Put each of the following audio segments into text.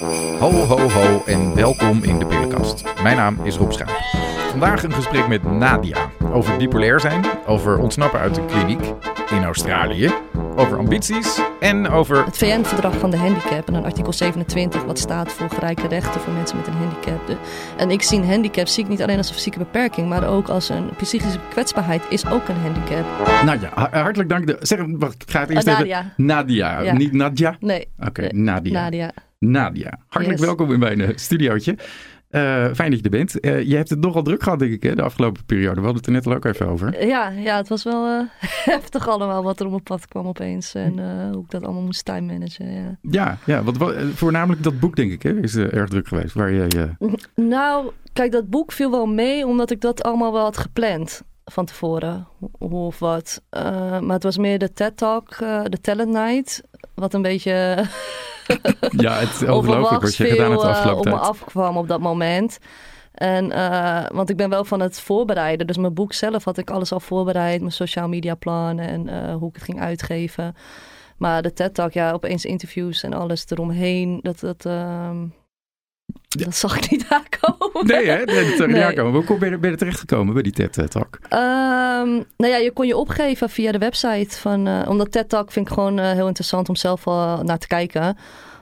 Ho, ho, ho en welkom in de Pillenkast. Mijn naam is Rob Schaap. Vandaag een gesprek met Nadia over bipolair zijn, over ontsnappen uit de kliniek in Australië, over ambities en over... Het VN-verdrag van de handicap en dan artikel 27 wat staat voor gelijke rechten voor mensen met een handicap. En ik zie een handicap zie ik niet alleen als een fysieke beperking, maar ook als een psychische kwetsbaarheid is ook een handicap. Nadia, ha- hartelijk dank. De... Zeg, wacht, ik ga het eerst Eh, even... Nadia. Nadia, Ja. niet Nadja? Nee, Oké, Nee, Nadia. Nadia. Nadia, hartelijk Yes. welkom in mijn eh, studiootje. Eh, fijn dat je er bent. Eh, je hebt het nogal druk gehad, denk ik, hè, de afgelopen periode. We hadden het er net al ook even over. Ja, ja, het was wel eh, heftig allemaal wat er op mijn pad kwam opeens en eh, hoe ik dat allemaal moest time managen. Ja. Ja, ja want wa- eh, voornamelijk dat boek, denk ik, hè, is eh, erg druk geweest. Waar je, eh, Nou, kijk, dat boek viel wel mee omdat ik dat allemaal wel had gepland van tevoren. Hoe of wat. Eh, maar het was meer de TED Talk, eh, de Talent Night. Wat een beetje ja, het is ongelooflijk wat je gedaan hebt de veel, eh, op me tijd. afkwam op dat moment. En, want ik ben wel van het voorbereiden. Dus mijn boek zelf had ik alles al voorbereid. Mijn social media plan en hoe ik het ging uitgeven. Maar de TED Talk, ja, opeens interviews en alles eromheen. Dat, dat, ehm, Ja. dat zag ik niet aankomen. Nee, hè? Nee, dat zag ik niet aankomen. Hoe ben je, ben je er terechtgekomen bij die TED-talk? Ehm, nou ja, je kon je opgeven via de website van. eh, omdat TED Talk vind ik gewoon eh, heel interessant om zelf al naar te kijken.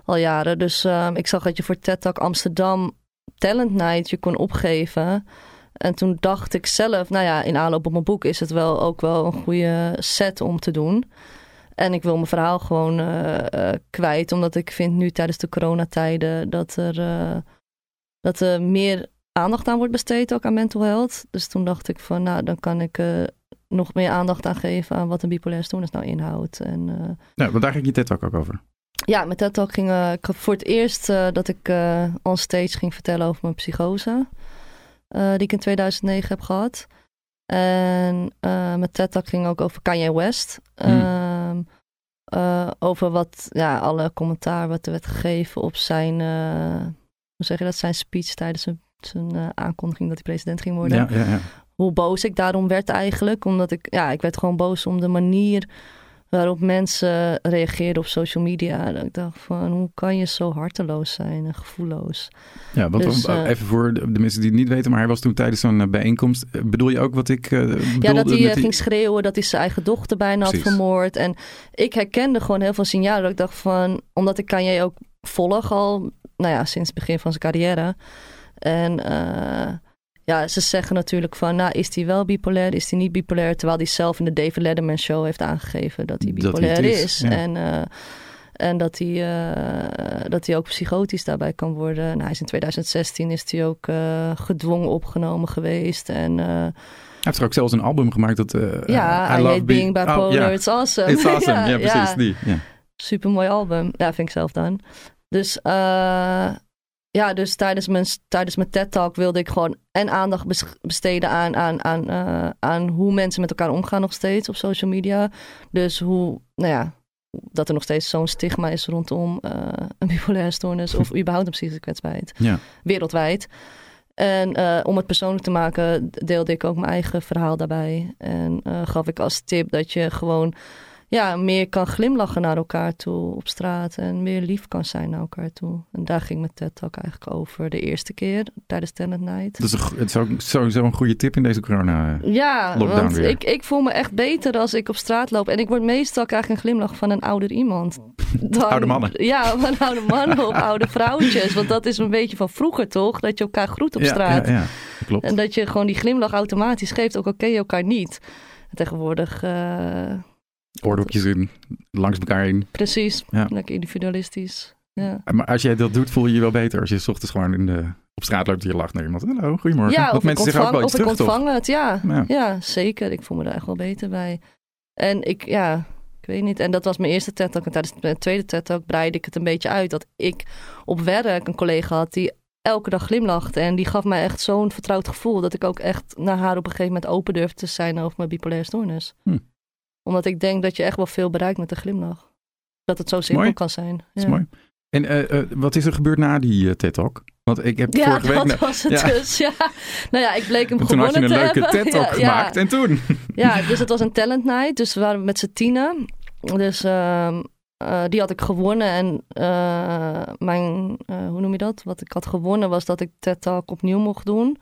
Al jaren. Dus ehm, ik zag dat je voor TED Talk Amsterdam Talent Night je kon opgeven. En toen dacht ik zelf, nou ja, in aanloop op mijn boek is het wel ook wel een goede set om te doen. En ik wil mijn verhaal gewoon eh, eh, kwijt. Omdat ik vind nu tijdens de coronatijden dat er, eh, dat er meer aandacht aan wordt besteed, ook aan mental health. Dus toen dacht ik van, nou, dan kan ik eh, nog meer aandacht aan geven aan wat een bipolaire stoornis nou inhoudt. En eh, Nou, want daar ging je TED-talk ook over. ja, met TED Talk ging eh, ik voor het eerst dat ik on stage ging vertellen over mijn psychose. die ik in 2009 heb gehad. En met TED Talk ging ook over Kanye West. Hmm. Ehm, eh, over wat, ja, alle commentaar wat er werd gegeven op zijn, hoe zeg je dat, zijn speech tijdens zijn, zijn eh, aankondiging dat hij president ging worden Ja, ja, ja. hoe boos ik daarom werd eigenlijk. Omdat ik, ja, ik werd gewoon boos om de manier waarop mensen reageerden op social media. Dat ik dacht van, hoe kan je zo harteloos zijn en gevoelloos? ja want Dus, eh, even voor de, mensen die het niet weten, maar hij was toen tijdens zo'n eh, bijeenkomst. Bedoel je ook wat ik Ja, dat hij die- ging schreeuwen dat hij zijn eigen dochter bijna had vermoord. En ik herkende gewoon heel veel signalen. Dat ik dacht van, omdat ik Kanye ook volg al, nou ja, sinds het begin van zijn carrière. En eh, ja, ze zeggen natuurlijk van, nou, is hij wel bipolair, is hij niet bipolair? Terwijl hij zelf in de David Letterman show heeft aangegeven dat hij bipolair is, is. ja. En, eh, en dat hij, eh, dat hij ook psychotisch daarbij kan worden. Nou, hij is in 2016 is hij ook gedwongen opgenomen geweest. En Hij heeft er ook zelfs een album gemaakt dat... ja, I, Love being bipolar, Oh, it's awesome. It's awesome, ja, precies. Die, ja. Super mooi album. Ja, vind ik zelf dan. Dus eh, ja, dus tijdens mijn, tijdens mijn TED-talk wilde ik gewoon en aandacht bes- besteden aan, aan, aan, eh, aan hoe mensen met elkaar omgaan nog steeds op social media. Dus hoe, nou ja, dat er nog steeds zo'n stigma is rondom eh, een bipolaire stoornis of überhaupt een psychische kwetsbaarheid. Ja. Wereldwijd. En om het persoonlijk te maken, deelde ik ook mijn eigen verhaal daarbij. En gaf ik als tip dat je gewoon ja, meer kan glimlachen naar elkaar toe op straat. En meer lief kan zijn naar elkaar toe. En daar ging mijn TED Talk eigenlijk over de eerste keer tijdens Talent Night. Dat is, een, het is sowieso een goede tip in deze corona. Ja, Lockdown want weer. ik, ik voel me echt beter als ik op straat loop. En ik word meestal krijg een glimlach van een ouder iemand. Dan, Oude mannen. Ja, van oude mannen of oude vrouwtjes. Want dat is een beetje van vroeger toch? Dat je elkaar groet op ja, straat. Ja, ja, klopt. En dat je gewoon die glimlach automatisch geeft, ook al ken je elkaar niet. Tegenwoordig, eh, Oordopjes in, langs elkaar heen. precies, Ja. lekker individualistisch. Ja, Maar als jij dat doet, voel je je wel beter als je 's ochtends gewoon in de, op straat loopt en je lacht naar iemand. Hallo, goedemorgen. ja ik mensen ook of ik toch? ontvang het, ja. Ja. ja. zeker. Ik voel me er echt wel beter bij. En ik, ja, ik weet niet. En dat was mijn eerste TED Talk. En tijdens de tweede TED Talk breidde ik het een beetje uit. Dat ik op werk een collega had die elke dag glimlachte. En die gaf mij echt zo'n vertrouwd gevoel. Dat ik ook echt naar haar op een gegeven moment open durfde te zijn over mijn bipolaire stoornis. Hm. Omdat ik denk dat je echt wel veel bereikt met een glimlach. Dat het zo simpel mooi. kan zijn. Dat is Ja. mooi. En eh, eh, wat is er gebeurd na die eh, TED-talk? Want ik heb Ja, vorige week... dat was het ja. dus. Ja. Nou ja, ik bleek hem toen had gewonnen je een te leuke hebben. TED-talk gemaakt. En toen? Ja, dus het was een talent night. Dus we waren met z'n tienen. Dus ehm, eh, die had ik gewonnen. En mijn, hoe noem je dat? Wat ik had gewonnen was dat ik TED Talk opnieuw mocht doen.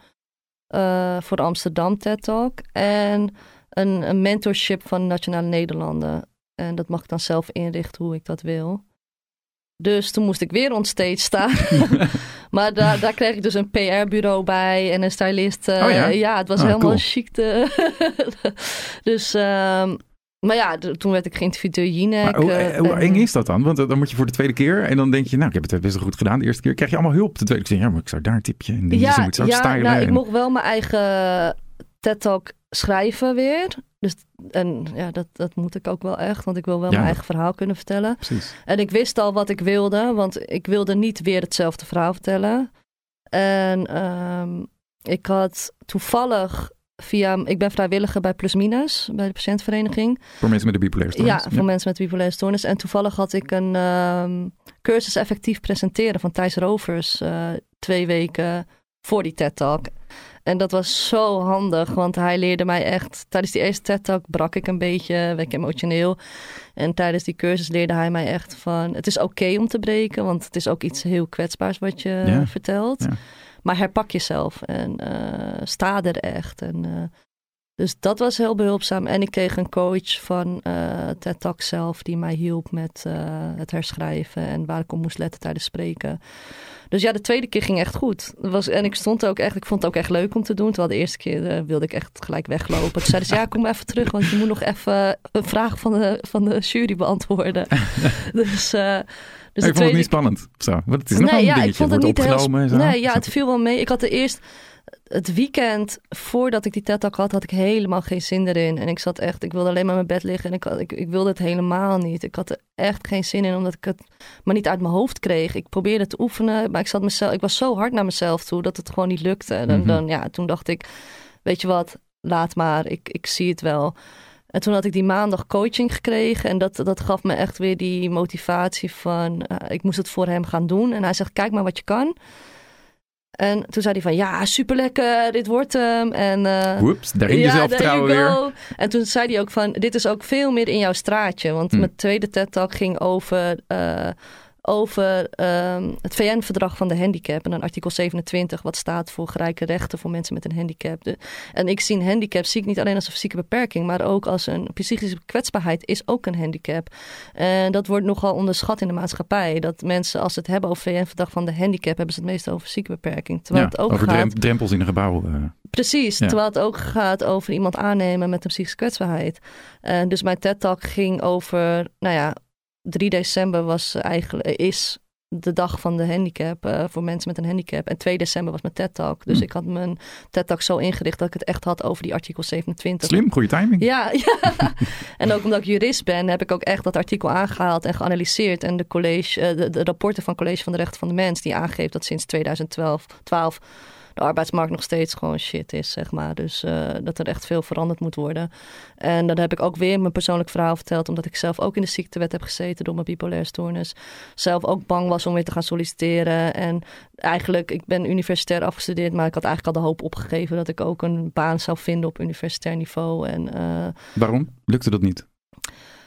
voor de Amsterdam TED Talk. En een, een mentorship van Nationale Nederlanden. En dat mag ik dan zelf inrichten hoe ik dat wil. Dus toen moest ik weer on stage staan. maar daar, daar kreeg ik dus een PR-bureau bij en een stylist. eh, Oh ja? het was Ah, helemaal cool. chic. te- dus, ehm, maar ja, toen werd ik geïnterviewd door Jinek. Hoe, eh, hoe en- eng is dat dan? Want eh, dan moet je voor de tweede keer en dan denk je, nou, ik heb het best wel goed gedaan de eerste keer. Krijg je allemaal hulp de tweede keer? Ja, maar ik zou daar een tipje en die Ja, moet zo ja nou, ik mocht wel mijn eigen TED-talk schrijven weer. Dus, en ja, dat, dat moet ik ook wel echt, want ik wil wel Ja, mijn eigen verhaal kunnen vertellen. Precies. En ik wist al wat ik wilde, want ik wilde niet weer hetzelfde verhaal vertellen. En ehm, ik had toevallig via, ik ben vrijwilliger bij Plus Minus, bij de patiëntenvereniging. Voor mensen met een bipolaire Ja, stoornis. voor mensen met bipolaire stoornis. En toevallig had ik een ehm, cursus effectief presenteren van Thijs Rovers eh, twee weken voor die TED Talk. En dat was zo handig, want hij leerde mij echt. Tijdens die eerste TED Talk brak ik een beetje, werd ik emotioneel. En tijdens die cursus leerde hij mij echt van: het is oké om te breken, want het is ook iets heel kwetsbaars wat je Ja. vertelt. Ja. Maar herpak jezelf en eh, sta er echt. En, eh, dus dat was heel behulpzaam. En ik kreeg een coach van eh TED Talk zelf die mij hielp met het herschrijven en waar ik op moest letten tijdens spreken. Dus ja, de tweede keer ging echt goed. Was, en ik stond ook echt, ik vond het ook echt leuk om te doen. Terwijl de eerste keer eh, wilde ik echt gelijk weglopen. Toen zeiden ze, ja, kom even terug, want je moet nog even een vraag van de, van de jury beantwoorden. dus, eh dus de je vond het niet spannend? Zo. Want het is nog wel een ja, dingetje. ik vond het wordt niet heel. Nee, ja, het viel wel mee. Ik had er eerst het weekend voordat ik die TED Talk had, had ik helemaal geen zin erin. En ik zat echt, ik wilde alleen maar in mijn bed liggen en ik, had, ik, ik wilde het helemaal niet. Ik had er echt geen zin in, omdat ik het maar niet uit mijn hoofd kreeg. Ik probeerde te oefenen, maar ik, zat mezelf, ik was zo hard naar mezelf toe dat het gewoon niet lukte. En dan, Mhm. dan, ja, toen dacht ik, weet je wat, laat maar, ik, ik zie het wel. En toen had ik die maandag coaching gekregen. En dat, dat gaf me echt weer die motivatie van... eh, ik moest het voor hem gaan doen. En hij zegt, kijk maar wat je kan. En toen zei hij van, ja, super lekker, dit wordt hem. En, eh, Woeps, daar ging je zelfvertrouwen weer. En toen zei hij ook van, dit is ook veel meer in jouw straatje. Want Hm. mijn tweede TED-talk ging over, eh, over ehm, het VN-verdrag van de handicap. En dan artikel 27, wat staat voor gelijke rechten voor mensen met een handicap. De- en ik zie een handicap, zie ik niet alleen als een fysieke beperking, maar ook als een psychische kwetsbaarheid is ook een handicap. En dat wordt nogal onderschat in de maatschappij. Dat mensen, als ze het hebben over VN-verdrag van de handicap, hebben ze het meestal over fysieke beperking. Terwijl Ja, het ook over gaat... drem- drempels in een gebouw. eh. Precies, Ja. terwijl het ook gaat over iemand aannemen met een psychische kwetsbaarheid. En dus mijn TED-talk ging over, nou ja, 3 december was eigenlijk, is de dag van de handicap eh, voor mensen met een handicap. En 2 december was mijn TED-talk. Dus Hm. ik had mijn TED-talk zo ingericht dat ik het echt had over die artikel 27. Slim, goede timing. Ja, ja. en ook omdat ik jurist ben, heb ik ook echt dat artikel aangehaald en geanalyseerd. En de, college, eh, de, de rapporten van College van de Rechten van de Mens, die aangeeft dat sinds 2012 12, de arbeidsmarkt nog steeds gewoon shit is, zeg maar. Dus eh, dat er echt veel veranderd moet worden. En dan heb ik ook weer mijn persoonlijk verhaal verteld, omdat ik zelf ook in de ziektewet heb gezeten door mijn bipolaire stoornis. Zelf ook bang was om weer te gaan solliciteren. En eigenlijk, ik ben universitair afgestudeerd, maar ik had eigenlijk al de hoop opgegeven dat ik ook een baan zou vinden op universitair niveau. En eh, Waarom? Lukte dat niet?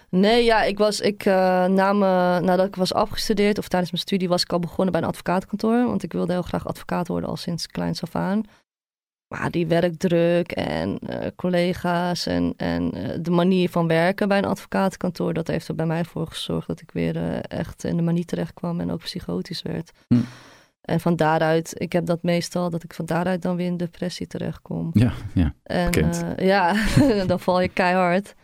Nee, ja, ik was, ik, eh, na me, nadat ik was afgestudeerd of tijdens mijn studie was ik al begonnen bij een advocatenkantoor. Want ik wilde heel graag advocaat worden al sinds kleins af aan. Maar die werkdruk en eh, collega's en, en eh, de manier van werken bij een advocatenkantoor, dat heeft er bij mij voor gezorgd dat ik weer echt in de manier terecht kwam en ook psychotisch werd. Hm. En van daaruit, ik heb dat meestal, dat ik van daaruit dan weer in depressie terechtkom. Ja, ja. En ja, dan val je keihard.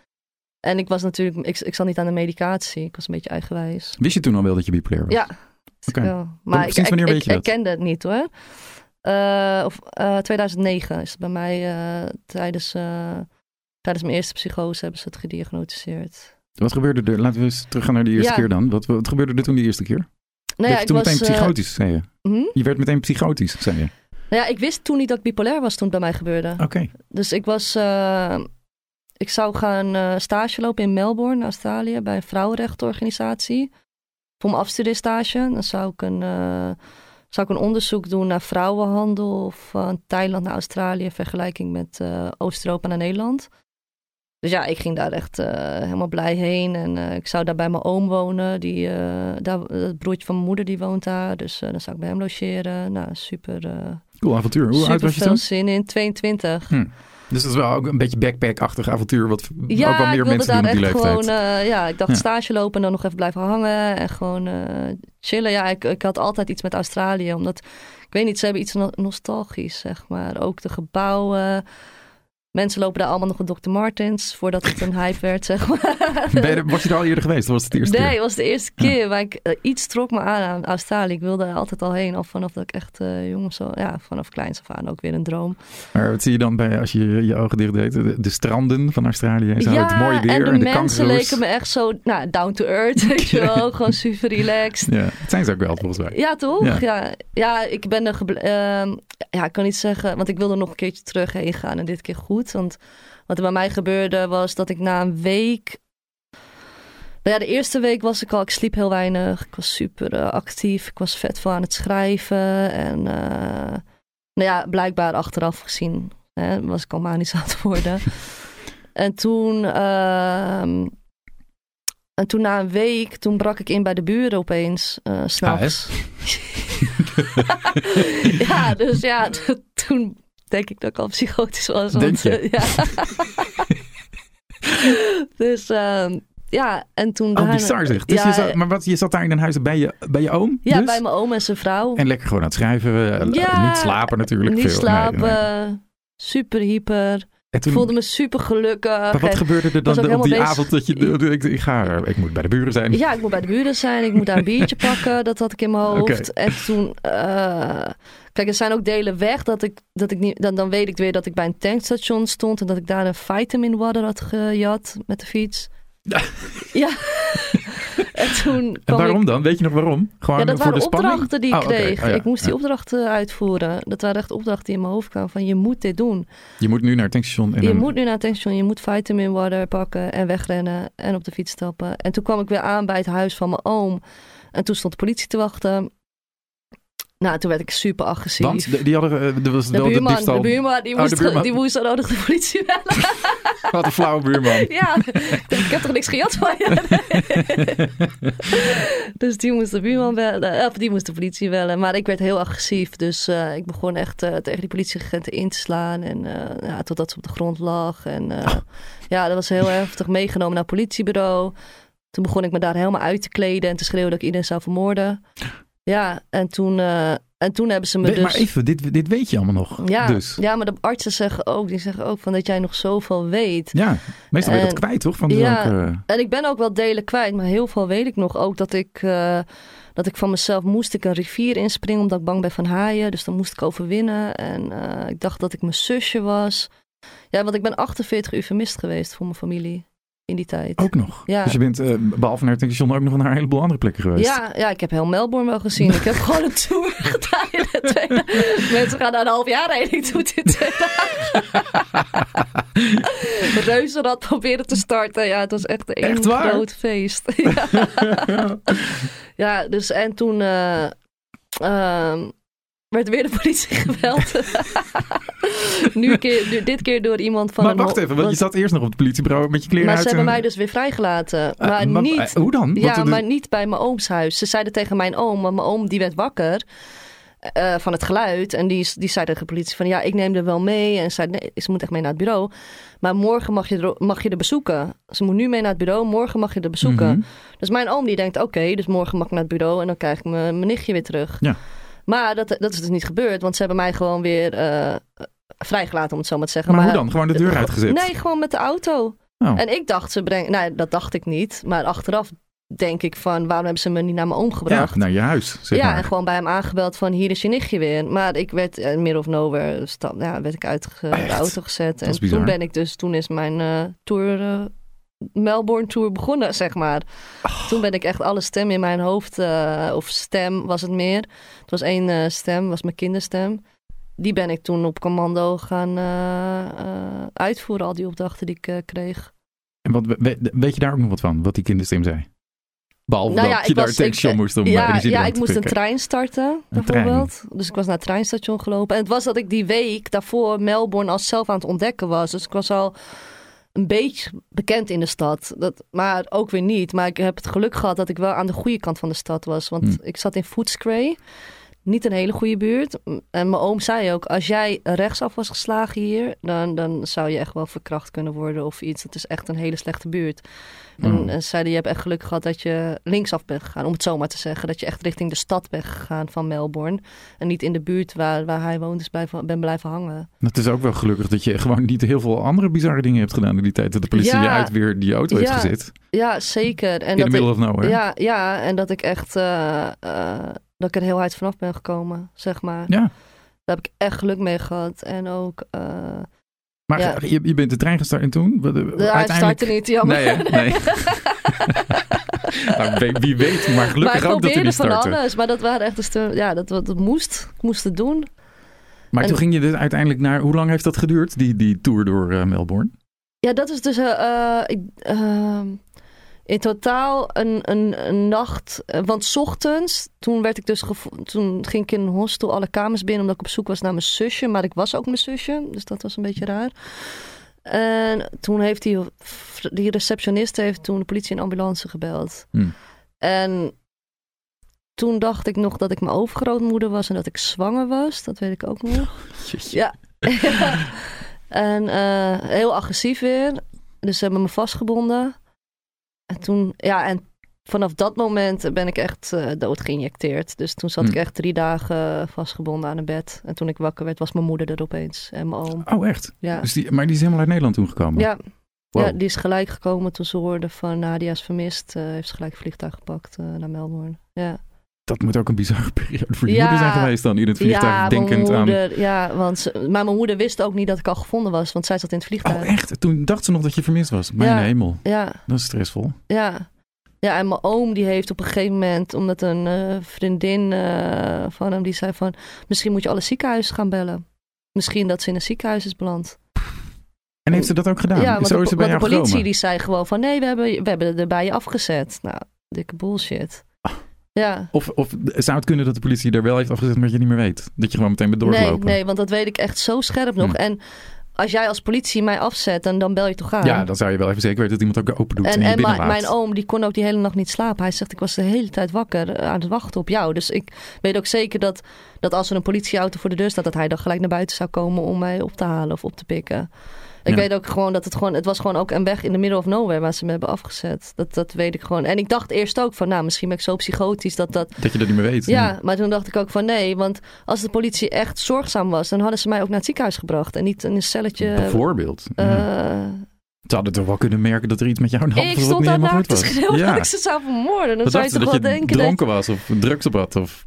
En ik was natuurlijk, ik, ik zat niet aan de medicatie. Ik was een beetje eigenwijs. Wist je toen al wel dat je bipolair was? Ja, ik Oké. Maar ik, wanneer ik, weet je ik dat? herkende het niet hoor. Eh, of, eh, 2009 is het bij mij eh, tijdens, eh, tijdens mijn eerste psychose hebben ze het gediagnosticeerd. Wat gebeurde er? Laten we eens teruggaan naar de eerste Ja. keer dan. Wat, wat gebeurde er toen de eerste keer? Nou werd ja, je ik toen was, meteen eh, psychotisch, zei je? hm? Je werd meteen psychotisch, zei je? Nou ja, ik wist toen niet dat ik bipolair was toen het bij mij gebeurde. Oké. Dus ik was. Eh, ik zou gaan eh, stage lopen in Melbourne, Australië, bij een vrouwenrechtenorganisatie. Voor mijn afstudeerstage. Dan zou ik een. eh, zou ik een onderzoek doen naar vrouwenhandel van Thailand naar Australië in vergelijking met eh, Oost-Europa naar Nederland. Dus ja, ik ging daar echt eh, helemaal blij heen. En eh, ik zou daar bij mijn oom wonen. Die, eh, daar, het broertje van mijn moeder die woont daar. Dus dan zou ik bij hem logeren. Nou, super, cool avontuur. Hoe oud was je veel toen? zin in. 22. Hm. Dus dat is wel ook een beetje backpack-achtig avontuur. Wat Ja, ook wel meer mensen doen op die echt leeftijd. gewoon... eh, ja, ik dacht Ja. stage lopen en dan nog even blijven hangen. En gewoon eh, chillen. Ja, ik, ik had altijd iets met Australië. Omdat, ik weet niet, ze hebben iets no- nostalgisch, zeg maar. Ook de gebouwen... Mensen lopen daar allemaal nog op Dr. Martens voordat het een hype werd, zeg maar. Je was je er al eerder geweest? Was het de eerste Nee, keer? was de eerste keer. Maar ik, eh, iets trok me aan aan Australië. Ik wilde er altijd al heen. Al vanaf dat ik echt eh jong was. Ja, vanaf kleins af aan ook weer een droom. Maar wat zie je dan bij, als je je, je ogen dicht deed? De, de stranden van Australië en zo. ja, het mooie weer en de, en de mensen leken me echt zo nou, down to earth. Weet je wel, gewoon super relaxed. Ja, het zijn ze ook wel volgens mij. Ja, toch? Ja. Ja, ja. ik ben er ehm, ja, ik kan niet zeggen, want ik wilde nog een keertje terug heen gaan en dit keer goed. Want wat er bij mij gebeurde was dat ik na een week. Nou ja, de eerste week was ik al, ik sliep heel weinig. Ik was super eh, actief. Ik was vet veel aan het schrijven. En eh, nou ja, blijkbaar achteraf gezien hè, was ik al manisch aan het worden. en toen. ehm, en toen na een week, toen brak ik in bij de buren opeens, eh Ah, s'nachts. ja, dus ja, toen denk ik dat ik al psychotisch was. Denk je? eh, ja. dus ehm, ja, en toen Oh, daarna- bizar zeg. Dus ja, je zat, maar wat, je zat daar in een huis bij je, bij je oom? ja, dus? bij mijn oom en zijn vrouw. En lekker gewoon aan het schrijven. eh, Ja, niet slapen natuurlijk. Niet veel. Nee, slapen, nee. super hyper. Toen, Ik voelde me super gelukkig. maar wat gebeurde er dan op die avond dat je... Ik, ik, ga, ik moet bij de buren zijn. Ja, ik moet bij de buren zijn. Ik moet daar een biertje pakken. Dat had ik in mijn hoofd. En toen... eh, kijk, er zijn ook delen weg dat ik, dat ik niet... Dan, dan weet ik weer dat ik bij een tankstation stond... en dat ik daar een vitamin water had gejat met de fiets. ja. en toen En waarom ik... dan? Weet je nog waarom? Gewoon Ja, dat voor waren de spanning? opdrachten die ik Oh, oké. kreeg. Oh, ja. Ik moest die opdrachten uitvoeren. Dat waren echt opdrachten die in mijn hoofd kwamen. Van je moet dit doen. Je moet nu naar het tankstation. En Je moet nu naar het tankstation, je moet vitamin water pakken en wegrennen en op de fiets stappen. En toen kwam ik weer aan bij het huis van mijn oom. En toen stond de politie te wachten. Nou, toen werd ik super agressief. Want de- die hadden... eh, Er was de wel de buurman, diefstal. de buurman, die Oh, moest, de buurman. die moest dan nodig de politie bellen. Wat een flauwe buurman. ja, ik heb toch niks gejat van je? dus die moest de buurman bellen, of die moest de politie bellen. Maar ik werd heel agressief, dus eh, ik begon echt eh, tegen die politieagenten in te slaan. En eh, ja, totdat ze op de grond lag. En eh, ja, dat was heel heftig meegenomen naar het politiebureau. Toen begon ik me daar helemaal uit te kleden en te schreeuwen dat ik iedereen zou vermoorden. Ja, en toen, eh, en toen hebben ze me Weet- dus... Maar even, dit, dit weet je allemaal nog. Ja, Dus. ja, maar de artsen zeggen ook, die zeggen ook van dat jij nog zoveel weet. Ja, meestal ben je dat En- kwijt, toch? Van de ja. En ik ben ook wel delen kwijt, maar heel veel weet ik nog. Ook dat ik, eh, dat ik van mezelf moest ik een rivier inspringen omdat ik bang ben van haaien. Dus dan moest ik overwinnen. En eh, ik dacht dat ik mijn zusje was. Ja, want ik ben 48 uur vermist geweest voor mijn familie in die tijd. Ook nog. Ja. Dus je bent eh, behalve naar het tankstation ook nog naar een heleboel andere plekken geweest. Ja, ja, ik heb heel Melbourne wel gezien. Ik heb gewoon een tour gedaan in de. Mensen gaan daar een half jaar heen. Ik doe het in twee dagen. Reuzenrad proberen te starten. Ja, het was echt een Echt waar? groot feest. ja. ja, dus en toen ehm, werd weer de politie gebeld. nu, een keer, nu dit keer door iemand van maar wacht even, want je zat eerst nog op het politiebureau met je kleren Maar uit. ze hebben en- mij dus weer vrijgelaten. Eh, Maar maar- niet... eh, hoe dan? Ja, de- maar niet bij mijn ooms huis. Ze zeiden tegen mijn oom, want mijn oom die werd wakker eh, van het geluid. En die, die zei tegen de politie van ja, ik neem er wel mee. En zei nee, ze moet echt mee naar het bureau. Maar morgen mag je, er, mag je er bezoeken. Ze moet nu mee naar het bureau, morgen mag je er bezoeken. Mhm. Dus mijn oom die denkt oké, dus morgen mag ik naar het bureau. En dan krijg ik mijn, mijn nichtje weer terug. Ja. Maar dat, dat is dus niet gebeurd, want ze hebben mij gewoon weer eh, vrijgelaten om het zo maar te zeggen. Maar hoe dan? Gewoon de deur uitgezet? Nee, gewoon met de auto. Oh. En ik dacht, ze brengen. Nou, dat dacht ik niet. Maar achteraf denk ik van, waarom hebben ze me niet naar mijn oom ja, gebracht? naar je huis, zeg ja, maar. en gewoon bij hem aangebeld van, hier is je nichtje weer. Maar ik werd in middle of nowhere, ja, werd ik uit de Echt? auto gezet. En bizar. toen ben ik dus, toen is mijn eh, tour, eh, Melbourne tour begonnen, zeg maar. Oh. Toen ben ik echt alle stem in mijn hoofd, eh, of stem was het meer. Het was één eh, stem, was mijn kinderstem. Die ben ik toen op commando gaan eh, uitvoeren, al die opdrachten die ik kreeg. En wat, we- weet je daar ook nog wat van, wat die kinderstem zei? Behalve Nou dat ja, je daar tankstation ik- moest om ja, ja, ik moest een trein starten, bijvoorbeeld. Dus ik was naar het treinstation gelopen. En het was dat ik die week daarvoor Melbourne als zelf aan het ontdekken was. Dus ik was al een beetje bekend in de stad. Dat, maar ook weer niet. Maar ik heb het geluk gehad dat ik wel aan de goede kant van de stad was. Want Hmm. ik zat in Footscray. Niet een hele goede buurt. En mijn oom zei ook, als jij rechtsaf was geslagen hier, dan, dan zou je echt wel verkracht kunnen worden of iets. Het is echt een hele slechte buurt. En, Oh. en zeiden, je hebt echt geluk gehad dat je linksaf bent gegaan, om het zo maar te zeggen. Dat je echt richting de stad bent gegaan van Melbourne. En niet in de buurt waar, waar hij woont, is blijven, ben blijven hangen. Het is ook wel gelukkig dat je gewoon niet heel veel andere bizarre dingen hebt gedaan in die tijd. Dat de politie Ja. je uit weer die auto heeft Ja. gezet. Ja, zeker. En In dat middle ik, of nowhere. ja, ja, en dat ik echt eh, eh, dat ik er heel hard vanaf ben gekomen, zeg maar. Ja. Daar heb ik echt geluk mee gehad. En ook, eh Maar Ja. je, je bent de trein gestart en toen? De uiteindelijk... startte niet, jammer. Nee, hè? nee. Nou, wie- weet, maar maar gelukkig ik ook dat probeerde niet van startte. alles. Maar dat waren echt de ja, dat, dat, moest. Ik moest het doen. Maar En- toen ging je dus uiteindelijk naar... Hoe lang heeft dat geduurd, die, die tour door eh, Melbourne? Ja, dat is dus eh, eh, ik, ehm, in totaal een, een, een nacht. eh, Want 's ochtends, toen werd ik dus toen ging ik in een hostel alle kamers binnen omdat ik op zoek was naar mijn zusje. Maar ik was ook mijn zusje, dus dat was een beetje raar. En toen heeft die, die receptionist heeft toen de politie en ambulance gebeld. Hmm. En toen dacht ik nog dat ik mijn overgrootmoeder was en dat ik zwanger was. Dat weet ik ook nog. Jeetje. Ja. en eh, heel agressief weer. Dus ze hebben me vastgebonden. En toen, ja, en vanaf dat moment ben ik echt eh, dood geïnjecteerd. Dus toen zat Hm. ik echt drie dagen vastgebonden aan een bed. En toen ik wakker werd, was mijn moeder er opeens. En mijn oom. Oh, echt? Ja, Dus die, maar die is helemaal uit Nederland toen gekomen? ja. Wow. ja die is gelijk gekomen toen ze hoorde van Nadia is vermist. eh, heeft ze gelijk een vliegtuig gepakt eh, naar Melbourne. Ja. Dat moet ook een bizarre periode voor je Ja. moeder zijn geweest dan in het vliegtuig, ja, denkend aan... ja, want ze, maar mijn moeder wist ook niet dat ik al gevonden was, want zij zat in het vliegtuig. Oh, echt? Toen dacht ze nog dat je vermist was. Mijn Ja. hemel, Ja, dat is stressvol. Ja. Ja, en mijn oom die heeft op een gegeven moment, omdat een eh, vriendin eh, van hem, die zei van, misschien moet je alle ziekenhuizen gaan bellen. Misschien dat ze in een ziekenhuis is beland. En heeft ze dat ook gedaan? ja, want, Zo de, is bij de politie gekomen? die zei gewoon van, nee, we hebben, we hebben er bij je afgezet. Nou, dikke bullshit. Ja. Of, of zou het kunnen dat de politie er wel heeft afgezet, maar je niet meer weet? Dat je gewoon meteen bent Nee, doorgelopen? nee, want dat weet ik echt zo scherp nog. Hm. En als jij als politie mij afzet, dan, dan bel je toch aan. Ja, dan zou je wel even zeker weten dat iemand ook open doet en, En, je en binnenlaat. mijn oom, die kon ook die hele nacht niet slapen. Hij zegt, ik was de hele tijd wakker eh, aan het wachten op jou. Dus ik weet ook zeker dat, dat als er een politieauto voor de deur staat... dat hij dan gelijk naar buiten zou komen om mij op te halen of op te pikken. Ik Ja. weet ook gewoon dat het gewoon... Het was gewoon ook een weg in de middle of nowhere waar ze me hebben afgezet. Dat, dat weet ik gewoon. En ik dacht eerst ook van, nou, misschien ben ik zo psychotisch dat dat... Dat je dat niet meer weet. Ja, maar toen dacht ik ook van nee, want als de politie echt zorgzaam was... dan hadden ze mij ook naar het ziekenhuis gebracht. En niet in een celletje... Bijvoorbeeld. eh, Ja. Ze hadden toch wel kunnen merken dat er iets met jou aan de hand ik was wat stond daar naakt te schreeuwen Ja. dat ik ze zou vermoorden. Dan Wat zou je toch wel dat je denken... dat- dronken was of drugs op had? Of...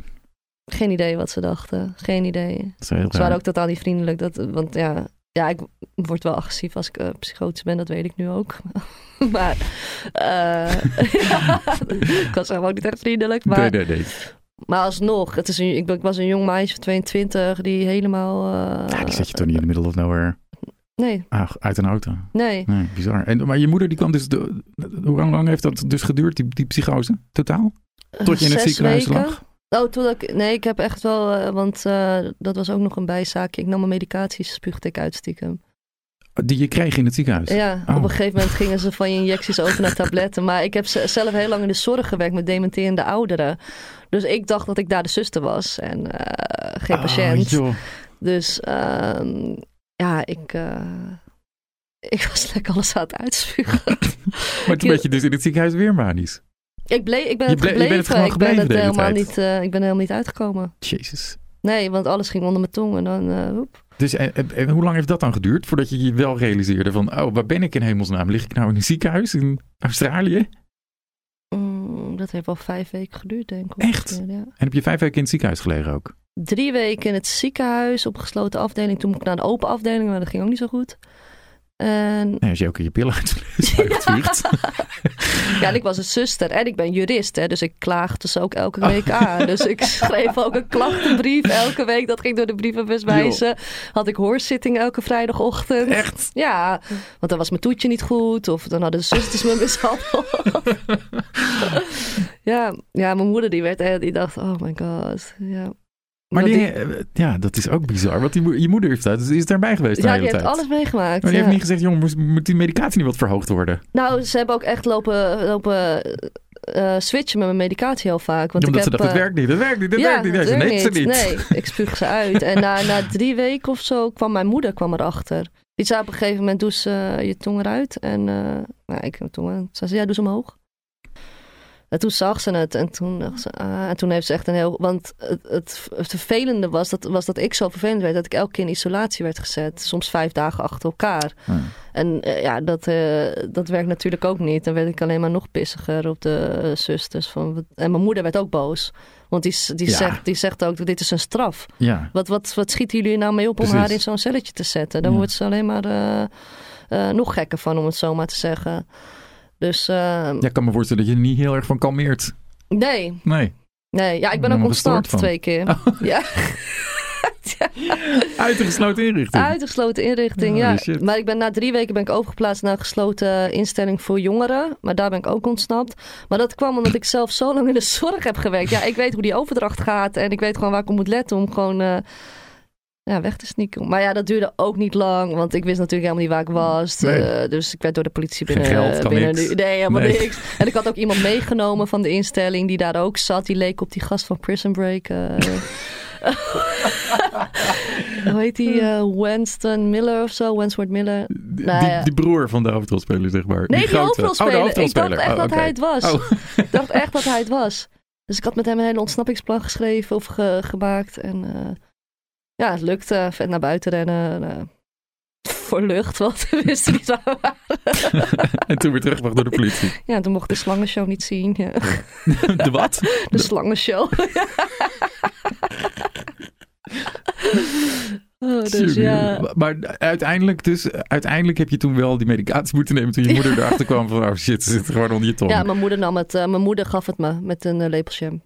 Geen idee wat ze dachten. Geen idee. Dat Ze waren ook totaal niet vriendelijk. Dat, want ja, ja, ik word wel agressief als ik eh, psychotisch ben. Dat weet ik nu ook. maar eh, ja, ik was gewoon niet echt vriendelijk. Maar, Nee, nee, nee. maar alsnog, het is een, ik, was een jong meisje van 22 die helemaal... eh, Ja, die zet je toch niet in de middle of nowhere Nee, ah, uit een auto. nee. Nee, bizar. En, maar je moeder die kwam dus... De, hoe lang, lang heeft dat dus geduurd, die, die psychose? Totaal? Tot je in het ziekenhuis weken. lag? Oh, toen ik, nee, ik heb echt wel, eh, want eh, dat was ook nog een bijzaakje. Ik nam mijn medicaties, spuugde ik uit stiekem. Die je kreeg in het ziekenhuis? Ja, Oh. op een gegeven moment gingen ze van je injecties over naar tabletten. Maar ik heb ze- zelf heel lang in de zorg gewerkt met dementerende ouderen. Dus ik dacht dat ik daar de zuster was en eh, geen Ah, patiënt. joh. Dus ehm, ja, ik, ik was lekker alles aan het uitspugen. Maar toen werd je dus in het ziekenhuis weer manisch. Ik, bleef, ik ben het ble- je bent gebleven. het ik ben het helemaal tijd. niet, eh, ik ben helemaal niet uitgekomen. Jezus. Nee, want alles ging onder mijn tong en dan, eh, hoep. Dus en, en- en hoe lang heeft dat dan geduurd voordat je je wel realiseerde van, oh, waar ben ik in hemelsnaam? Lig ik nou in een ziekenhuis in Australië? Mm, dat heeft wel vijf weken geduurd, denk ik. Echt? Ja. En heb je vijf weken in het ziekenhuis gelegen ook? Drie weken in het ziekenhuis op gesloten afdeling. Toen moest ik naar de open afdeling, maar dat ging ook niet zo goed. En Nee, als je ook je pillen uitvuurt. ja, en ik was een zuster en ik ben jurist, hè, dus ik klaagde ze ook elke week aan. Dus ik schreef ook een klachtenbrief elke week. Dat ging door de brievenbus wijzen. Had ik hoorzitting elke vrijdagochtend. Echt? Ja, want dan was mijn toetje niet goed. Of dan hadden de zusters me mishandeld. ja, ja, mijn moeder die werd, die dacht, oh my god. Ja. Maar die, eh, ja, dat is ook bizar. Want die, je moeder heeft dat, dus is daarbij geweest de ja, hele die heeft tijd. alles meegemaakt. Maar die ja. heeft niet gezegd, jongen, moet die medicatie niet wat verhoogd worden? Nou, ze hebben ook echt lopen, lopen eh, switchen met mijn medicatie heel vaak. Want Omdat ik ze heb, dacht, het eh, werkt niet, het werkt niet, het ja, werkt niet. Nee, het ze werkt neemt ze niet. Nee, ik spuug ze uit. En na, na drie weken of zo kwam mijn moeder kwam erachter. Die zei op een gegeven moment, doe ze eh, je tong eruit. En eh, nou, ik heb mijn tong uit. Zei ze, ja, doe ze omhoog. En toen zag ze het en toen dacht ze, ah, en toen heeft ze echt een heel... Want het, het, het vervelende was dat, was dat ik zo vervelend werd dat ik elke keer in isolatie werd gezet. Soms vijf dagen achter elkaar. En eh, ja, dat, eh, dat werkt natuurlijk ook niet. Dan werd ik alleen maar nog pissiger op de zusters. Van, en mijn moeder werd ook boos. Want die, die, Ja. zegt, die zegt ook, dit is een straf. Ja, Wat, wat, wat schieten jullie nou mee op om Precies. haar in zo'n celletje te zetten? Dan Ja. wordt ze alleen maar eh, nog gekker van, om het zo maar te zeggen. Dus eh, ja, ik kan me voorstellen dat je er niet heel erg van kalmeert. nee, Nee, nee. Ja, ik ben ook ontsnapt twee keer. Ja. uit een gesloten inrichting. Uit een gesloten inrichting, ja. shit. Maar ik ben na drie weken ben ik overgeplaatst naar een gesloten instelling voor jongeren. Maar daar ben ik ook ontsnapt. Maar dat kwam omdat ik zelf zo lang in de zorg heb gewerkt. Ja, ik weet hoe die overdracht gaat. En ik weet gewoon waar ik op moet letten om gewoon eh, ja, weg te sneaken. Maar ja, dat duurde ook niet lang. Want ik wist natuurlijk helemaal niet waar ik was. Nee. Eh, dus ik werd door de politie Geen binnen. geld, kan binnen niks. nee, helemaal Nee. niks. En ik had ook iemand meegenomen van de instelling die daar ook zat. Die leek op die gast van Prison Break. eh. Hoe heet die? eh, Winston Miller of zo? Wentworth Miller. Die, Nou ja. die broer van de hoofdrolspeler, zeg maar. Nee, die, grote. hoofdrolspeler. Oh, hoofdrolspeler. Ik dacht echt Oh, dat hij het was. Oh, Ik dacht echt dat hij het was. Dus ik had met hem een hele ontsnappingsplan geschreven of ge- gemaakt. En ja, het lukte. Vet naar buiten rennen. eh, voor lucht, want we wisten niet waar we waren. en toen weer teruggebracht door de politie. Ja, toen mocht de slangenshow niet zien. Ja. De wat? De slangenshow. oh, dus ja. Maar- uiteindelijk, dus, uiteindelijk heb je toen wel die medicatie moeten nemen toen je moeder erachter kwam van, oh shit, ze zit gewoon onder je tong. Ja, mijn moeder nam het. eh, mijn moeder gaf het me met een uh.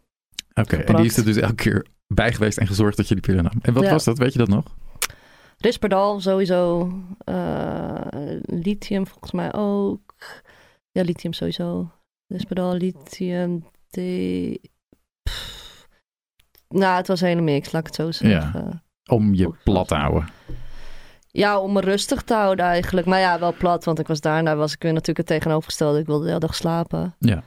Oké, en die is er dus elke keer bij geweest en gezorgd dat je die pillen nam. En wat Ja. was dat, weet je dat nog? Risperdal sowieso. eh, lithium volgens mij ook. Ja, lithium sowieso. Risperdal, lithium, D... Pff. Nou, het was een hele mix, laat ik het zo zeggen. Om je plat te houden. Ja, om me rustig te houden eigenlijk. Maar ja, wel plat, want ik was daar en daar was ik weer natuurlijk het tegenovergestelde. Ik wilde de hele dag slapen. Ja.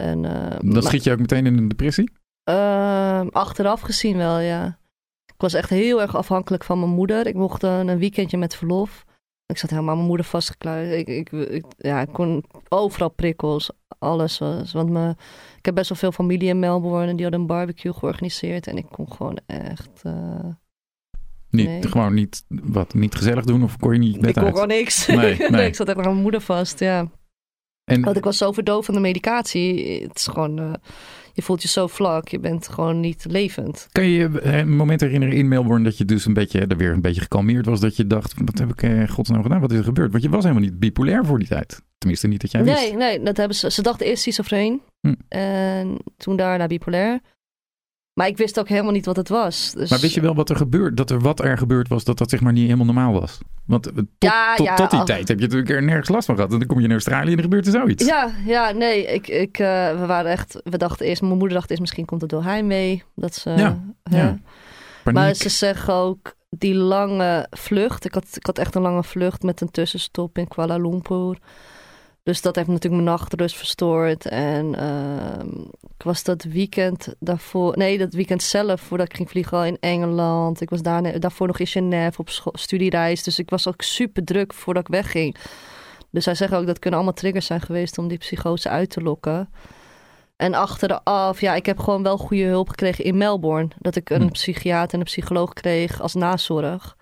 En, eh, Dan maar- schiet je ook meteen in een depressie? Ehm, achteraf gezien wel, ja. Ik was echt heel erg afhankelijk van mijn moeder. Ik mocht eh, een weekendje met verlof. Ik zat helemaal aan mijn moeder vastgekluisterd. Ik, ik, ik- ja, ik kon overal prikkels, alles was. Want me, ik heb best wel veel familie in Melbourne en die hadden een barbecue georganiseerd. En ik kon gewoon echt... eh, Niet, Nee. Gewoon niet, wat, niet gezellig doen of kon je niet bed ik kon uit? gewoon niks. Nee, nee. ik zat echt aan mijn moeder vast, ja. En, Want ik was zo verdoofd van de medicatie. Het is gewoon... eh, je voelt je zo vlak. Je bent gewoon niet levend. Kan je je een moment herinneren in Melbourne dat je dus een beetje, er weer een beetje gekalmeerd was? Dat je dacht, wat heb ik eh godsnaam gedaan? Wat is er gebeurd? Want je was helemaal niet bipolair voor die tijd. Tenminste niet dat jij wist. Nee, nee, dat hebben ze. Ze dachten eerst schizofreen. Hm. En toen daarna bipolair. Maar ik wist ook helemaal niet wat het was. Dus... Maar wist je wel wat er gebeurt? Dat er wat er gebeurd was, dat dat zeg maar niet helemaal normaal was? Want eh, tot, Ja, tot, ja, tot die al- tijd heb je natuurlijk er nergens last van gehad. En dan kom je in Australië en er gebeurt er zoiets. Ja, ja, nee. Ik, ik, eh, we waren echt. We dachten eerst. Mijn moeder dacht eerst misschien komt het door heimwee. Dat ze. Ja, hè. ja. Paniek. Maar ze zeggen ook die lange vlucht. Ik had, ik had echt een lange vlucht met een tussenstop in Kuala Lumpur. Dus dat heeft natuurlijk mijn nachtrust verstoord. En ehm, ik was dat weekend daarvoor... Nee, dat weekend zelf, voordat ik ging vliegen al in Engeland. Ik was daar, daarvoor nog in Genève op scho- studiereis. Dus ik was ook super druk voordat ik wegging. Dus zij zeggen ook dat kunnen allemaal triggers zijn geweest om die psychose uit te lokken. En achteraf, ja, ik heb gewoon wel goede hulp gekregen in Melbourne. Dat ik een Hm. psychiater en een psycholoog kreeg als nazorg.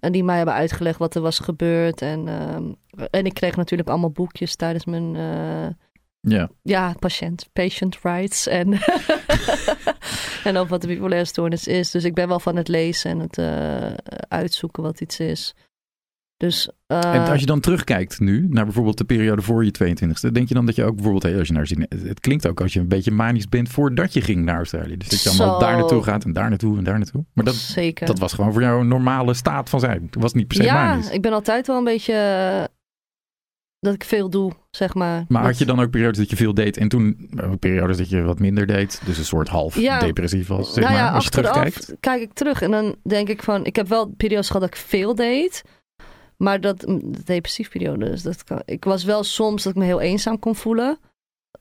En die mij hebben uitgelegd wat er was gebeurd. En, ehm, en ik kreeg natuurlijk allemaal boekjes tijdens mijn eh, Ja. ja, patiënt, patient rights. En, en ook wat de bipolaire stoornis is. Dus ik ben wel van het lezen en het eh, uitzoeken wat iets is. Dus, eh, En als je dan terugkijkt nu naar bijvoorbeeld de periode voor je 22e, denk je dan dat je ook bijvoorbeeld, hey, als je naar Zine- het klinkt ook als je een beetje manisch bent voordat je ging naar Australië. Dus dat je allemaal Zo. daar naartoe gaat en daar naartoe en daar naartoe. Maar dat, zeker. dat was gewoon voor jou een normale staat van zijn. Het was niet per se ja, manisch. ik ben altijd wel een beetje. dat ik veel doe, zeg maar. Maar had je dan ook periodes dat je veel deed en toen ook periodes dat je wat minder deed? Dus een soort half Ja. depressief was, zeg nou maar, ja, als je terugkijkt? kijk ik terug en dan denk ik van... Ik heb wel periodes gehad dat ik veel deed. Maar dat, mm, de depressief periode, dus dat kan, ik was wel soms dat ik me heel eenzaam kon voelen.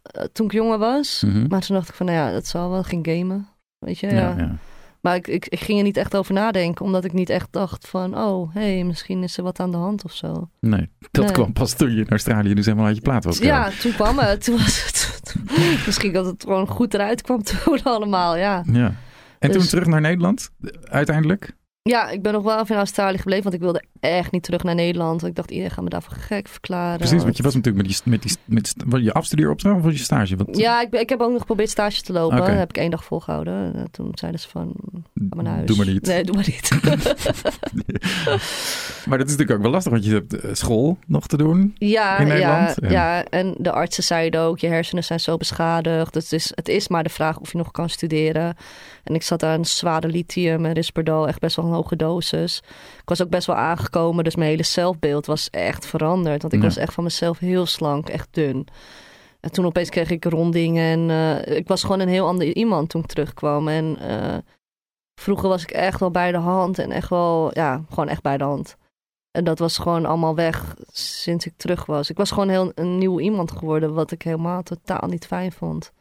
eh, toen ik jonger was. Mhm. Maar toen dacht ik van, nou ja, dat zal wel. Ging gamen. Weet je, ja. ja, ja. Maar ik, ik, ik ging er niet echt over nadenken. Omdat ik niet echt dacht van, oh, hé, hey, misschien is er wat aan de hand of zo. Nee, dat Nee. kwam pas toen je in Australië dus helemaal uit je plaat was. Ja, toen kwam het. Toen was het misschien dat het gewoon goed eruit kwam toen allemaal, ja. ja. En toen Dus- terug naar Nederland, uiteindelijk? Ja, ik ben nog wel even in Australië gebleven, want ik wilde echt niet terug naar Nederland. Ik dacht, iedereen gaat me daarvoor gek verklaren. Precies, want je was natuurlijk met die, met die met je afstudeeropdracht of was je stage? Wat, Ja, ik, ik heb ook nog geprobeerd stage te lopen. Dat heb ik één dag volgehouden. En toen zeiden ze van, ga maar naar huis. Doe maar niet. Nee, doe maar niet. Maar dat is natuurlijk ook wel lastig, want je hebt eh, school nog te doen. ja, In Nederland? Ja. ja, en de artsen zeiden ook, je hersenen zijn zo beschadigd. Het is, het is maar de vraag of je nog kan studeren. En ik zat aan zware lithium en Risperdal, echt best wel hoge dosis. Ik was ook best wel aangekomen, dus mijn hele zelfbeeld was echt veranderd. Want ik Ja. was echt van mezelf heel slank, echt dun. En toen opeens kreeg ik rondingen en eh, ik was gewoon een heel ander iemand toen ik terugkwam. En eh, vroeger was ik echt wel bij de hand en echt wel, ja, gewoon echt bij de hand. En dat was gewoon allemaal weg sinds ik terug was. Ik was gewoon heel een nieuw iemand geworden, wat ik helemaal totaal niet fijn vond.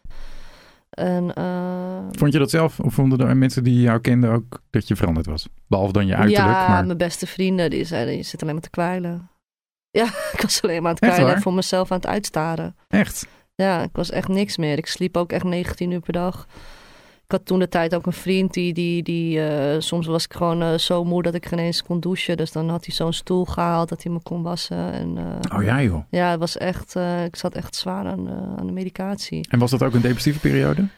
En eh, Vond je dat zelf? Of vonden er mensen die jou kenden ook dat je veranderd was? Behalve dan je uiterlijk, ja, maar... mijn beste vrienden die zeiden, je zit alleen maar te kwijlen. Ja, ik was alleen maar aan het kwijlen en voor mezelf aan het uitstaren. Echt? Ja, ik was echt niks meer. Ik sliep ook echt 19 uur per dag. Ik had toen de tijd ook een vriend die, die, die eh, soms was ik gewoon eh, zo moe dat ik geen eens kon douchen. Dus dan had hij zo'n stoel gehaald dat hij me kon wassen. En, eh, Oh ja joh. Ja, het was echt, ik zat echt zwaar aan, de- aan de medicatie. En was dat ook een depressieve periode?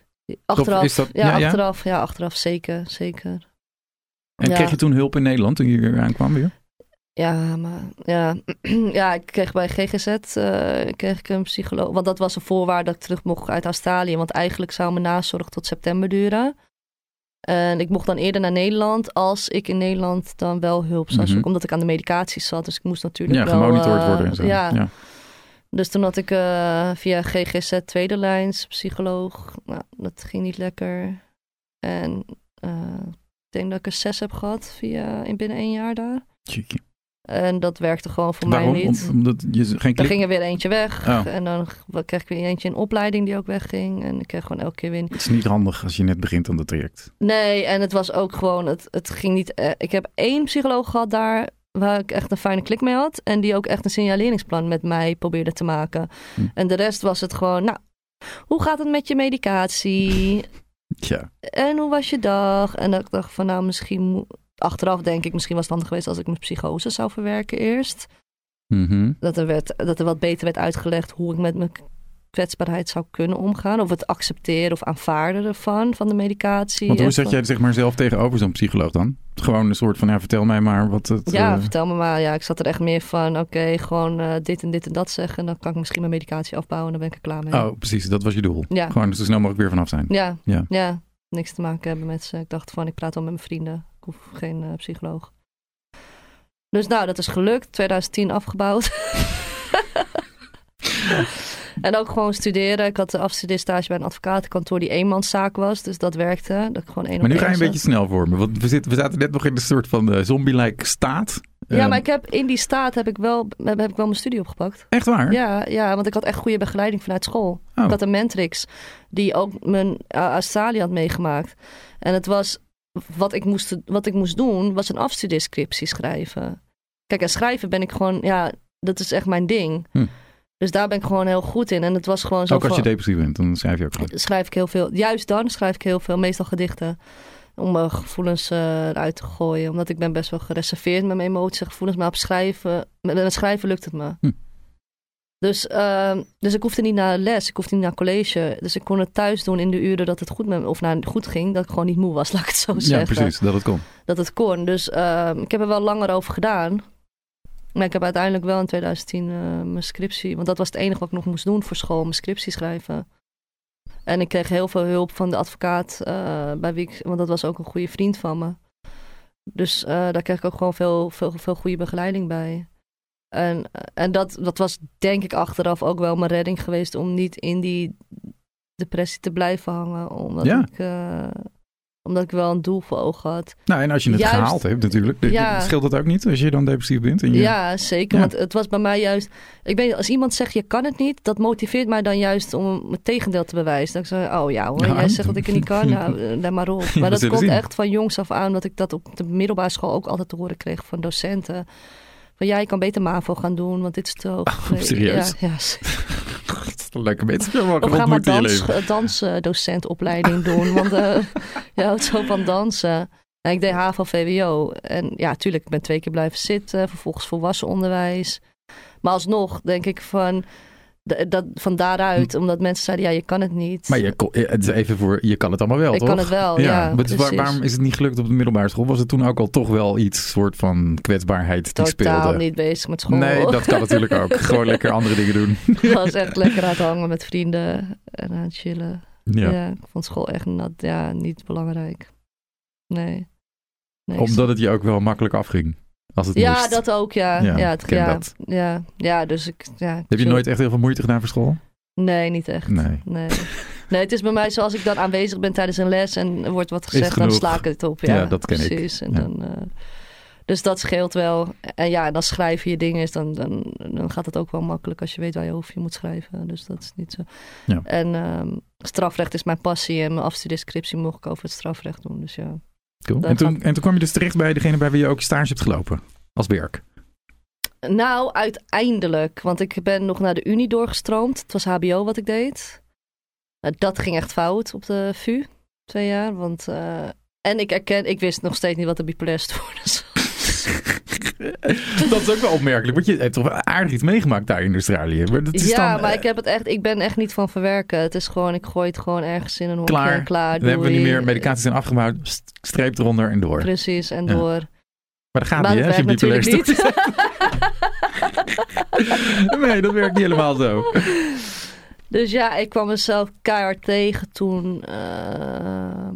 Achteraf, is dat- ja, ja, ja? achteraf, ja, achteraf zeker, zeker. En Ja. kreeg je toen hulp in Nederland toen je hier aankwam weer? Ja, maar ja, ja ik kreeg bij GGZ eh, kreeg ik een psycholoog. Want dat was een voorwaarde dat ik terug mocht uit Australië. Want eigenlijk zou mijn nazorg tot september duren. En ik mocht dan eerder naar Nederland als ik in Nederland dan wel hulp zou zoeken. Omdat ik aan de medicatie zat. Dus ik moest natuurlijk Ja, wel... gemonitord eh, worden en zo. Ja, ja. dus toen had ik eh, via GGZ tweede lijns psycholoog. Nou, dat ging niet lekker. En ik denk dat ik er zes heb gehad via, in binnen één jaar daar. En dat werkte gewoon voor Waarom? mij niet. Om- omdat je geen Er klik... ging er weer eentje weg. Oh. En dan kreeg ik weer eentje in opleiding die ook wegging. En ik kreeg gewoon elke keer weer... Het is niet handig als je net begint aan het traject. Nee, en het was ook gewoon... Het, het ging niet... eh, ik heb één psycholoog gehad daar... waar ik echt een fijne klik mee had. En die ook echt een signaleringsplan met mij probeerde te maken. Hm. En de rest was het gewoon... Nou, hoe gaat het met je medicatie? Ja. En hoe was je dag? En dat ik dacht van nou, misschien... Achteraf denk ik, misschien was het handig geweest als ik mijn psychose zou verwerken eerst. Mhm. Dat er, werd, dat er wat beter werd uitgelegd hoe ik met mijn kwetsbaarheid zou kunnen omgaan. Of het accepteren of aanvaarden ervan, van de medicatie. Want hoe van- jij er zeg maar zelf tegenover zo'n psycholoog dan? Gewoon een soort van, ja, vertel mij maar wat het... Ja, eh, vertel me maar. Ja, ik zat er echt meer van, oké, gewoon eh, dit en dit en dat zeggen. En dan kan ik misschien mijn medicatie afbouwen en dan ben ik er klaar mee. Oh, precies, dat was je doel. Ja. Gewoon zo snel mogelijk weer vanaf zijn. Ja, Ja. ja. niks te maken hebben met ze. Ik dacht van, ik praat wel met mijn vrienden. Hoef geen eh, psycholoog. Dus nou, dat is gelukt. 2010 afgebouwd. en ook gewoon studeren. Ik had de afstudeerstage bij een advocatenkantoor die eenmanszaak was. Dus dat werkte. Dat ik gewoon één Maar nu ga je een zat. beetje snel voor me. Want we, zitten, we zaten net nog in een soort van eh, zombie-like staat. Ja, Ehm, maar ik heb in die staat heb ik wel, heb, heb ik wel mijn studie opgepakt. Echt waar? Ja, ja, want ik had echt goede begeleiding vanuit school. Oh. Ik had een mentrix die ook mijn uh, Australië had meegemaakt. En het was, wat ik, moest, wat ik moest doen, was een afstudeerscriptie schrijven. Kijk, en schrijven ben ik gewoon, ja, dat is echt mijn ding. Hm. Dus daar ben ik gewoon heel goed in. En het was gewoon zo Ook als je depressief bent, dan schrijf je ook gewoon. schrijf ik heel veel. Juist dan schrijf ik heel veel, meestal gedichten. Om mijn gevoelens eh, eruit te gooien. Omdat ik ben best wel gereserveerd met mijn emoties en gevoelens. Maar op schrijven, met, met schrijven lukt het me. Hm. Dus, ehm, dus ik hoefde niet naar les, ik hoefde niet naar college. Dus ik kon het thuis doen in de uren dat het goed, met me, of nou, goed ging. Dat ik gewoon niet moe was, laat ik het zo Ja, zeggen. precies, dat het kon. Dat het kon. Dus ehm, ik heb er wel langer over gedaan. Maar ik heb uiteindelijk wel in 2010 eh, mijn scriptie... Want dat was het enige wat ik nog moest doen voor school, mijn scriptie schrijven. En ik kreeg heel veel hulp van de advocaat eh, bij wie ik... Want dat was ook een goede vriend van me. Dus eh, daar kreeg ik ook gewoon veel, veel, veel goede begeleiding bij. En, en dat, dat was denk ik achteraf ook wel mijn redding geweest om niet in die depressie te blijven hangen. Omdat, Ja. ik, eh, omdat ik wel een doel voor ogen had. Nou, en als je het Juist- gehaald hebt natuurlijk, dan Ja. scheelt dat ook niet als je dan depressief bent. En je... Ja, zeker. Ja. Want het was bij mij juist. Ik weet, als iemand zegt je kan het niet, dat motiveert mij dan juist om het tegendeel te bewijzen. Ik zeg, oh ja hoor, Ja. jij zegt dat ik het niet kan, nou, eh, let maar op. Maar dat komt zien. echt van jongs af aan, dat ik dat op de middelbare school ook altijd te horen kreeg van docenten. Van ja, je kan beter MAVO gaan doen, want dit is te hoog. Oh, serieus? Ja. God, leuke mensen. Of ga maar dans, dansdocentopleiding doen, want eh je houdt zo van dansen. Nou, ik deed HAVO VWO en ja, tuurlijk, ik ben twee keer blijven zitten, vervolgens volwassen onderwijs. Maar alsnog denk ik van, dat, van daaruit, omdat mensen zeiden, ja, je kan het niet. Hm. Maar je, eh, het is even voor, je kan het allemaal wel, ik toch? kan het wel, ja, waar- precies. waarom is het niet gelukt op de middelbare school? Was het toen ook al toch wel iets soort van kwetsbaarheid die Totaal speelde? niet bezig met school. Nee, dat kan natuurlijk ook. Gewoon lekker andere dingen doen. Ik was echt lekker aan het hangen met vrienden en aan het chillen. Ja. Ja, ik vond school echt nat, ja, niet belangrijk. Nee. Omdat het je ook wel makkelijk afging. Als het Ja, moest. dat ook, ja. Ja, Ja, ik het, ja, dat. ja, ja, dus ik... Ja, Heb je nooit echt heel veel moeite gedaan voor school? Nee, niet echt. Nee. Nee. nee, het is bij mij zoals ik dan aanwezig ben tijdens een les en er wordt wat gezegd, dan sla ik het op. Ja, Ja, dat ken ik. precies. En Ja. dan, eh, dus dat scheelt wel. En ja, dan schrijven je dingen, is dan, dan, dan gaat het ook wel makkelijk als je weet waar je over je moet schrijven. Dus dat is niet zo. Ja. En ehm, strafrecht is mijn passie en mijn afstudeerscriptie mocht ik over het strafrecht doen. Dus ja. Cool. En toen, en toen kwam je dus terecht bij degene bij wie je ook stage hebt gelopen. Als werk. Nou, uiteindelijk. Want ik ben nog naar de Unie doorgestroomd. Het was HBO wat ik deed. Nou, dat ging echt fout op de VU. Twee jaar. Want, eh, en ik erken, ik wist nog steeds niet wat de bipolaire stoornis was. dat is ook wel opmerkelijk. Want je hebt toch aardig iets meegemaakt daar in Australië. Maar dat is Ja, dan, maar eh, ik, heb het echt, ik ben echt niet van verwerken. Het is gewoon, ik gooi het gewoon ergens in een hokje Klaar. en klaar. Dan hebben we niet meer medicatie zijn afgebouwd. st- Streep eronder en door. Precies, en Ja. door. Maar dat gaat maar niet, hè? Als je bipolair niet. Nee, dat werkt niet helemaal zo. Dus ja, ik kwam mezelf keihard tegen toen. ehm,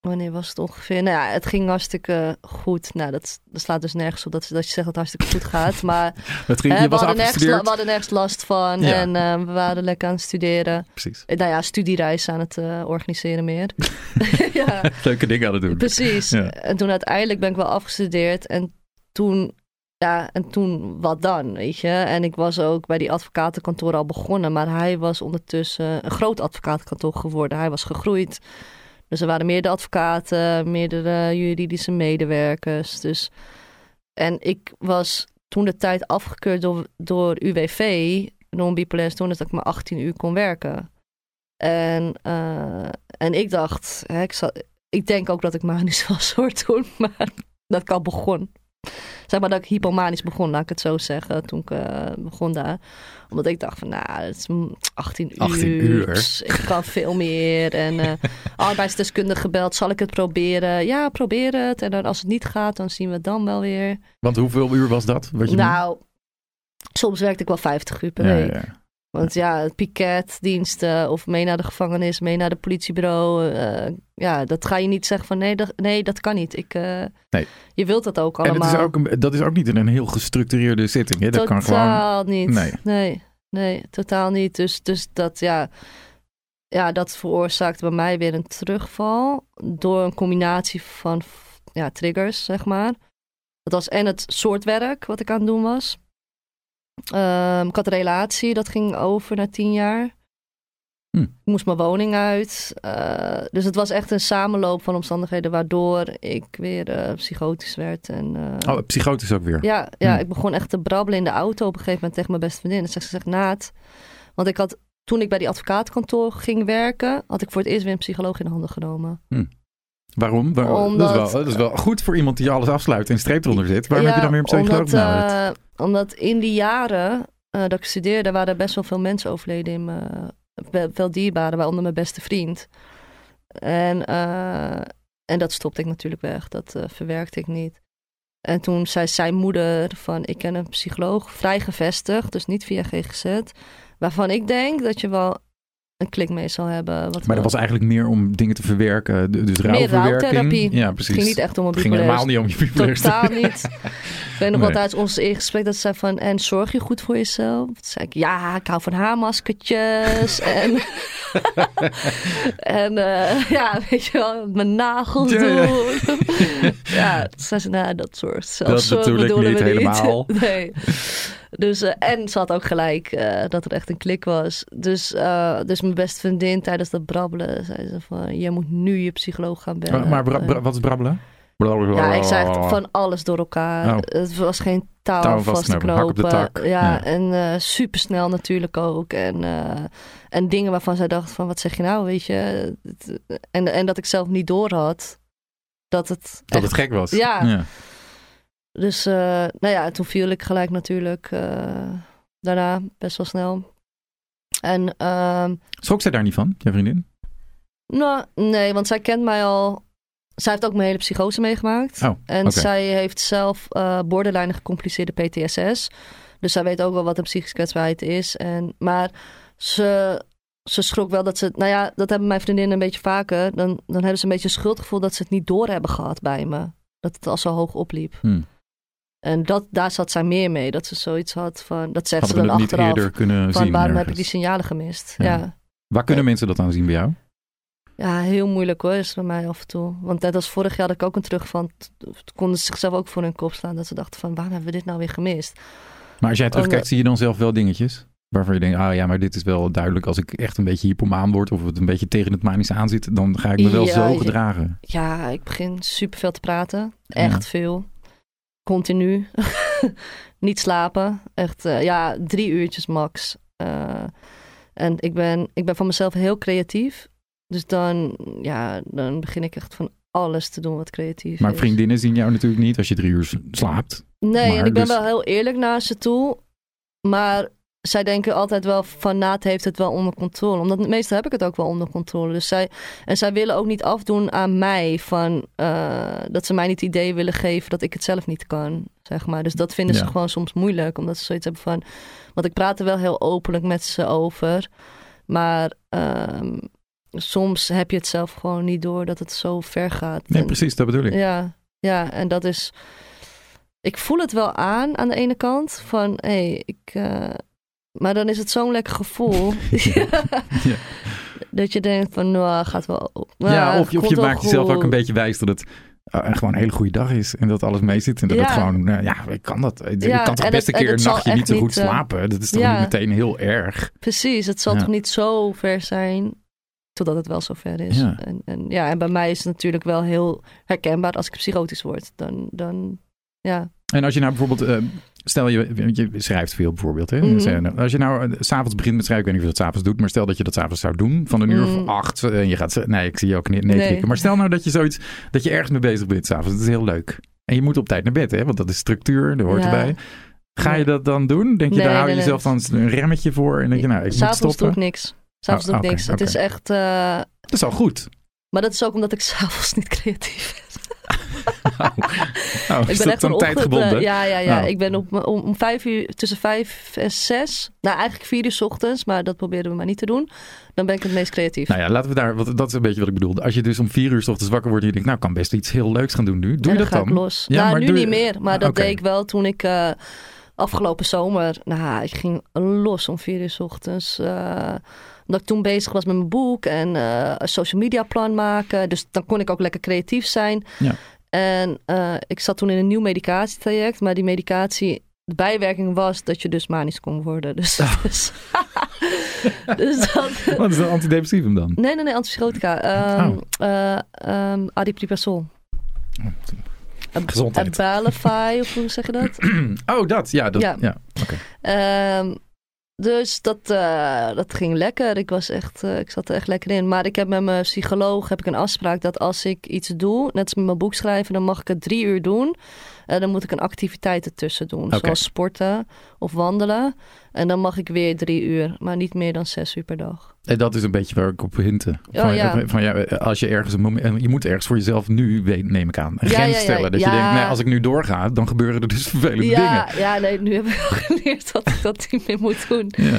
wanneer was het ongeveer? Nou ja, het ging hartstikke goed. Nou, dat, dat slaat dus nergens op dat, dat je zegt dat het hartstikke goed gaat. Maar Het ging, hè, je we, was hadden nergens, we hadden nergens last van. Ja. En eh, we waren lekker aan het studeren. Precies. Eh, Nou ja, studiereizen aan het eh, organiseren meer. ja, Leuke dingen aan het doen. precies. Ja. En toen uiteindelijk ben ik wel afgestudeerd. En toen, ja, en toen wat dan, weet je. En ik was ook bij die advocatenkantoor al begonnen. Maar hij was ondertussen een groot advocatenkantoor geworden. Hij was gegroeid. Dus er waren meerdere advocaten, meerdere juridische medewerkers. Dus, en ik was toen de tijd afgekeurd door, door UWV, non-bipolair stoornis, dat ik maar 18 uur kon werken. En, eh, en ik dacht, hè, ik, ik denk ook dat ik manisch was hoor toen, maar dat ik al begon. Zeg maar dat ik hypomanisch begon, laat ik het zo zeggen, toen ik eh, begon daar. Omdat ik dacht van, nou, het is mm, 18 uur. 18 uur. Ik kan veel meer. En eh arbeidsdeskundige gebeld, zal ik het proberen? Ja, probeer het. En dan als het niet gaat, dan zien we het dan wel weer. Want hoeveel uur was dat? Wat je Nou, soms werkte ik wel 50 uur per ja, week. ja. Want ja, het piketdiensten of mee naar de gevangenis, mee naar de politiebureau. eh, ja, dat ga je niet zeggen van nee, dat, nee, dat kan niet. Ik, eh, Nee. Je wilt dat ook En allemaal. het is ook, een- dat is ook niet in een heel gestructureerde zitting. Hè? Dat kan gewoon. totaal niet. Nee. Nee. nee, totaal niet. Dus, dus dat, ja, ja, dat veroorzaakt bij mij weer een terugval. Door een combinatie van ja, triggers, zeg maar. Dat was en het soort werk wat ik aan het doen was. Ehm, ik had een relatie, dat ging over na tien jaar. Hm. Ik moest mijn woning uit. Eh, dus het was echt een samenloop van omstandigheden waardoor ik weer eh, psychotisch werd. En, eh, Oh, psychotisch ook weer. ja, ja Hm. ik begon echt te brabbelen in de auto op een gegeven moment tegen mijn beste vriendin. En ze zegt, Naat, want ik had, toen ik bij die advocaatkantoor ging werken, had ik voor het eerst weer een psycholoog in de handen genomen. Waarom? Waar- dat, is wel, dat is wel goed voor iemand die alles afsluit en een streep eronder zit. Waarom heb je dan weer een psycholoog nodig? eh, omdat in die jaren eh, dat ik studeerde, waren er best wel veel mensen overleden in mijn, wel- dierbaren, waaronder mijn beste vriend. En, eh, en dat stopte ik natuurlijk weg, dat verwerkte ik niet. En toen zei zijn moeder van, ik ken een psycholoog, vrij gevestigd, dus niet via GGZ, waarvan ik denk dat je wel een klik mee zal hebben. Wat Maar dat was eigenlijk meer om dingen te verwerken. Dus rouwverwerking. Ja, Het precies. ging niet echt om Het ging helemaal niet om je bipolair. Totaal niet. Ik weet nog wel Nee. tijdens ons gesprek dat ze zei van... En zorg je goed voor jezelf? Toen zei ik, ja, ik hou van haarmaskertjes. en en eh, ja, weet je wel, mijn nagels doen. ja, toen zei ze, nou, dat soort Dat zelfzorg natuurlijk bedoelen niet we helemaal. nee. Dus, eh, en ze had ook gelijk eh, dat er echt een klik was. Dus, eh, dus mijn beste vriendin tijdens dat brabbelen zei ze van... Jij moet nu je psycholoog gaan bellen. Maar, wat is brabbelen? ja, ik zei echt van alles door elkaar. Oh. Het was geen touw, Touw vast te knopen. Ja, Ja. en eh supersnel natuurlijk ook. En, en dingen waarvan zij dacht van, wat zeg je nou, weet je? En, en dat ik zelf niet door had dat het Dat echt- het gek was. Ja. Dus, eh, nou ja, toen viel ik gelijk natuurlijk eh, daarna best wel snel. En, ehm, Schrok zij daar niet van, je vriendin? nou, nee, want zij kent mij al. Zij heeft ook mijn hele psychose meegemaakt. Oh, en zij heeft zelf eh borderline gecompliceerde PTSS. Dus zij weet ook wel wat een psychische kwetsbaarheid is. En, maar ze, ze schrok wel dat ze... Nou ja, dat hebben mijn vriendinnen een beetje vaker. Dan, dan hebben ze een beetje een schuldgevoel dat ze het niet door hebben gehad bij me. Dat het al zo hoog opliep. Hm. En dat, daar zat zij meer mee. Dat ze zoiets had van... Dat zegt Hadden we ze dan niet achteraf. eerder kunnen Van zien? waarom heb ik die signalen gemist? Ja. ja. Waar kunnen mensen dat aan zien bij jou? Ja, heel moeilijk hoor, is bij mij af en toe. Want net als vorig jaar had ik ook een terug van... konden ze zichzelf ook voor hun kop slaan. Dat ze dachten van, waarom hebben we dit nou weer gemist? Maar als jij terugkijkt, zie je dan zelf wel dingetjes? Waarvan je denkt, ah ja, maar dit is wel duidelijk. Als ik echt een beetje hypomaan word of het een beetje tegen het manische aanzit, dan ga ik me wel Ja, zo gedragen. Ja, ik begin superveel te praten. Echt veel. Continu. Niet slapen. Echt, eh, ja, drie uurtjes max. Eh, en ik ben, ik ben van mezelf heel creatief. Dus dan, ja, dan begin ik echt van alles te doen wat creatief Maar is. vriendinnen zien jou natuurlijk niet als je drie uur slaapt. Nee, Maar en ik ben dus- wel heel eerlijk naar ze toe. Maar zij denken altijd wel van Naat heeft het wel onder controle. Omdat meestal heb ik het ook wel onder controle. Dus zij, en zij willen ook niet afdoen aan mij van eh, dat ze mij niet het idee willen geven dat ik het zelf niet kan. Zeg maar. Dus dat vinden Ja. ze gewoon soms moeilijk. Omdat ze zoiets hebben van. Want ik praat er wel heel openlijk met ze over. Maar ehm, soms heb je het zelf gewoon niet door dat het zo ver gaat. Nee, En- precies, dat bedoel ik. ja, ja, en dat is. Ik voel het wel aan aan de ene kant van hé, hey, ik. eh, maar dan is het zo'n lekker gevoel. Ja. Dat je denkt van nou, gaat wel. Nou, Ja, of je, of maakt jezelf ook een beetje wijs dat het eh, gewoon een hele goede dag is. En dat alles mee zit. En dat het gewoon, eh, ja, ik kan dat. Ja, kan toch best een het- keer een nachtje niet zo goed eh, slapen. Dat is toch niet meteen heel erg. Precies, het zal toch niet zo ver zijn. Totdat het wel zo ver is. Ja. En, en, ja, en bij mij is het natuurlijk wel heel herkenbaar als ik psychotisch word. Dan, dan ja. En als je nou bijvoorbeeld, eh, stel je, je schrijft veel bijvoorbeeld. Hè? Mhm. Eh, Als je nou eh, s s'avonds begint met schrijven, ik weet niet of je dat s'avonds doet, maar stel dat je dat s'avonds zou doen, van een uur of acht. En je gaat, nee, ik zie je ook nee, nee, knikken. Maar stel nou dat je zoiets, dat je ergens mee bezig bent s'avonds. Dat is heel leuk. En je moet op tijd naar bed, hè? want dat is structuur, dat hoort Ja. erbij. Ga je dat dan doen? Denk je, Nee, daar hou je nee, jezelf dan een remmetje voor en denk je, nou, ik moet S'avonds doe stoppen? ik niks. S'avonds Oh, doe ik oké, niks. Het is echt. eh, Dat is al goed. maar dat is ook omdat ik s'avonds niet creatief ben. Nou, nou, Ik ben echt dan tijdgebonden? ja, ja, ja. Oh. Ik ben op, om, om vijf uur, tussen vijf en zes. Nou, eigenlijk vier uur 's ochtends, maar dat proberen we maar niet te doen. Dan ben ik het meest creatief. Nou ja, laten we daar, want dat is een beetje wat ik bedoelde. Als je dus om vier uur 's ochtends wakker wordt en je denkt, nou, kan best iets heel leuks gaan doen nu. Doe je dat dan? los. Ja, nou, maar nu doe niet meer. Maar dat deed ik wel toen ik eh, afgelopen zomer... Nou, ik ging los om vier uur 's ochtends. eh, omdat ik toen bezig was met mijn boek en eh, een social media plan maken. Dus dan kon ik ook lekker creatief zijn. Ja. En eh, ik zat toen in een nieuw medicatietraject. Maar die medicatie... De bijwerking was dat je dus manisch kon worden. Dus, dus, dus dat... Wat is een antidepressivum dan? Nee, nee, nee, antipsychotica. Ehm Oh. ehm, adipriprazol. Gezondheid. Abilify, of hoe zeg je dat? Oh, dat. Ja, dat, ja. Ja. oké. Ehm, dus dat, eh, dat ging lekker. Ik, was echt, eh, ik zat er echt lekker in. Maar ik heb met mijn psycholoog heb ik een afspraak dat als ik iets doe, net als met mijn boek schrijven, dan mag ik het drie uur doen. En dan moet ik een activiteit ertussen doen. Zoals sporten of wandelen. En dan mag ik weer drie uur, maar niet meer dan zes uur per dag. En dat is een beetje waar ik op hintte. Oh, Van, ja. van, van, ja, als je ergens een moment, je moet ergens voor jezelf nu, neem ik aan, een Ja, grens stellen. Dat je denkt, nee, als ik nu doorga, dan gebeuren er dus vervelende dingen. ja, nee, nu heb ik wel geleerd dat ik dat niet meer moet doen. Ja.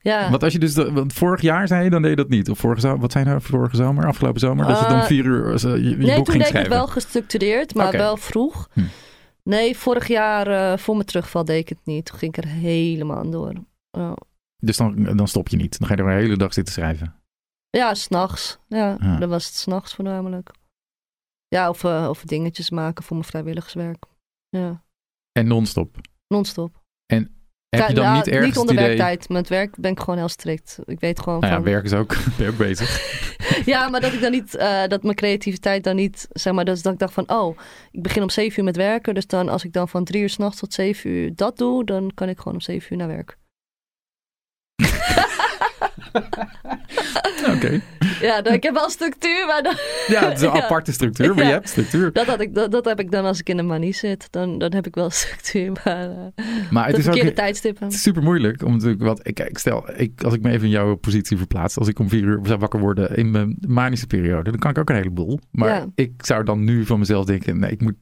Ja. Want als je dus, de- want vorig jaar zei je, dan deed je dat niet. Of vorige zomer, wat zijn nou vorige zomer, afgelopen zomer? dat je dan Eh, vier uur eh, je, je nee, boek toen ging deed ik schrijven. het wel gestructureerd, maar wel vroeg. Hm. Nee, vorig jaar eh, voor mijn terugval deed ik het niet. Toen ging ik er helemaal aan door. Dus dan, dan stop je niet. Dan ga je er een hele dag zitten schrijven. Ja, s'nachts. Ja, Ja. dan was het s'nachts voornamelijk. Ja, of, eh, of dingetjes maken voor mijn vrijwilligerswerk. Ja, En non-stop. non-stop. Heb je dan nou, niet ergens Niet onder werktijd. Met werk ben ik gewoon heel strikt. Ik weet gewoon Nou ja, van... werk is ook, ook bezig. Ja, maar dat ik dan niet, eh, dat mijn creativiteit dan niet, zeg maar, dus dat ik dacht van, oh, ik begin om zeven uur met werken. Dus dan als ik dan van drie uur s'nachts tot zeven uur dat doe, dan kan ik gewoon om zeven uur naar werk. Oké. Ja, dan, ik heb wel structuur, maar dan, Ja, het is een Ja. aparte structuur, maar je hebt structuur. dat, had ik, dat, dat heb ik dan als ik in de manie zit. Dan, dan heb ik wel structuur, maar uh, Maar het is ook tijdstippen. het is super moeilijk. Om natuurlijk wat, ik, ik stel, ik, als ik me even in jouw positie verplaats. Als ik om vier uur zou wakker worden in mijn manische periode. Dan kan ik ook een heleboel. Maar Ja. ik zou dan nu van mezelf denken. Nee, ik moet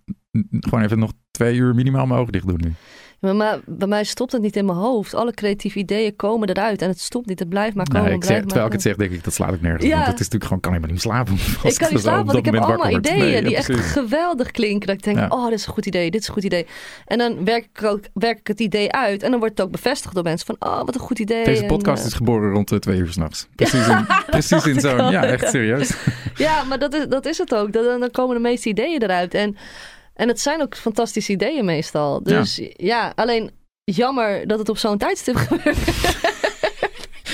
gewoon even nog twee uur minimaal mijn ogen dicht doen nu. Maar, maar bij mij stopt het niet in mijn hoofd. Alle creatieve ideeën komen eruit en het stopt niet. Het blijft maar komen. Nou, ik zeg, terwijl ik maar het zeg, denk ik, dat slaat ik nergens. Ja. Want het is natuurlijk gewoon, kan helemaal niet slapen. Ik kan niet slapen, want ik dat heb allemaal ideeën Nee, die ja, echt geweldig klinken. Dat ik denk, Ja. oh, dit is een goed idee, dit is een goed idee. En dan werk ik, ook, werk ik het idee uit en dan wordt het ook bevestigd door mensen van, oh, wat een goed idee. Deze podcast eh, is geboren rond de twee uur s'nachts. Precies in, precies in ik zo'n... ja. echt serieus. Ja, maar dat is, dat is het ook. Dan, dan komen de meeste ideeën eruit. En, en het zijn ook fantastische ideeën meestal. Dus ja, alleen jammer dat het op zo'n tijdstip gebeurt.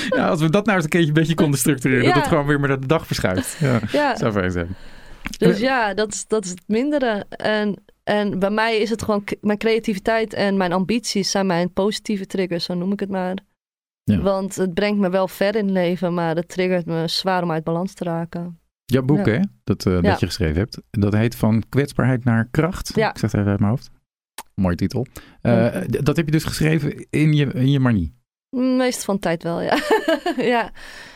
Ja, als we dat nou eens een keertje een beetje konden structureren. Dat het gewoon weer met de dag verschuift. Ja, ja. zou fijn zijn. Dus ja, dat is, dat is het mindere. En, en bij mij is het gewoon, mijn creativiteit en mijn ambities zijn mijn positieve triggers, zo noem ik het maar. Ja. Want het brengt me wel ver in het leven, maar het triggert me zwaar om uit balans te raken. Jouw boek, Ja. hè, dat, eh, Ja. dat je geschreven hebt, dat heet Van kwetsbaarheid naar kracht. Ja. Ik zeg het even uit mijn hoofd. Mooie titel. Eh, dat heb je dus geschreven in je, in je manie. Meest van de tijd wel, ja. ja.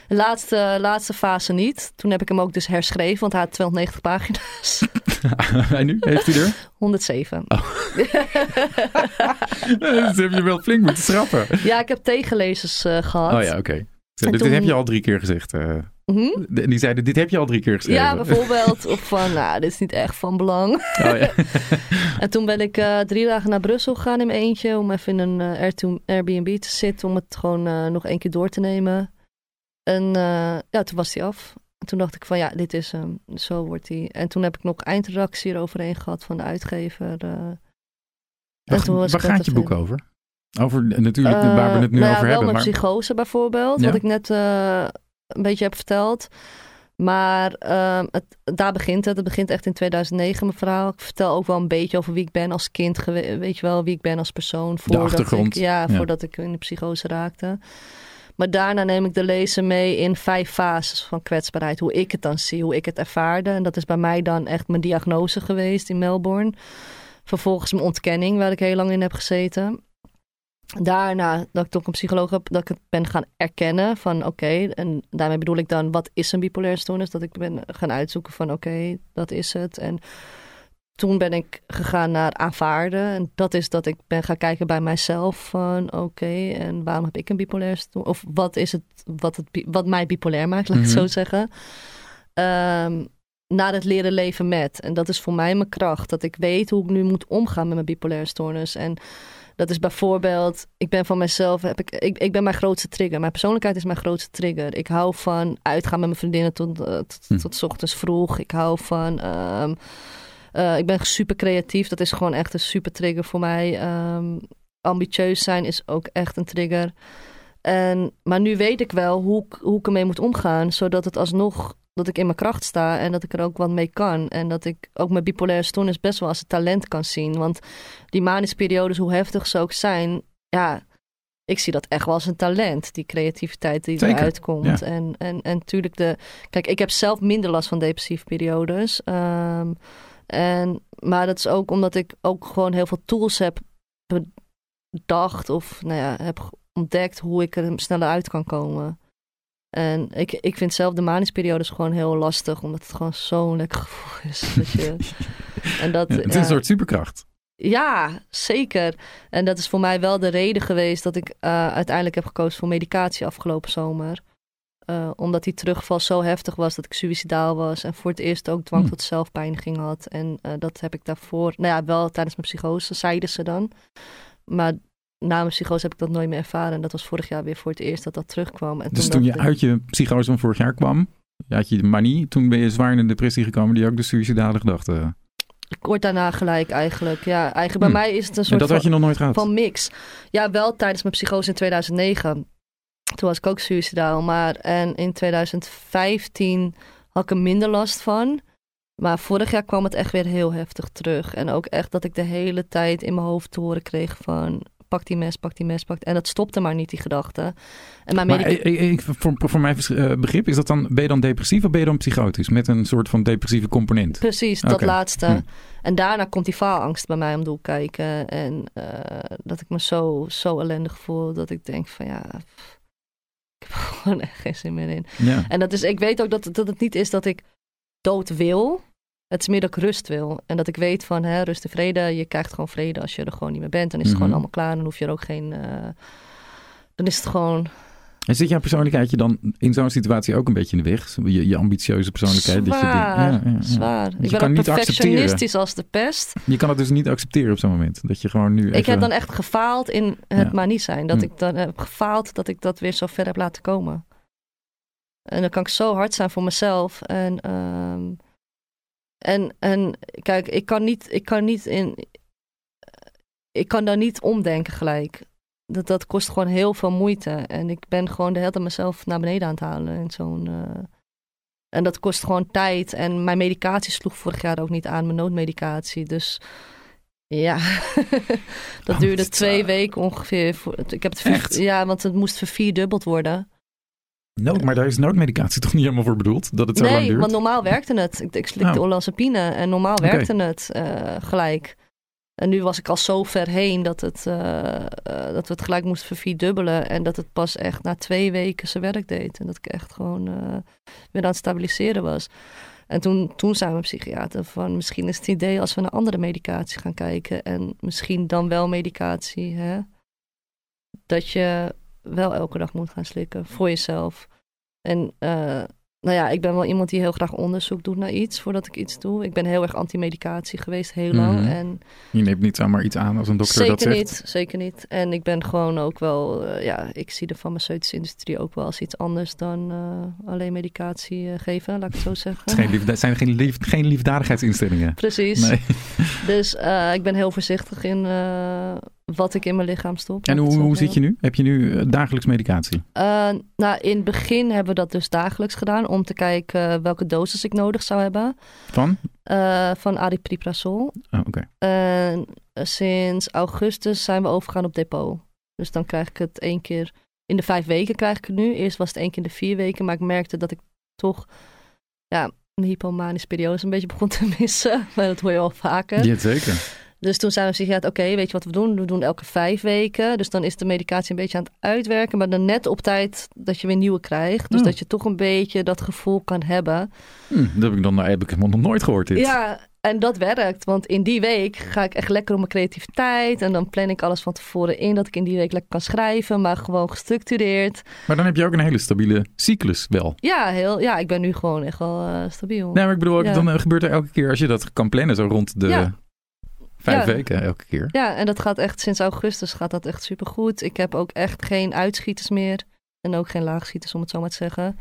Laatste, laatste fase niet. Toen heb ik hem ook dus herschreven, want hij had 290 pagina's. en nu? Heeft hij er? 107. dus heb je wel flink moeten schrappen. Ja, ik heb tegenlezers eh, gehad. Oh ja, oké. En Dit toen- heb je al drie keer gezegd. Mhm. De- die zeiden, dit heb je al drie keer geschreven. Ja, bijvoorbeeld. Of van, nou, dit is niet echt van belang. Oh, ja. En toen ben ik eh, drie dagen naar Brussel gegaan in mijn eentje. Om even in een eh, Air- Airbnb te zitten. Om het gewoon eh, nog één keer door te nemen. En ja, toen was hij af. En toen dacht ik van ja, dit is hem. Zo wordt hij. En toen heb ik nog eindredactie eroverheen gehad van de uitgever. Waar, wel gaat je boek over? Over natuurlijk waar we het nu nou over wel hebben. mijn Maar, psychose bijvoorbeeld, Ja. wat ik net een beetje heb verteld. Maar ehm, het, daar begint het. Het begint echt in 2009, mijn verhaal. Ik vertel ook wel een beetje over wie ik ben als kind. Weet je wel, wie ik ben als persoon. Voordat. Ik, ja, Ja. voordat ik in de psychose raakte. Maar daarna neem ik de lezer mee in vijf fases van kwetsbaarheid. Hoe ik het dan zie, hoe ik het ervaarde. En dat is bij mij dan echt mijn diagnose geweest in Melbourne. Vervolgens mijn ontkenning, waar ik heel lang in heb gezeten. Daarna dat ik toch een psycholoog heb, dat ik het ben gaan erkennen van oké. en daarmee bedoel ik dan, wat is een bipolaire stoornis? Dat ik ben gaan uitzoeken van oké, dat is het. En toen ben ik gegaan naar aanvaarden. En dat is dat ik ben gaan kijken bij mijzelf van oké, en waarom heb ik een bipolaire stoornis? Of wat is het wat, het, wat mij bipolair maakt, laat ik het Mhm. zo zeggen. Ehm, naar het leren leven met. En dat is voor mij mijn kracht. Dat ik weet hoe ik nu moet omgaan met mijn bipolaire stoornis. En dat is bijvoorbeeld, ik ben van mezelf, heb ik, ik, ik ben mijn grootste trigger. Mijn persoonlijkheid is mijn grootste trigger. Ik hou van uitgaan met mijn vriendinnen tot, eh, tot, Hm. tot ochtends vroeg. Ik hou van, ehm, eh, ik ben super creatief. Dat is gewoon echt een super trigger voor mij. Ehm, ambitieus zijn is ook echt een trigger. En, maar nu weet ik wel hoe, hoe ik ermee moet omgaan, zodat het alsnog dat ik in mijn kracht sta en dat ik er ook wat mee kan. En dat ik ook mijn bipolaire stoornis best wel als een talent kan zien. Want die manische periodes, hoe heftig ze ook zijn, ja, ik zie dat echt wel als een talent. Die creativiteit die Zeker, eruit komt. ja. En, en, en natuurlijk de... Kijk, ik heb zelf minder last van depressieve periodes. Ehm, en, maar dat is ook omdat ik ook gewoon heel veel tools heb bedacht of nou ja, heb ontdekt hoe ik er sneller uit kan komen. En ik, ik vind zelf de manische periodes gewoon heel lastig, omdat het gewoon zo'n lekker gevoel is. Dat je, en dat, Ja, het is ja. een soort superkracht. Ja, zeker. En dat is voor mij wel de reden geweest dat ik uh, uiteindelijk heb gekozen voor medicatie afgelopen zomer. Uh, omdat die terugval zo heftig was dat ik suicidaal was. En voor het eerst ook dwang Hmm. tot zelfpijniging had. En uh, dat heb ik daarvoor, nou ja, wel tijdens mijn psychose, zeiden ze dan. Maar na mijn psychose heb ik dat nooit meer ervaren. En dat was vorig jaar weer voor het eerst dat dat terugkwam. En Dus toen je dacht ik- uit je psychose van vorig jaar kwam, had je de manie, toen ben je zwaar in een depressie gekomen die ook de suïcidale gedachten. Kort daarna gelijk eigenlijk. Ja, eigenlijk bij Hmm. mij is het een En soort dat van... had je nog nooit gehad. Van mix. Ja, wel tijdens mijn psychose in 2009. Toen was ik ook suicidaal. Maar en in 2015 had ik er minder last van. Maar vorig jaar kwam het echt weer heel heftig terug. En ook echt dat ik de hele tijd in mijn hoofd te horen kreeg van... Pak die mes, pak die mes, pak... En dat stopte maar niet, die gedachte. En mijn Maar ik, voor, voor mijn eh, begrip is dat dan, ben je dan depressief of ben je dan psychotisch? Met een soort van depressieve component. Precies, dat laatste. Hm. En daarna komt die faalangst bij mij om de hoek kijken. En eh, dat ik me zo, zo ellendig voel dat ik denk van ja... pff, ik heb gewoon echt geen zin meer in. Ja. En dat is, ik weet ook dat, dat het niet is dat ik dood wil. Het is meer dat ik rust wil. En dat ik weet van hè, rust en vrede. Je krijgt gewoon vrede als je er gewoon niet meer bent. Dan is het Mhm. gewoon allemaal klaar. Dan hoef je er ook geen... eh, dan is het gewoon En zit jouw persoonlijkheidje dan in zo'n situatie ook een beetje in de weg? Je, je ambitieuze persoonlijkheid. dat je, zwaar. ja, ja, ja. zwaar. je Ik ben ook perfectionistisch als de pest. Je kan het dus niet accepteren op zo'n moment. Dat je gewoon nu even... Ik heb dan echt gefaald in het maar niet zijn. Dat Hm. ik dan heb gefaald dat ik dat weer zo ver heb laten komen. En dan kan ik zo hard zijn voor mezelf. En, ehm, en, en kijk, ik kan niet, ik kan niet in. Ik kan daar niet omdenken gelijk. Dat, dat kost gewoon heel veel moeite. En ik ben gewoon de hele tijd mezelf naar beneden aan het halen. In zo'n, eh, en dat kost gewoon tijd. En mijn medicatie sloeg vorig jaar ook niet aan, mijn noodmedicatie. Dus ja, dat Oh, duurde twee weken ongeveer. Ik heb het? Ja, want het moest vervierdubbeld worden. Nood, maar daar is noodmedicatie toch niet helemaal voor bedoeld? Dat het zo lang nee, duurt? want normaal werkte het. Ik, ik slikte Oh. olanzapine en normaal werkte het eh, gelijk. En nu was ik al zo ver heen dat, het, eh, eh, dat we het gelijk moesten vervierdubbelen. En dat het pas echt na twee weken zijn werk deed. En dat ik echt gewoon weer aan het stabiliseren was. En toen, toen zei mijn psychiater van misschien is het idee als we naar andere medicatie gaan kijken. En misschien dan wel medicatie. Hè? Dat je wel elke dag moet gaan slikken voor jezelf. En eh, nou ja, ik ben wel iemand die heel graag onderzoek doet naar iets voordat ik iets doe. Ik ben heel erg anti-medicatie geweest, heel lang. Mhm. En Je neemt niet zomaar iets aan als een dokter zeker dat zegt. niet, zeker niet. En ik ben gewoon ook wel, eh, ja, ik zie de farmaceutische industrie ook wel als iets anders dan eh, alleen medicatie geven, laat ik het zo zeggen. Het geen het zijn geen, lief, geen liefdadigheidsinstellingen. Precies. Nee. Dus ik ben heel voorzichtig in wat ik in mijn lichaam stop. En hoe, hoe zit je nu? Heb je nu eh, dagelijks medicatie? Uh, nou, in het begin hebben we dat dus dagelijks gedaan om te kijken welke dosis ik nodig zou hebben Van? uh, van aripiprazol. Oh, Oké. En sinds augustus zijn we overgegaan op depot. Dus dan krijg ik het één keer in de vijf weken krijg ik het nu. Eerst was het één keer in de vier weken, maar ik merkte dat ik toch ja, een hypomanische periode een beetje begon te missen. Maar dat hoor je wel vaker. Ja, zeker. Dus toen zijn we psychiater, oké, weet je wat we doen? We doen elke vijf weken. Dus dan is de medicatie een beetje aan het uitwerken. Maar dan net op tijd dat je weer nieuwe krijgt. Dus Oh. dat je toch een beetje dat gevoel kan hebben. Hm, dat heb ik dan heb ik helemaal nog nooit gehoord dit. Ja, en dat werkt. Want in die week ga ik echt lekker op mijn creativiteit. En dan plan ik alles van tevoren in. Dat ik in die week lekker kan schrijven. Maar gewoon gestructureerd. Maar dan heb je ook een hele stabiele cyclus wel. Ja, heel, ja ik ben nu gewoon echt wel eh, stabiel. Nee, maar ik bedoel, ook, Ja. dan eh, gebeurt er elke keer als je dat kan plannen, zo rond de Ja. Vijf Ja. weken elke keer. Ja, en dat gaat echt sinds augustus gaat dat echt supergoed. Ik heb ook echt geen uitschieters meer. En ook geen laagschieters, om het zo maar te zeggen.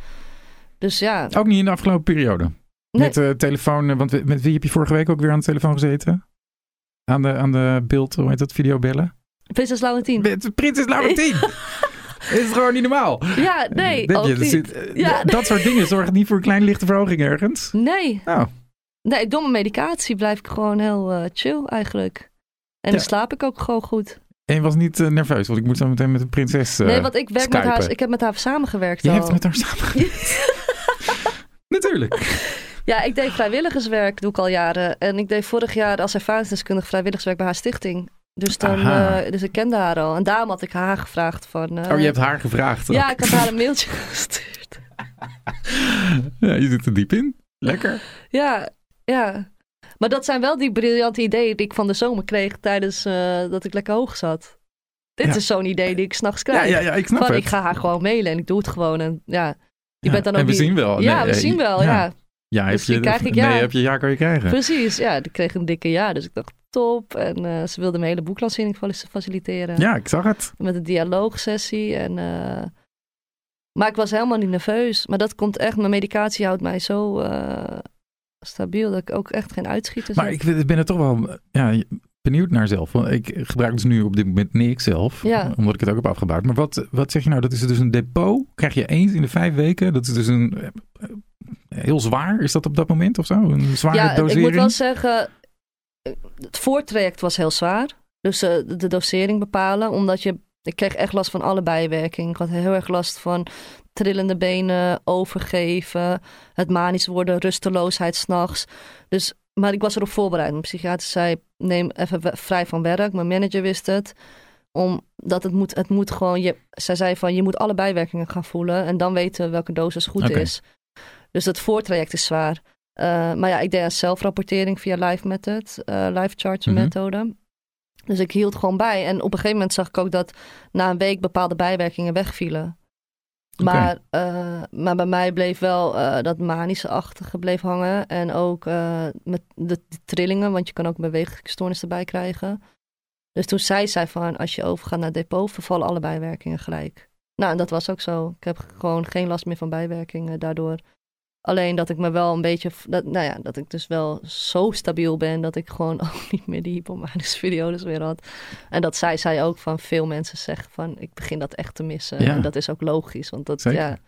Dus ja, Ook niet in de afgelopen periode. Nee. Met de telefoon, eh, want met wie heb je vorige week ook weer aan de telefoon gezeten? Aan de, aan de beeld, hoe heet dat, videobellen? Prinses Laurentien. Met Prinses Laurentien! Het is gewoon niet normaal. Ja, nee, Dat, ook je, dat, niet. zit- eh, Ja. dat soort dingen zorgen niet voor een kleine lichte verhoging ergens. Nee, Nou, nee, door mijn medicatie blijf ik gewoon heel eh, chill eigenlijk. En dan slaap ik ook gewoon goed. en je was niet eh, nerveus, want ik moet zo meteen met een prinses eh, nee, want ik werk met haar, ik heb met haar samengewerkt Je al. hebt met haar samen... Natuurlijk. Ja, ik deed vrijwilligerswerk, doe ik al jaren. En ik deed vorig jaar als ervaringsdeskundige vrijwilligerswerk bij haar stichting. Dus, dan, dus ik kende haar al. En daarom had ik haar gevraagd van... Oh, je hebt haar gevraagd. ook. Ja, ik had haar een mailtje gestuurd. Ja, je zit er diep in. Lekker. Ja, ja. Maar dat zijn wel die briljante ideeën die ik van de zomer kreeg tijdens uh, dat ik lekker hoog zat. Dit Ja. is zo'n idee die ik s'nachts krijg. Ja, ja, ja, ik snap van, het. ik ga haar gewoon mailen en ik doe het gewoon. En ja, je Ja, bent dan ook en we die- zien wel. Ja, Nee, we eh, zien wel, ja. ja. Ja, heb Dus je, krijg ik, nee, ja. heb je ja, kan je krijgen. Precies, ja. Ik kreeg een dikke ja, dus ik dacht top. En eh, ze wilde mijn hele boeklancering faci- faciliteren. Ja, ik zag het. Met een dialoogsessie. En, eh, maar ik was helemaal niet nerveus. Maar dat komt echt, mijn medicatie houdt mij zo eh, stabiel dat ik ook echt geen uitschieters Maar heb. ik ben er toch wel ja, benieuwd naar zelf. Want ik gebruik dus nu op dit moment niks zelf. Ja. Omdat ik het ook heb afgebouwd. Maar wat, wat zeg je nou? Dat is dus een depot. Krijg je eens in de vijf weken. Dat is dus een... eh, eh, Heel zwaar is dat op dat moment of zo? Een zware Ja, dosering? ik moet wel zeggen, het voortraject was heel zwaar. Dus eh, de dosering bepalen, omdat je, ik kreeg echt last van alle bijwerkingen. Ik had heel erg last van trillende benen, overgeven, het manisch worden, rusteloosheid s'nachts. Dus, maar ik was erop voorbereid. Mijn psychiater zei, neem even vrij van werk. Mijn manager wist het. Omdat het moet, het moet gewoon, je, zij zei van, je moet alle bijwerkingen gaan voelen. En dan weten welke dosis goed is. Dus het voortraject is zwaar. Eh, maar ja, ik deed aan zelfrapportering via Live Method, eh Live Charts Mhm. methode. Dus ik hield gewoon bij. En op een gegeven moment zag ik ook dat na een week bepaalde bijwerkingen wegvielen. Maar, eh, maar bij mij bleef wel eh, dat manische-achtige bleef hangen. En ook eh, met de, de trillingen, want je kan ook een bewegingsstoornis erbij krijgen. Dus toen zei zij van, als je overgaat naar depot, vervallen alle bijwerkingen gelijk. Nou, en dat was ook zo. Ik heb gewoon geen last meer van bijwerkingen daardoor. Alleen dat ik me wel een beetje, dat, nou ja, dat ik dus wel zo stabiel ben dat ik gewoon ook niet meer die hypomanische periodes meer had. En dat zij zei ook van veel mensen zeggen van ik begin dat echt te missen. Ja. En dat is ook logisch, want dat, Zeker. ja,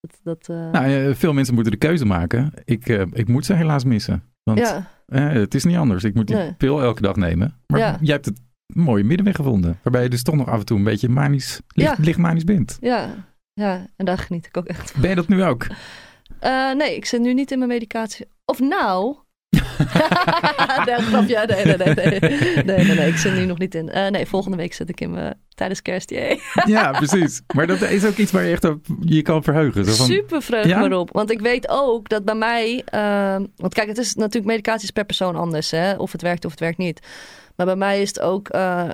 dat, dat eh, Nou, veel mensen moeten de keuze maken. Ik, eh, ik moet ze helaas missen. Want ja, eh, het is niet anders. Ik moet die Nee. pil elke dag nemen. Maar Ja. jij hebt het mooie middenweg gevonden. Waarbij je dus toch nog af en toe een beetje manisch, licht manisch bent. ja, ja, en daar geniet ik ook echt van. Ben je dat nu ook? Eh, nee, ik zit nu niet in mijn medicatie. Of nou. nee, grapje. Nee, nee, nee, nee. Nee, nee, nee, ik zit nu nog niet in. Eh, nee, volgende week zit ik in mijn tijdens kerst. Jee. ja, precies. Maar dat is ook iets waar je echt op je kan verheugen. Zo van, Super vreugd Ja? me erop. Want ik weet ook dat bij mij... ehm, want kijk, het is natuurlijk medicatie is per persoon anders. Hè? Of het werkt of het werkt niet. Maar bij mij is het ook... eh,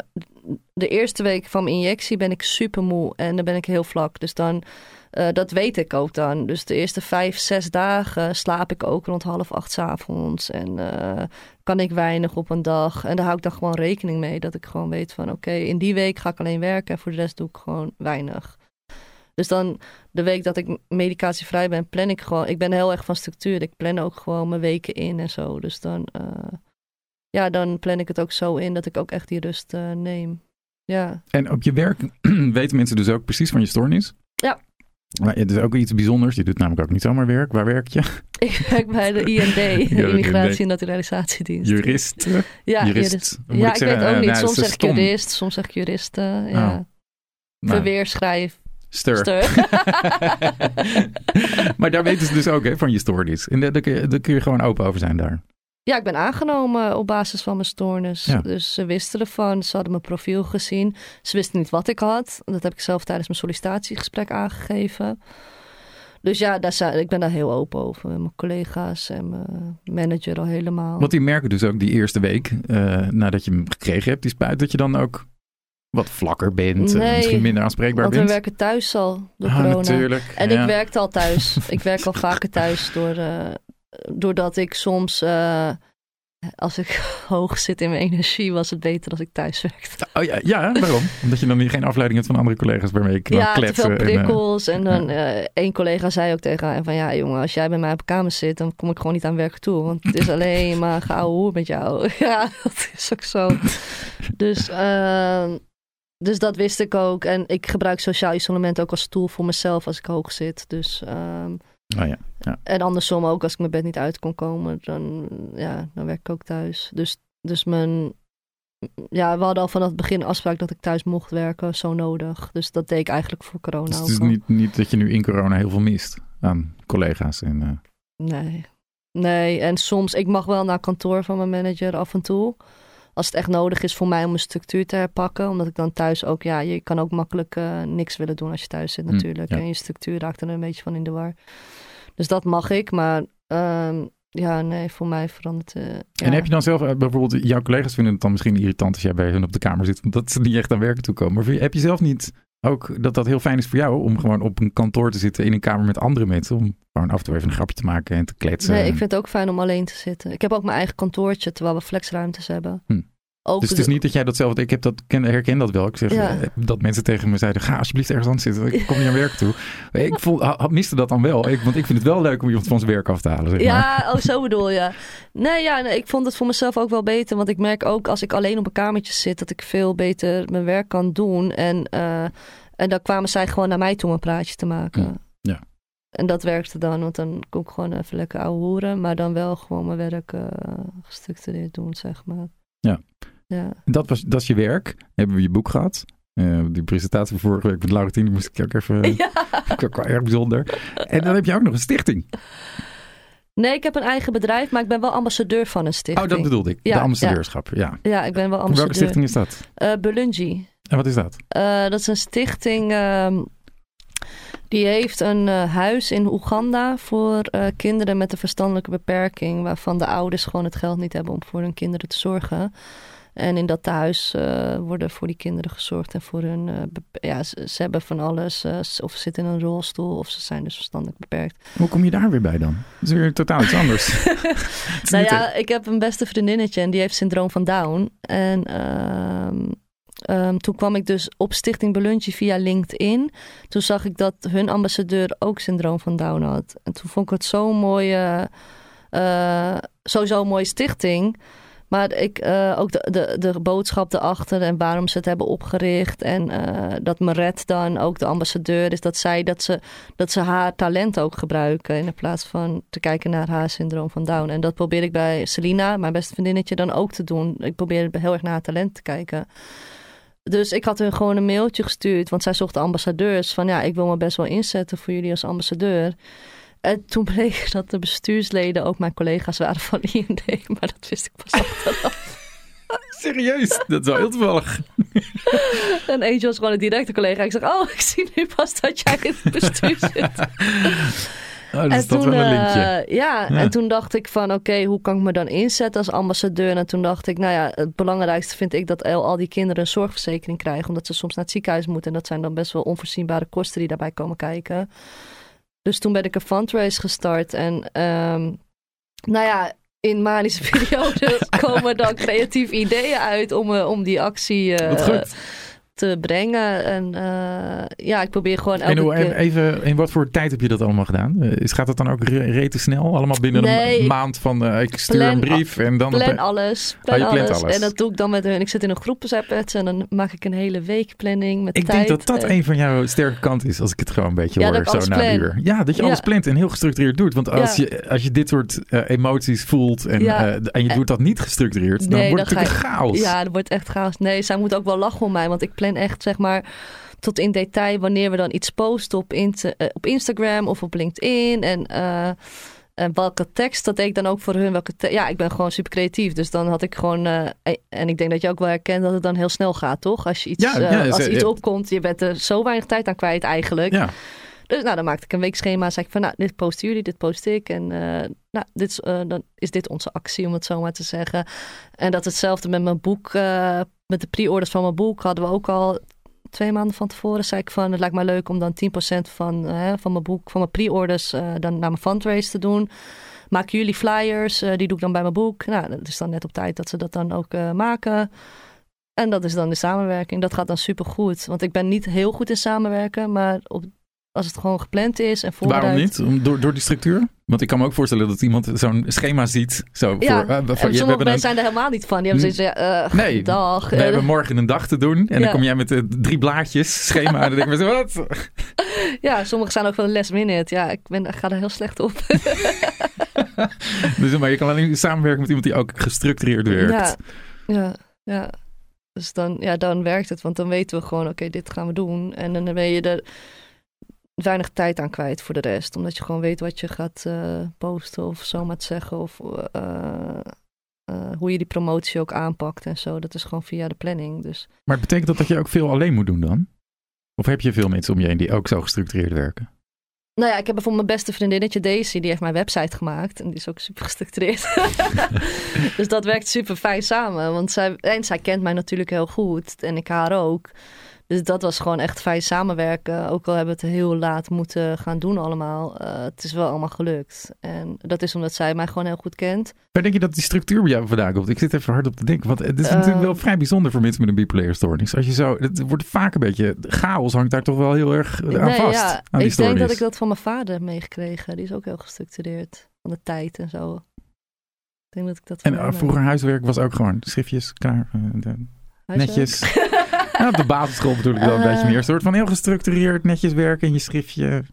de eerste week van mijn injectie ben ik super moe. En dan ben ik heel vlak. Dus dan... eh, dat weet ik ook dan. Dus de eerste vijf, zes dagen slaap ik ook rond half acht 's avonds. En eh, kan ik weinig op een dag. En daar hou ik dan gewoon rekening mee. Dat ik gewoon weet van oké, in die week ga ik alleen werken. En voor de rest doe ik gewoon weinig. Dus dan de week dat ik medicatievrij ben, plan ik gewoon. Ik ben heel erg van structuur. Ik plan ook gewoon mijn weken in en zo. Dus dan, eh, ja, dan plan ik het ook zo in dat ik ook echt die rust neem. Ja. En op je werk weten mensen dus ook precies van je stoornis. Ja. Maar het is ook iets bijzonders. Je doet namelijk ook niet zomaar werk. Waar werk je? Ik werk bij de IND, de Immigratie en Naturalisatiedienst. Jurist. Ja, jurist. Ja, ik zeggen? weet ook Eh, niet. nou, soms zeg ik jurist, soms zeg ik juristen. Ja. Oh. Nou, Verweerschrijf. stir. Maar daar weten ze dus ook hè, van je stoornis. En daar daar kun, je, daar kun je gewoon open over zijn daar. Ja, ik ben aangenomen op basis van mijn stoornis. Ja. Dus ze wisten ervan. Ze hadden mijn profiel gezien. Ze wisten niet wat ik had. Dat heb ik zelf tijdens mijn sollicitatiegesprek aangegeven. Dus ja, daar zijn, ik ben daar heel open over. Met mijn collega's en mijn manager al helemaal. Want die merken dus ook die eerste week, eh, nadat je hem gekregen hebt, die spuit, dat je dan ook wat vlakker bent. Nee, misschien minder aanspreekbaar Want we bent. werken thuis al door Ah, corona. natuurlijk. En ja. ik werkte al thuis. ik werk al vaker thuis door, eh, doordat ik soms, eh, als ik hoog zit in mijn energie, was het beter als ik thuis werkte. Oh ja, ja, waarom? Omdat je dan geen afleiding hebt van andere collega's waarmee kan ja, kletsen. veel en, eh, prikkels. En, dan eh één collega zei ook tegen haar van ja jongen, als jij bij mij op kamer zit, dan kom ik gewoon niet aan werk toe. Want het is alleen maar hoer met jou. ja, dat is ook zo. dus, ehm, dus dat wist ik ook. En ik gebruik sociaal isolement ook als tool voor mezelf als ik hoog zit. Dus, ehm, oh ja, ja. en andersom ook, als ik mijn bed niet uit kon komen, dan, ja, dan werk ik ook thuis. Dus, dus mijn, ja, we hadden al vanaf het begin afspraak dat ik thuis mocht werken, zo nodig. Dus dat deed ik eigenlijk voor corona Dus het is niet, niet dat je nu in corona heel veel mist aan collega's. En, eh, Nee. Nee, en soms, ik mag wel naar kantoor van mijn manager af en toe. Als het echt nodig is voor mij om mijn structuur te herpakken. Omdat ik dan thuis ook, ja, je kan ook makkelijk eh, niks willen doen als je thuis zit Hm, natuurlijk. ja. En je structuur raakt er een beetje van in de war. Dus dat mag ik, maar ehm, ja, nee, voor mij verandert uh, En heb je dan zelf, bijvoorbeeld, jouw collega's vinden het dan misschien irritant als jij bij hun op de kamer zit, omdat ze niet echt aan werken toe komen. Maar heb je zelf niet ook dat dat heel fijn is voor jou om gewoon op een kantoor te zitten in een kamer met andere mensen. Om gewoon af en toe even een grapje te maken en te kletsen. Nee, ik vind het ook fijn om alleen te zitten. Ik heb ook mijn eigen kantoortje terwijl we flexruimtes hebben. Hm. Ook dus het is niet dat jij dat zelf... Ik heb dat, ken, herken dat wel. Ik zeg eh, dat mensen tegen me zeiden... ga alsjeblieft ergens anders zitten. Ik kom niet aan werk toe. Ik voel, miste dat dan wel. Ik, want ik vind het wel leuk om iemand van zijn werk af te halen. Zeg ja, oh, zo bedoel je. Nee, ja, nee, ik vond het voor mezelf ook wel beter. Want ik merk ook als ik alleen op een kamertje zit... dat ik veel beter mijn werk kan doen. En... Uh, en dan kwamen zij gewoon naar mij toe om een praatje te maken. Ja. En dat werkte dan, want dan kon ik gewoon even lekker ouwe horen. Maar dan wel gewoon mijn werk uh, gestructureerd doen, zeg maar. Ja. ja. Dat, was, dat is je werk. Hebben we je boek gehad. Uh, die presentatie van vorige week met Laurentien, die moest ik ook even... Ja. ook wel erg bijzonder. En dan heb je ook nog een stichting. Nee, ik heb een eigen bedrijf, maar ik ben wel ambassadeur van een stichting. Oh, dat bedoelde ik. Ja, de ambassadeurschap, ja. ja. ik ben wel ambassadeur. Welke stichting is dat? Uh, Belungi. En wat is dat? Uh, dat is een stichting. Uh, die heeft een uh, huis in Oeganda voor kinderen met een verstandelijke beperking. Waarvan de ouders gewoon het geld niet hebben om voor hun kinderen te zorgen. En in dat huis worden voor die kinderen gezorgd. En voor hun. ja, ze, ze, hebben van alles. of ze zitten in een rolstoel. Of ze zijn dus verstandelijk beperkt. Hoe kom je daar weer bij dan? Dat is weer totaal iets anders. nou ja, ik heb een beste vriendinnetje. En die heeft syndroom van Down. En. Ehm, toen kwam ik dus op Stichting Beluntje via LinkedIn. Toen zag ik dat hun ambassadeur ook syndroom van Down had. En toen vond ik het zo'n mooie, uh, sowieso een mooie stichting. Maar ik, uh, ook de, de, de boodschap erachter en waarom ze het hebben opgericht. En uh, dat Meret dan ook de ambassadeur is. Dat zij dat ze, dat ze haar talent ook gebruiken. In plaats van te kijken naar haar syndroom van Down. En dat probeer ik bij Selina, mijn beste vriendinnetje, dan ook te doen. Ik probeer heel erg naar haar talent te kijken. Dus ik had hun gewoon een mailtje gestuurd, want zij zochten ambassadeurs. Van ja, ik wil me best wel inzetten voor jullie als ambassadeur. En toen bleek dat de bestuursleden ook mijn collega's waren van IND, maar dat wist ik pas achteraf. Serieus? Dat is wel heel toevallig. en eentje was gewoon een directe collega. Ik zeg, oh, ik zie nu pas dat jij in het bestuur zit. Oh, dus en toen, wel een linkje. Uh, ja, en toen dacht ik van oké, hoe kan ik me dan inzetten als ambassadeur? En toen dacht ik, nou ja, het belangrijkste vind ik dat al, al die kinderen een zorgverzekering krijgen. Omdat ze soms naar het ziekenhuis moeten. En dat zijn dan best wel onvoorzienbare kosten die daarbij komen kijken. Dus toen ben ik een fundraise gestart. En um, nou ja, in manische periodes komen dan creatieve ideeën uit om, uh, om die actie... Uh, te brengen. En uh, ja, ik probeer gewoon elke en hoe, keer... Even, in wat voor tijd heb je dat allemaal gedaan? Is, gaat dat dan ook rete snel? Allemaal binnen een maand van uh, ik stuur een brief en dan... plan alles. Oh, plan alles. En dat doe ik dan met hun. Ik zit in een groepsapp en dan maak ik een hele week planning met Ik tijd. denk dat dat een van jouw sterke kanten is, als ik het gewoon een beetje ja, hoor, zo na uur. Ja, dat je alles plant en heel gestructureerd doet. Want als, je, als je dit soort uh, emoties voelt en, en je doet dat niet gestructureerd, dan wordt het natuurlijk chaos. Ja, dat wordt echt chaos. Nee, zij moet ook wel lachen om mij, want ik plan echt, zeg maar, tot in detail wanneer we dan iets posten op, uh, op Instagram of op LinkedIn. En, uh, en welke tekst, dat deed ik dan ook voor hun. Welke ja, ik ben gewoon super creatief. Dus dan had ik gewoon. Uh, en ik denk dat je ook wel herkent dat het dan heel snel gaat, toch? Als je iets, ja, ja, als iets opkomt, je bent er zo weinig tijd aan kwijt eigenlijk. Ja. Dus nou, dan maakte ik een weekschema. Zei ik van, nou, dit posten jullie, dit post ik. En nou, dit, dan is dit onze actie, om het zo maar te zeggen. En dat hetzelfde met mijn boek, met de pre-orders van mijn boek hadden we ook al twee maanden van tevoren zei ik van het lijkt me leuk om dan 10% van, uh, van mijn boek, van mijn pre-orders uh, dan naar mijn fundraise te doen. Maken jullie flyers, uh, die doe ik dan bij mijn boek. Nou, dat is dan net op tijd dat ze dat dan ook maken. En dat is dan de samenwerking. Dat gaat dan super goed. Want ik ben niet heel goed in samenwerken, maar op, als het gewoon gepland is en voorbereid. Waarom niet? Om, door, door die structuur? Want ik kan me ook voorstellen dat iemand zo'n schema ziet. Zo ja, voor, uh, en sommige mensen een... zijn er helemaal niet van. Die hebben zoiets uh, nee, dag. We hebben morgen een dag te doen. En dan kom jij met drie blaadjes schema. en dan denk ik wat? ja, sommige zijn ook van de last minute. Ja, ik, ben, ik ga er heel slecht op. dus, maar je kan alleen samenwerken met iemand die ook gestructureerd werkt. Ja, ja, ja. Dus dan, ja, dan werkt het. Want dan weten we gewoon, oké, okay, dit gaan we doen. En dan ben je er weinig tijd aan kwijt voor de rest. Omdat je gewoon weet wat je gaat uh, posten of zomaar te zeggen. Of uh, uh, hoe je die promotie ook aanpakt en zo. Dat is gewoon via de planning. Dus. Maar betekent dat dat je ook veel alleen moet doen dan? Of heb je veel mensen om je heen die ook zo gestructureerd werken? Nou ja, ik heb bijvoorbeeld mijn beste vriendinnetje Daisy, die heeft mijn website gemaakt. En die is ook super gestructureerd. dus dat werkt super fijn samen. Want zij, en zij kent mij natuurlijk heel goed. En ik haar ook. Dus dat was gewoon echt fijn samenwerken. Ook al hebben we het heel laat moeten gaan doen allemaal. Uh, het is wel allemaal gelukt. En dat is omdat zij mij gewoon heel goed kent. Waar denk je dat die structuur bij jou vandaan komt? Ik zit even hard op te denken. Want het is natuurlijk wel vrij bijzonder voor mensen met een bipolaire stoornis. Als je zo, het wordt vaak een beetje, chaos hangt daar toch wel heel erg aan Nee, vast. ja, aan die ik denk dat ik dat van mijn vader heb meegekregen. Die is ook heel gestructureerd. Van de tijd en zo. Ik denk dat ik dat van En uh, vroeger huiswerk was ook gewoon schriftjes, klaar, eh, de-. Netjes. Ja, op de basisschool natuurlijk wel een Eh. beetje meer. Een soort van heel gestructureerd, netjes werken in je schriftje.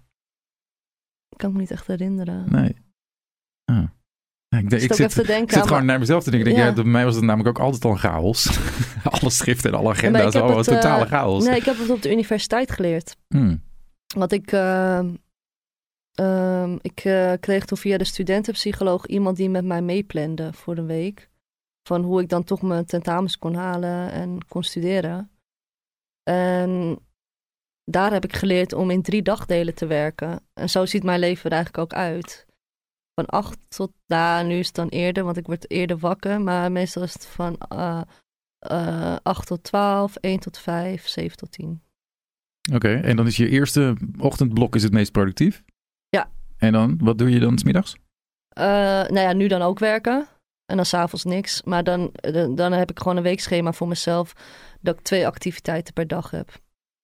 Ik kan me niet echt herinneren. Nee. Ah. Ja, ik, denk- Ik ik zit te denken ik gewoon naar mezelf te denken. Ik denk, Ja. ja, bij mij was het namelijk ook altijd al een chaos. alle schriften en alle agenda's, ik heb allemaal het, eh, totale chaos. Nee, ik heb het op de universiteit geleerd. Hmm. Want ik, ehm, ehm, ik eh, kreeg toen via de studentenpsycholoog iemand die met mij meeplande voor een week. Van hoe ik dan toch mijn tentamens kon halen en kon studeren. En daar heb ik geleerd om in drie dagdelen te werken. En zo ziet mijn leven er eigenlijk ook uit. Van acht tot, nou nu is het dan eerder, want ik word eerder wakker. Maar meestal is het van eh eh, acht tot twaalf, één tot vijf, zeven tot tien. Oké, en dan is je eerste ochtendblok is het meest productief? Ja. En dan, wat doe je dan smiddags? Eh, nou ja, nu dan ook werken. En dan s'avonds niks. Maar dan, dan, dan heb ik gewoon een weekschema voor mezelf. Dat ik twee activiteiten per dag heb.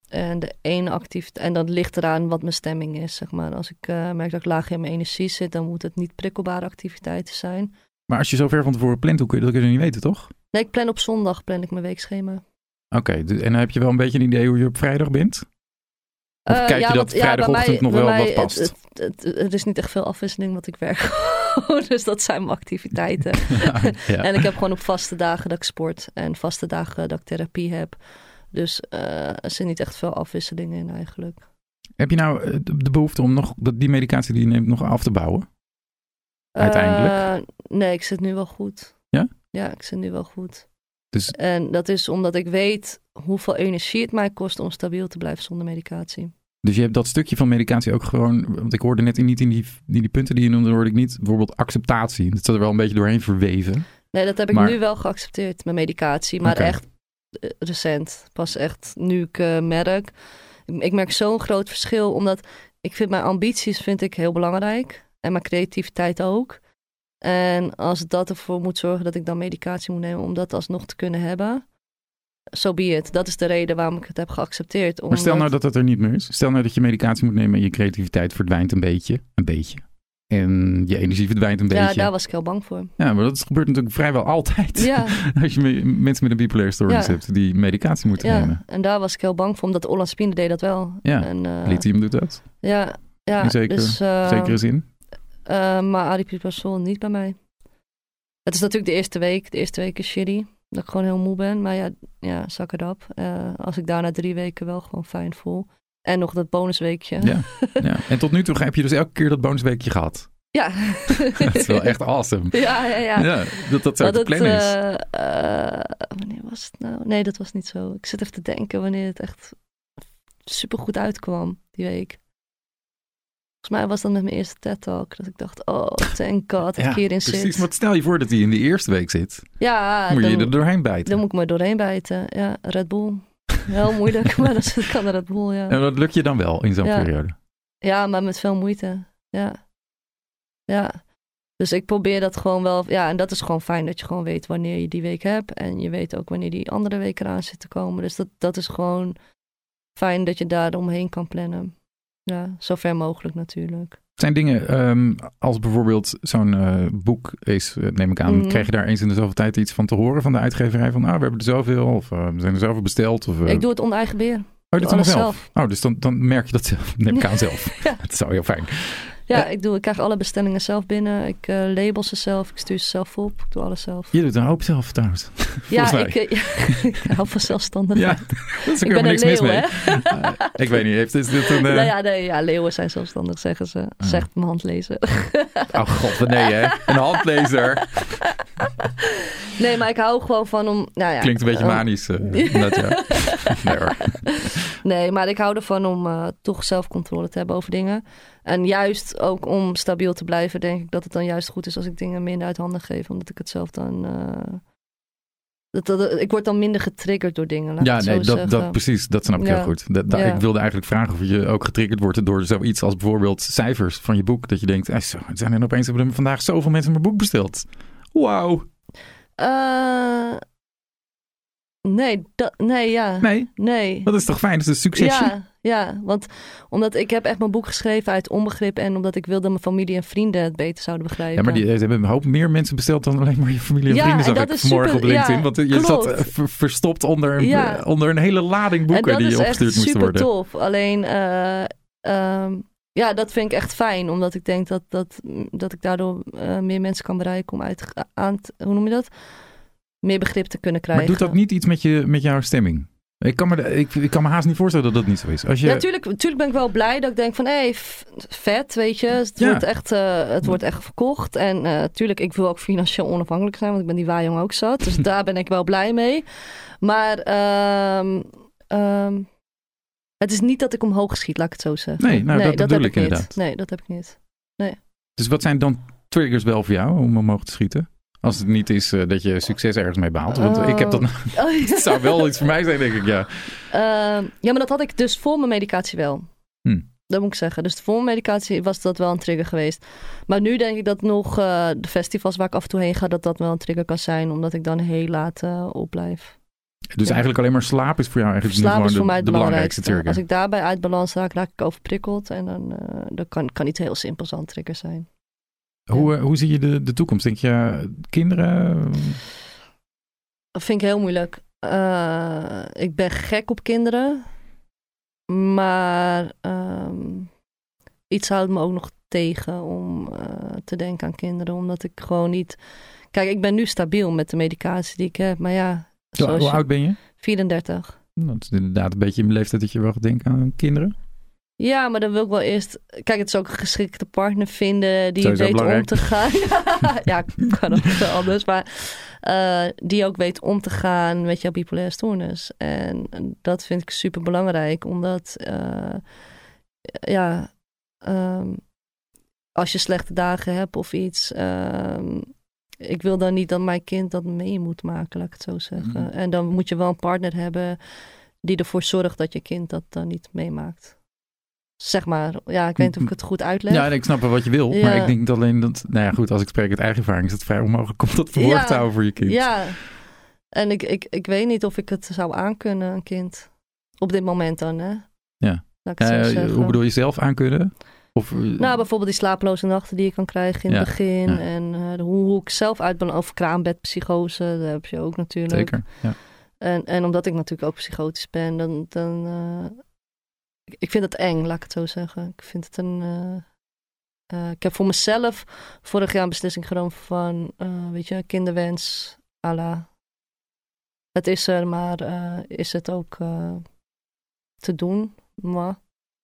En de ene activiteit. En dat ligt eraan wat mijn stemming is, zeg maar. Als ik eh, merk dat ik laag in mijn energie zit, dan moet het niet prikkelbare activiteiten zijn. Maar als je zo ver van tevoren plant, hoe kun je dat kun je niet weten, toch? Nee, ik plan op zondag plan ik mijn weekschema. Oké, en dan heb je wel een beetje een idee hoe je op vrijdag bent? Of Eh, kijk je dat want- vrijdagochtend nog wel wat past? Het, het, het- er is niet echt veel afwisseling wat ik werk. dus dat zijn mijn activiteiten. ja. En ik heb gewoon op vaste dagen dat ik sport en vaste dagen dat ik therapie heb. Dus eh, er zit niet echt veel afwisselingen in eigenlijk. Heb je nou eh, de behoefte om nog dat die medicatie die je neemt nog af te bouwen? Uiteindelijk? Nee, ik zit nu wel goed. Ja? Ja, ik zit nu wel goed. Dus- En dat is omdat ik weet hoeveel energie het mij kost om stabiel te blijven zonder medicatie. Dus je hebt dat stukje van medicatie ook gewoon, want ik hoorde net in- niet in die, in die punten die je noemde, hoorde ik niet bijvoorbeeld acceptatie. Dat zat er wel een beetje doorheen verweven. Nee, dat heb ik Maar- nu wel geaccepteerd met medicatie. Maar echt eh, recent. Pas echt nu ik eh, merk. Ik, ik merk zo'n groot verschil. Omdat ik vind mijn ambities vind ik heel belangrijk. En mijn creativiteit ook. En als dat ervoor moet zorgen dat ik dan medicatie moet nemen om dat alsnog te kunnen hebben. So be it. Dat is de reden waarom ik het heb geaccepteerd. Maar stel nou dat dat er niet meer is. Stel nou dat je medicatie moet nemen en je creativiteit verdwijnt een beetje. Een beetje. En je energie verdwijnt een Ja, beetje. daar was ik heel bang voor. Ja, maar dat gebeurt natuurlijk vrijwel altijd. Ja, Als je me- mensen met een bipolaire stoornis Ja. hebt die medicatie moeten ja. nemen. En daar was ik heel bang voor, omdat olanzapine deed dat wel. Ja, En, eh, Lithium doet dat. Ja, ja In zeker- dus, eh, Zekere zin. Eh, maar aripiprazol niet bij mij. Het is natuurlijk de eerste week. De eerste week is shitty. Dat ik gewoon heel moe ben. Maar ja, ja zak het op. Als ik daarna drie weken wel gewoon fijn voel. En nog dat bonusweekje. Ja. ja. En tot nu toe heb je dus elke keer dat bonusweekje gehad. Ja. Dat is wel echt awesome. Ja, ja, ja. Ja, dat dat zo Maar te plannen is. eh, eh, wanneer was het nou? Nee, dat was niet zo. Ik zit even te denken wanneer het echt super goed uitkwam die week. Volgens mij was dat met mijn eerste TED-talk. Dat ik dacht, oh, thank god, dat ik hierin precies. zit. Maar stel je voor dat hij in de eerste week zit. Ja, moet je dan- je er doorheen bijten. Dan moet ik me doorheen bijten. Ja, Red Bull. Heel moeilijk, maar dat kan de Red Bull, ja. En dat lukt je dan wel in zo'n Ja. periode. Ja, maar met veel moeite. Ja. Ja. Dus ik probeer dat gewoon wel. Ja, en dat is gewoon fijn dat je gewoon weet wanneer je die week hebt. En je weet ook wanneer die andere week eraan zit te komen. Dus dat, dat is gewoon fijn dat je daar omheen kan plannen. Ja, zo ver mogelijk natuurlijk. Zijn dingen ehm, als bijvoorbeeld zo'n eh, boek is, eh, neem ik aan, Mhm. krijg je daar eens in de zoveel tijd iets van te horen van de uitgeverij? Van, ah, we hebben er zoveel, of eh, we zijn er zoveel besteld. Of, Ik doe het onder eigen beheer. oh, dat alles allemaal zelf. Oh, dus dan, dan merk je dat zelf, neem ik aan zelf. Ja. Dat is wel heel fijn. Ja, Eh. ik, doe, ik krijg alle bestellingen zelf binnen. Ik eh, label ze zelf. Ik stuur ze zelf op. Ik doe alles zelf. Je doet een hoop zelf trouwens. Ja, ik, eh, ik hou van zelfstandigheid. Ja, dat is ik ben helemaal een niks mis leeuw, mee. ik weet niet, heeft is dit een... Nou ja, nee, ja, leeuwen zijn zelfstandig, zeggen ze. Zegt mijn handlezer. Oh god, nee hè. Een handlezer. nee, maar ik hou gewoon van om... Nou ja, Klinkt een beetje manisch. dat, ja. Nee hoor. Nee, maar ik hou ervan om toch zelfcontrole te hebben over dingen. En juist ook om stabiel te blijven, denk ik dat het dan juist goed is als ik dingen minder uit handen geef. Omdat ik het zelf dan. eh, dat, dat, ik word dan minder getriggerd door dingen. Ja, nee, dat, dat, precies. Dat snap ik Ja. heel goed. Dat, Ja. Ik wilde eigenlijk vragen of je ook getriggerd wordt door zoiets als bijvoorbeeld cijfers van je boek. Dat je denkt, zo, zijn er opeens hebben er vandaag zoveel mensen mijn boek besteld. Wauw. Eh, nee, dat, nee, ja. Nee, Nee. dat is toch fijn? Dat is een succesje. Ja, ja, want omdat ik heb echt mijn boek geschreven uit onbegrip en omdat ik wilde dat mijn familie en vrienden het beter zouden begrijpen. Ja, maar die, hebben een hoop meer mensen besteld dan alleen maar je familie en Ja, vrienden. en Zag dat ik is vanmorgen super- op LinkedIn. ja, want je klopt. zat eh, ver- verstopt onder Ja. onder een hele lading boeken en dat die is echt opgestuurd moesten super worden. tof. Alleen, eh, ehm, ja, dat vind ik echt fijn. Omdat ik denk dat, dat, dat ik daardoor eh, meer mensen kan bereiken om uit, aan, hoe noem je dat? Meer begrip te kunnen krijgen. Maar doet dat niet iets met, je, met jouw stemming? Ik kan, me, ik, ik kan me haast niet voorstellen dat dat niet zo is. Als je, Ja, natuurlijk, natuurlijk ben ik wel blij dat ik denk van, hé, hey, vet, weet je. Het, Ja. wordt echt, eh, het wordt echt verkocht. En natuurlijk, ik wil ook financieel onafhankelijk zijn, want ik ben die waaijong ook zat. Dus daar ben ik wel blij mee. Maar ehm, ehm, het is niet dat ik omhoog schiet, laat ik het zo zeggen. Nee, nou, dat bedoel heb ik niet. inderdaad. Nee, dat heb ik niet. Dus wat zijn dan triggers wel voor jou om omhoog te schieten? Als het niet is eh, dat je succes ergens mee behaalt. Want ik heb dat, Oh, het zou wel iets voor mij zijn, denk ik. Ja. Ehm, ja, maar dat had ik dus voor mijn medicatie wel. Hm. Dat moet ik zeggen. Dus voor mijn medicatie was dat wel een trigger geweest. Maar nu denk ik dat nog eh, de festivals waar ik af en toe heen ga, dat dat wel een trigger kan zijn. Omdat ik dan heel laat eh opblijf. Dus Ja. eigenlijk alleen maar slaap is voor jou eigenlijk Slaap is voor de, mij het de belangrijkste belangrijkste. trigger. Als ik daarbij uit balans raak, raak ik overprikkeld. En dan dat kan, kan iets heel simpels een trigger zijn. Hoe, eh, hoe zie je de, de toekomst? Denk je eh, kinderen? Dat vind ik heel moeilijk. Eh, ik ben gek op kinderen. Maar ehm, iets houdt me ook nog tegen om te denken aan kinderen. Omdat ik gewoon niet... Kijk, ik ben nu stabiel met de medicatie die ik heb. Maar ja, Zo, hoe je- oud ben je? 34. Nou, Dat is inderdaad een beetje in mijn leeftijd dat je wel gaat denken aan kinderen. Ja, maar dan wil ik wel eerst... Kijk, het is ook een geschikte partner vinden die Sowieso weet belangrijk. om te gaan. ja, kan ook wel anders. Maar eh, die ook weet om te gaan met jouw bipolaire stoornis. En dat vind ik super belangrijk, omdat... eh, ja, ehm, als je slechte dagen hebt of iets... ehm, ik wil dan niet dat mijn kind dat mee moet maken, laat ik het zo zeggen. Mhm. En dan moet je wel een partner hebben die ervoor zorgt dat je kind dat dan niet meemaakt. Zeg maar, ja, ik weet niet of ik het goed uitleg. Ja, ik snap wel wat je wil. Ja. Maar ik denk alleen dat, nou ja goed, als ik spreek uit eigen ervaring, is het vrij onmogelijk om dat Ja. te houden voor je kind. Ja, en ik, ik, ik weet niet of ik het zou aankunnen, een kind. Op dit moment dan, hè? Ja. Het Eh, hoe bedoel je zelf aankunnen? Of, eh, Nou, bijvoorbeeld die slapeloze nachten die je kan krijgen in Ja, het begin. ja. En eh, hoe, hoe ik zelf uit ben over kraambedpsychose, dat heb je ook natuurlijk. zeker. Ja. En, en omdat ik natuurlijk ook psychotisch ben, dan... dan ik, vind het eng, laat ik het zo zeggen. Ik vind het een... eh, eh, ik heb voor mezelf vorig jaar een beslissing genomen van, eh, weet je, kinderwens, ala. Het is er, maar is het ook te doen? Maar,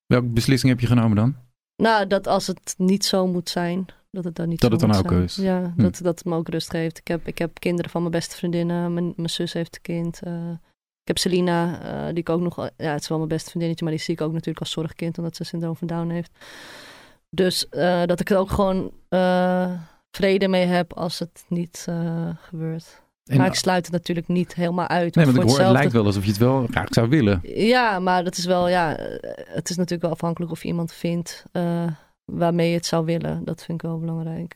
Welke beslissing heb je genomen dan? nou, dat als het niet zo moet zijn, dat het dan niet Dat zo het dan ook zijn. is. Ja, Hm. dat, dat het me ook rust geeft. Ik heb, ik heb kinderen van mijn beste vriendinnen. Mijn, mijn zus heeft een kind. Eh, ik heb Selina, eh, die ik ook nog... Ja, het is wel mijn beste vriendinnetje, maar die zie ik ook natuurlijk als zorgkind, omdat ze syndroom van Down heeft. Dus eh, dat ik er ook gewoon eh, vrede mee heb als het niet eh, gebeurt. En- maar ik sluit het natuurlijk niet helemaal uit. nee, want voor ik hoor, het lijkt wel alsof je het wel graag zou willen. Ja, maar dat is wel, ja, eh, het is natuurlijk wel afhankelijk of je iemand vindt eh, waarmee je het zou willen. Dat vind ik wel belangrijk.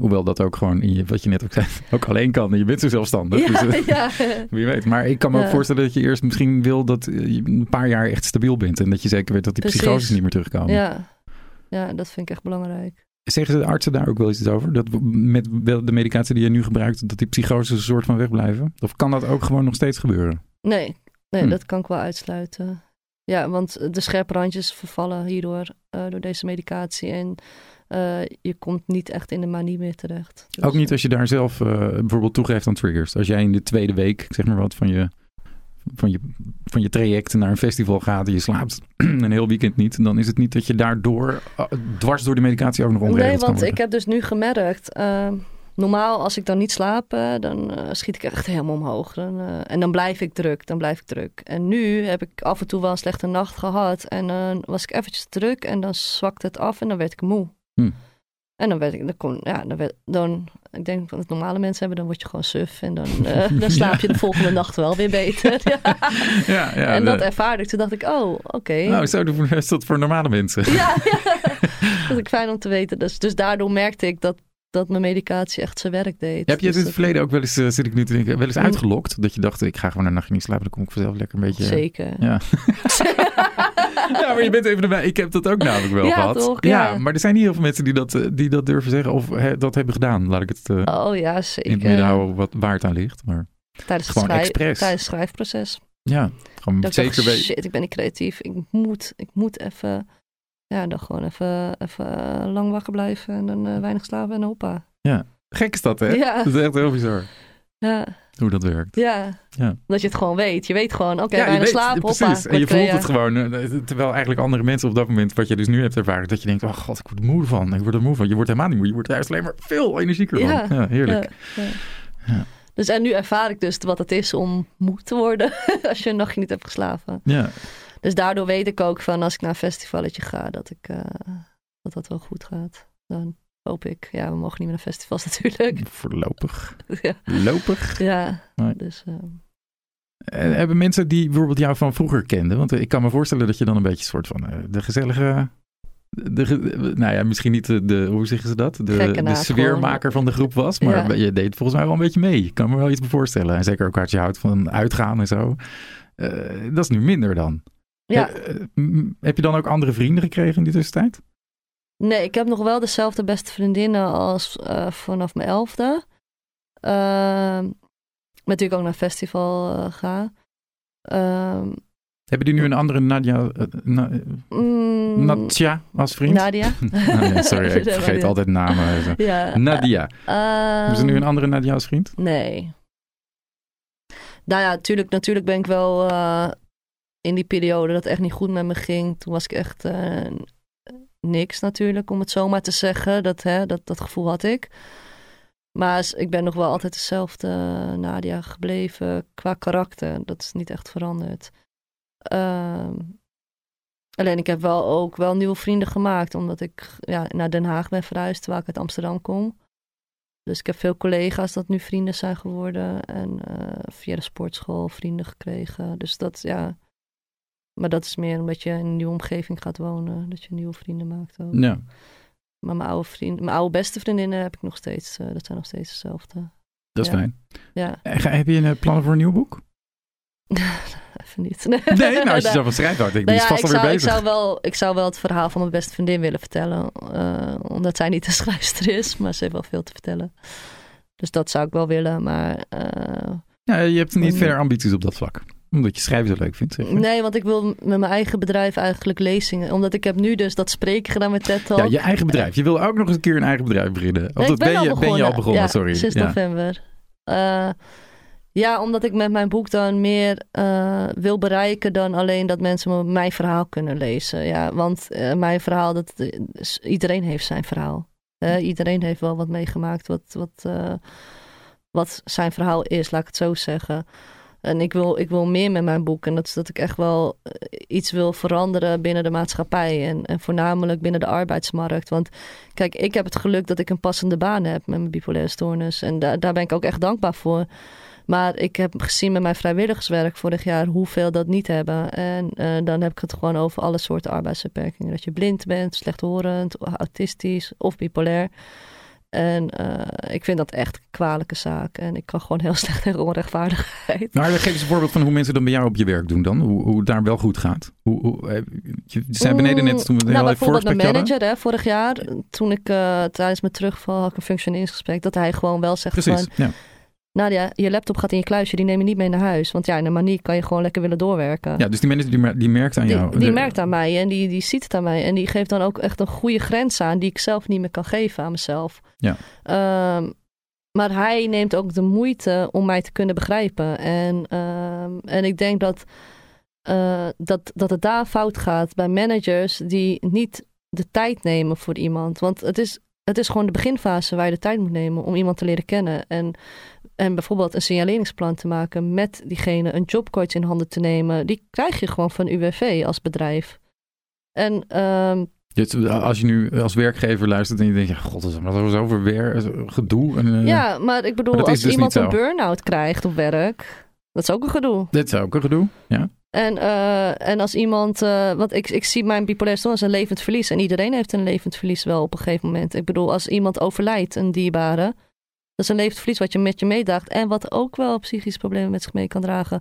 Hoewel dat ook gewoon, in je, wat je net ook zei, ook alleen kan. Je bent zo zelfstandig. Ja, Dus, eh, ja. wie weet. Maar ik kan me ook Ja. voorstellen dat je eerst misschien wil dat eh, je een paar jaar echt stabiel bent. En dat je zeker weet dat die Precies. psychoses niet meer terugkomen. Ja. ja, dat vind ik echt belangrijk. Zeggen de artsen daar ook wel iets over? Dat met de medicatie die je nu gebruikt, dat die psychoses een soort van wegblijven? Of kan dat ook gewoon nog steeds gebeuren? Nee, nee Hm. dat kan ik wel uitsluiten. ja, want de scherpe randjes vervallen hierdoor uh, door deze medicatie. En uh, je komt niet echt in de manie meer terecht. Dus, Ook niet als je daar zelf uh, bijvoorbeeld toegeeft aan triggers. Als jij in de tweede week, zeg maar wat, van je, van je, van je traject naar een festival gaat en je slaapt een heel weekend niet, dan is het niet dat je daardoor dwars door de medicatie ook nog ongeregeld Nee, want ik heb dus nu gemerkt normaal als ik dan niet slaap, dan schiet ik echt helemaal omhoog. Dan, en dan blijf ik druk, dan blijf ik druk. En nu heb ik af en toe wel een slechte nacht gehad. En dan was ik eventjes druk en dan zwakte het af en dan werd ik moe. Hm. En dan werd ik, dan kon, ja, dan, werd, dan ik denk dat normale mensen hebben, dan word je gewoon suf. En dan, uh, dan slaap je de volgende nacht wel weer beter. ja. Ja, ja, en dat ervaarde ik. Toen dacht ik, oh, oké. Okay. Nou, zo is dat voor normale mensen. ja, dat is fijn om te weten. Dus, dus daardoor merkte ik dat dat mijn medicatie echt zijn werk deed. Heb je het in het verleden ook wel eens, uh, zit ik nu te denken, wel eens uitgelokt? Dat je dacht, ik ga gewoon een nachtje niet slapen, dan kom ik vanzelf lekker een beetje... Zeker. Ja. Ja, maar je bent even erbij. Ik heb dat ook namelijk wel ja, gehad. Toch, ja. ja. maar er zijn niet heel veel mensen die dat, die dat durven zeggen of he, dat hebben gedaan. Laat ik het uh, oh, ja, zeker. in het midden houden wat, waar het aan ligt. Maar tijdens gewoon het, schrijf, expres. tijdens het schrijfproces. Ja, gewoon dat zeker weten. Shit, ik ben niet creatief. Ik moet, ik moet even... Ja, dan gewoon even, even lang wakker blijven en dan uh, weinig slapen en hoppa. Ja, gek is dat hè? Ja. Dat is echt heel bizar. Ja. Hoe dat werkt. Ja. ja. Dat je het gewoon weet. Je weet gewoon, oké, okay, ja, weet, slaap, precies. hoppa. En je voelt het gewoon. Terwijl eigenlijk andere mensen op dat moment, wat je dus nu hebt ervaren, dat je denkt, oh god, ik word er moe van. Ik word er moe van. Je wordt helemaal niet moe. Je wordt juist alleen maar veel energieker van. Ja, ja heerlijk. Ja, ja. Dus en nu ervaar ik dus wat het is om moe te worden als je een nachtje niet hebt geslapen. Ja. Dus daardoor weet ik ook van als ik naar een festivalletje ga, dat ik, uh, dat, dat wel goed gaat. Dan hoop ik. Ja, we mogen niet meer naar festivals natuurlijk. Voorlopig. ja. Lopig. Ja, Nee. dus... Uh... En hebben mensen die bijvoorbeeld jou van vroeger kenden? Want ik kan me voorstellen dat je dan een beetje een soort van uh, de gezellige... De, nou ja, misschien niet de, de hoe zeggen ze dat? De, de sfeermaker van de groep was. Maar Ja. je deed volgens mij wel een beetje mee. Ik kan me wel iets voorstellen. En zeker ook als je houdt van uitgaan en zo. Eh, dat is nu minder dan. Ja, Eh, eh, heb je dan ook andere vrienden gekregen in die tussentijd? Nee, ik heb nog wel dezelfde beste vriendinnen als eh, vanaf mijn elfde. Ehm, met wie ik ook naar festival eh, ga. Ehm, Hebben die nu een andere Nadia, eh, Na- mm, Natja als vriend? Nadia. Ah, nee, sorry, ik Nadia. vergeet altijd namen. Zo. Ja. Nadia. Hebben ze nu Ehm, een andere Nadia als vriend? Nee. Nou ja, natuurlijk, natuurlijk ben ik wel eh, in die periode dat het echt niet goed met me ging. Toen was ik echt eh, niks natuurlijk, om het zomaar te zeggen. Dat, hè, dat, dat gevoel had ik. Maar ik ben nog wel altijd dezelfde eh, Nadia gebleven qua karakter. Dat is niet echt veranderd. Ehm, alleen ik heb wel ook wel nieuwe vrienden gemaakt. Omdat ik ja, naar Den Haag ben verhuisd, terwijl ik uit Amsterdam kom. Dus ik heb veel collega's dat nu vrienden zijn geworden. En eh, via de sportschool vrienden gekregen. Dus dat, ja. Maar dat is meer omdat je in een nieuwe omgeving gaat wonen. Dat je nieuwe vrienden maakt ook. Ja. Maar mijn oude, vriend, mijn oude beste vriendinnen heb ik nog steeds. eh, dat zijn nog steeds dezelfde. Dat is Ja. fijn. Ja, ga- heb je een eh, plannen voor een nieuw boek? even niet. Nee, nou als je zo van schrijft, ik die Nou is vast ik zou, ik, zou wel, ik zou wel het verhaal van mijn beste vriendin willen vertellen. eh, omdat zij niet de schrijfster is, maar ze heeft wel veel te vertellen. Dus dat zou ik wel willen, maar... eh, Ja, je hebt niet verder ambities op dat vlak. Omdat je schrijven zo leuk vindt, zeg? Nee, want ik wil met mijn eigen bedrijf eigenlijk lezingen. Omdat ik heb nu dus dat spreken gedaan met TED Talk. Ja, je eigen bedrijf. Je wil ook nog eens een keer een eigen bedrijf beginnen. Of Nee, dat ik ben, je, ben je al begonnen, Ja, sorry. Sinds ja. november. Eh, ja, omdat ik met mijn boek dan meer eh, wil bereiken dan alleen dat mensen mijn verhaal kunnen lezen. Ja, want eh, mijn verhaal, dat, iedereen heeft zijn verhaal. Iedereen heeft wel wat meegemaakt wat, wat, wat zijn verhaal is, laat ik het zo zeggen. En ik wil, ik wil meer met mijn boek. En dat is dat ik echt wel eh, iets wil veranderen binnen de maatschappij. En, en voornamelijk binnen de arbeidsmarkt. Want kijk, ik heb het geluk dat ik een passende baan heb met mijn bipolaire stoornis. En da- daar ben ik ook echt dankbaar voor. Maar ik heb gezien met mijn vrijwilligerswerk vorig jaar hoeveel dat niet hebben. En eh, dan heb ik het gewoon over alle soorten arbeidsbeperkingen. Dat je blind bent, slechthorend, autistisch of bipolair. En eh, ik vind dat echt een kwalijke zaak. En ik kan gewoon heel slecht tegen onrechtvaardigheid. Maar geef eens een voorbeeld van hoe mensen dat bij jou op je werk doen dan. Hoe, hoe het daar wel goed gaat. Hoe, hoe, eh, je zei beneden net toen we nou, heel bijvoorbeeld mijn hadden. manager hè, vorig jaar, toen ik eh, tijdens mijn terugval had ik een functioneringsgesprek, dat hij gewoon wel zegt Precies, van, ja. Nadia, je laptop gaat in je kluisje, die neem je niet mee naar huis. Want ja, in een manier kan je gewoon lekker willen doorwerken. Ja, dus die manager die, mer- die merkt aan jou. Die, De- merkt aan mij en die, die ziet het aan mij. En die geeft dan ook echt een goede grens aan die ik zelf niet meer kan geven aan mezelf. Ja. Ehm, maar hij neemt ook de moeite om mij te kunnen begrijpen. En, ehm, en ik denk dat, eh, dat, dat het daar fout gaat bij managers die niet de tijd nemen voor iemand. Want het is, het is gewoon de beginfase waar je de tijd moet nemen om iemand te leren kennen. En, en bijvoorbeeld een signaleringsplan te maken met diegene, een jobcoach in handen te nemen. Die krijg je gewoon van UWV als bedrijf. En ehm, Dus als je nu als werkgever luistert en je denkt, ja, god, dat is over weer gedoe. En, eh, ja, maar ik bedoel, Maar als dus iemand een burn-out krijgt op werk, dat is ook een gedoe. Dit is ook een gedoe. Ja. En, eh, en als iemand, eh, want ik, ik zie mijn bipolaire stoornis als een levend verlies. En iedereen heeft een levend verlies wel op een gegeven moment. Ik bedoel, als iemand overlijdt, een dierbare, dat is een levend verlies wat je met je meedraagt. En wat ook wel psychische problemen met zich mee kan dragen.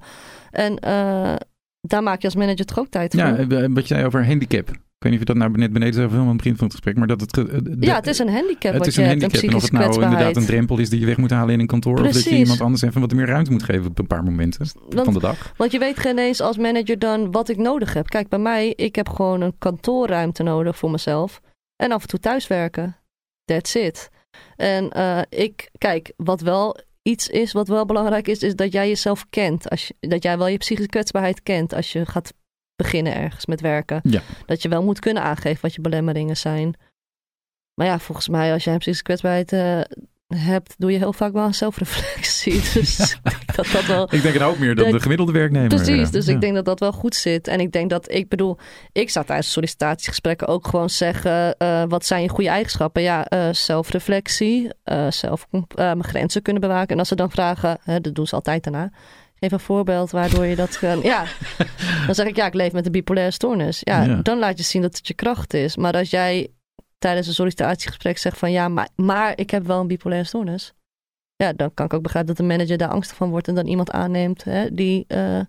En eh, daar maak je als manager toch ook tijd voor. ja, eh, wat je zei over handicap. Ik weet niet of je dat nou net beneden zei of helemaal aan het begin van het gesprek, maar dat het... eh, de- ja, het is een handicap het wat is een hebt, handicap. een En of het nou inderdaad een drempel is die je weg moet halen in een kantoor. Of dat je Precies. iemand anders even wat meer ruimte moet geven op een paar momenten van de dag. Want je weet geen eens als manager dan wat ik nodig heb. Kijk, bij mij, ik heb gewoon een kantoorruimte nodig voor mezelf. En af en toe thuiswerken. That's it. En eh, ik, kijk, wat wel iets is, wat wel belangrijk is, is dat jij jezelf kent. Als je, dat jij wel je psychische kwetsbaarheid kent als je gaat beginnen ergens met werken. Ja. Dat je wel moet kunnen aangeven wat je belemmeringen zijn. Maar ja, volgens mij, als jij een psychische kwetsbaarheid eh, hebt, doe je heel vaak wel een zelfreflectie. Dus ik denk dat dat wel Ik denk een hoop meer dan Denk- de gemiddelde werknemer. Precies, dus ja. ik denk dat dat wel goed zit. En ik denk dat, ik bedoel, ik zou tijdens sollicitatiegesprekken ook gewoon zeggen: eh, wat zijn je goede eigenschappen? Ja, eh, zelfreflectie, eh, zelf mijn grenzen kunnen bewaken. En als ze dan vragen, hè, dat doen ze altijd daarna. Geef een voorbeeld waardoor je dat kan. Ja, dan zeg ik ja, ik leef met een bipolaire stoornis. Ja, Ja. dan laat je zien dat het je kracht is. Maar als jij tijdens een sollicitatiegesprek zegt van ja, maar, maar ik heb wel een bipolaire stoornis. Ja, dan kan ik ook begrijpen dat de manager daar angstig van wordt en dan iemand aanneemt hè, die eh,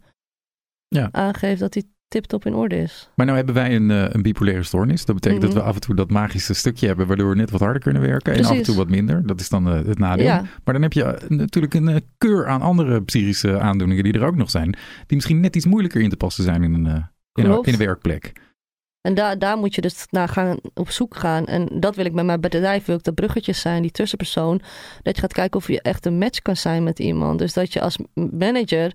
Ja. aangeeft dat hij tip-top in orde is. Maar nou hebben wij een, eh, een bipolaire stoornis. Dat betekent Mhm. dat we af en toe dat magische stukje hebben waardoor we net wat harder kunnen werken. En af en toe wat minder. Dat is dan eh, het nadeel. Ja, Maar dan heb je natuurlijk een keur aan andere psychische aandoeningen die er ook nog zijn. Die misschien net iets moeilijker in te passen zijn in een, in een werkplek. En daar, daar moet je dus naar gaan op zoek gaan. En dat wil ik met mijn bedrijf, wil ik de bruggetjes zijn, die tussenpersoon. Dat je gaat kijken of je echt een match kan zijn met iemand. Dus dat je als manager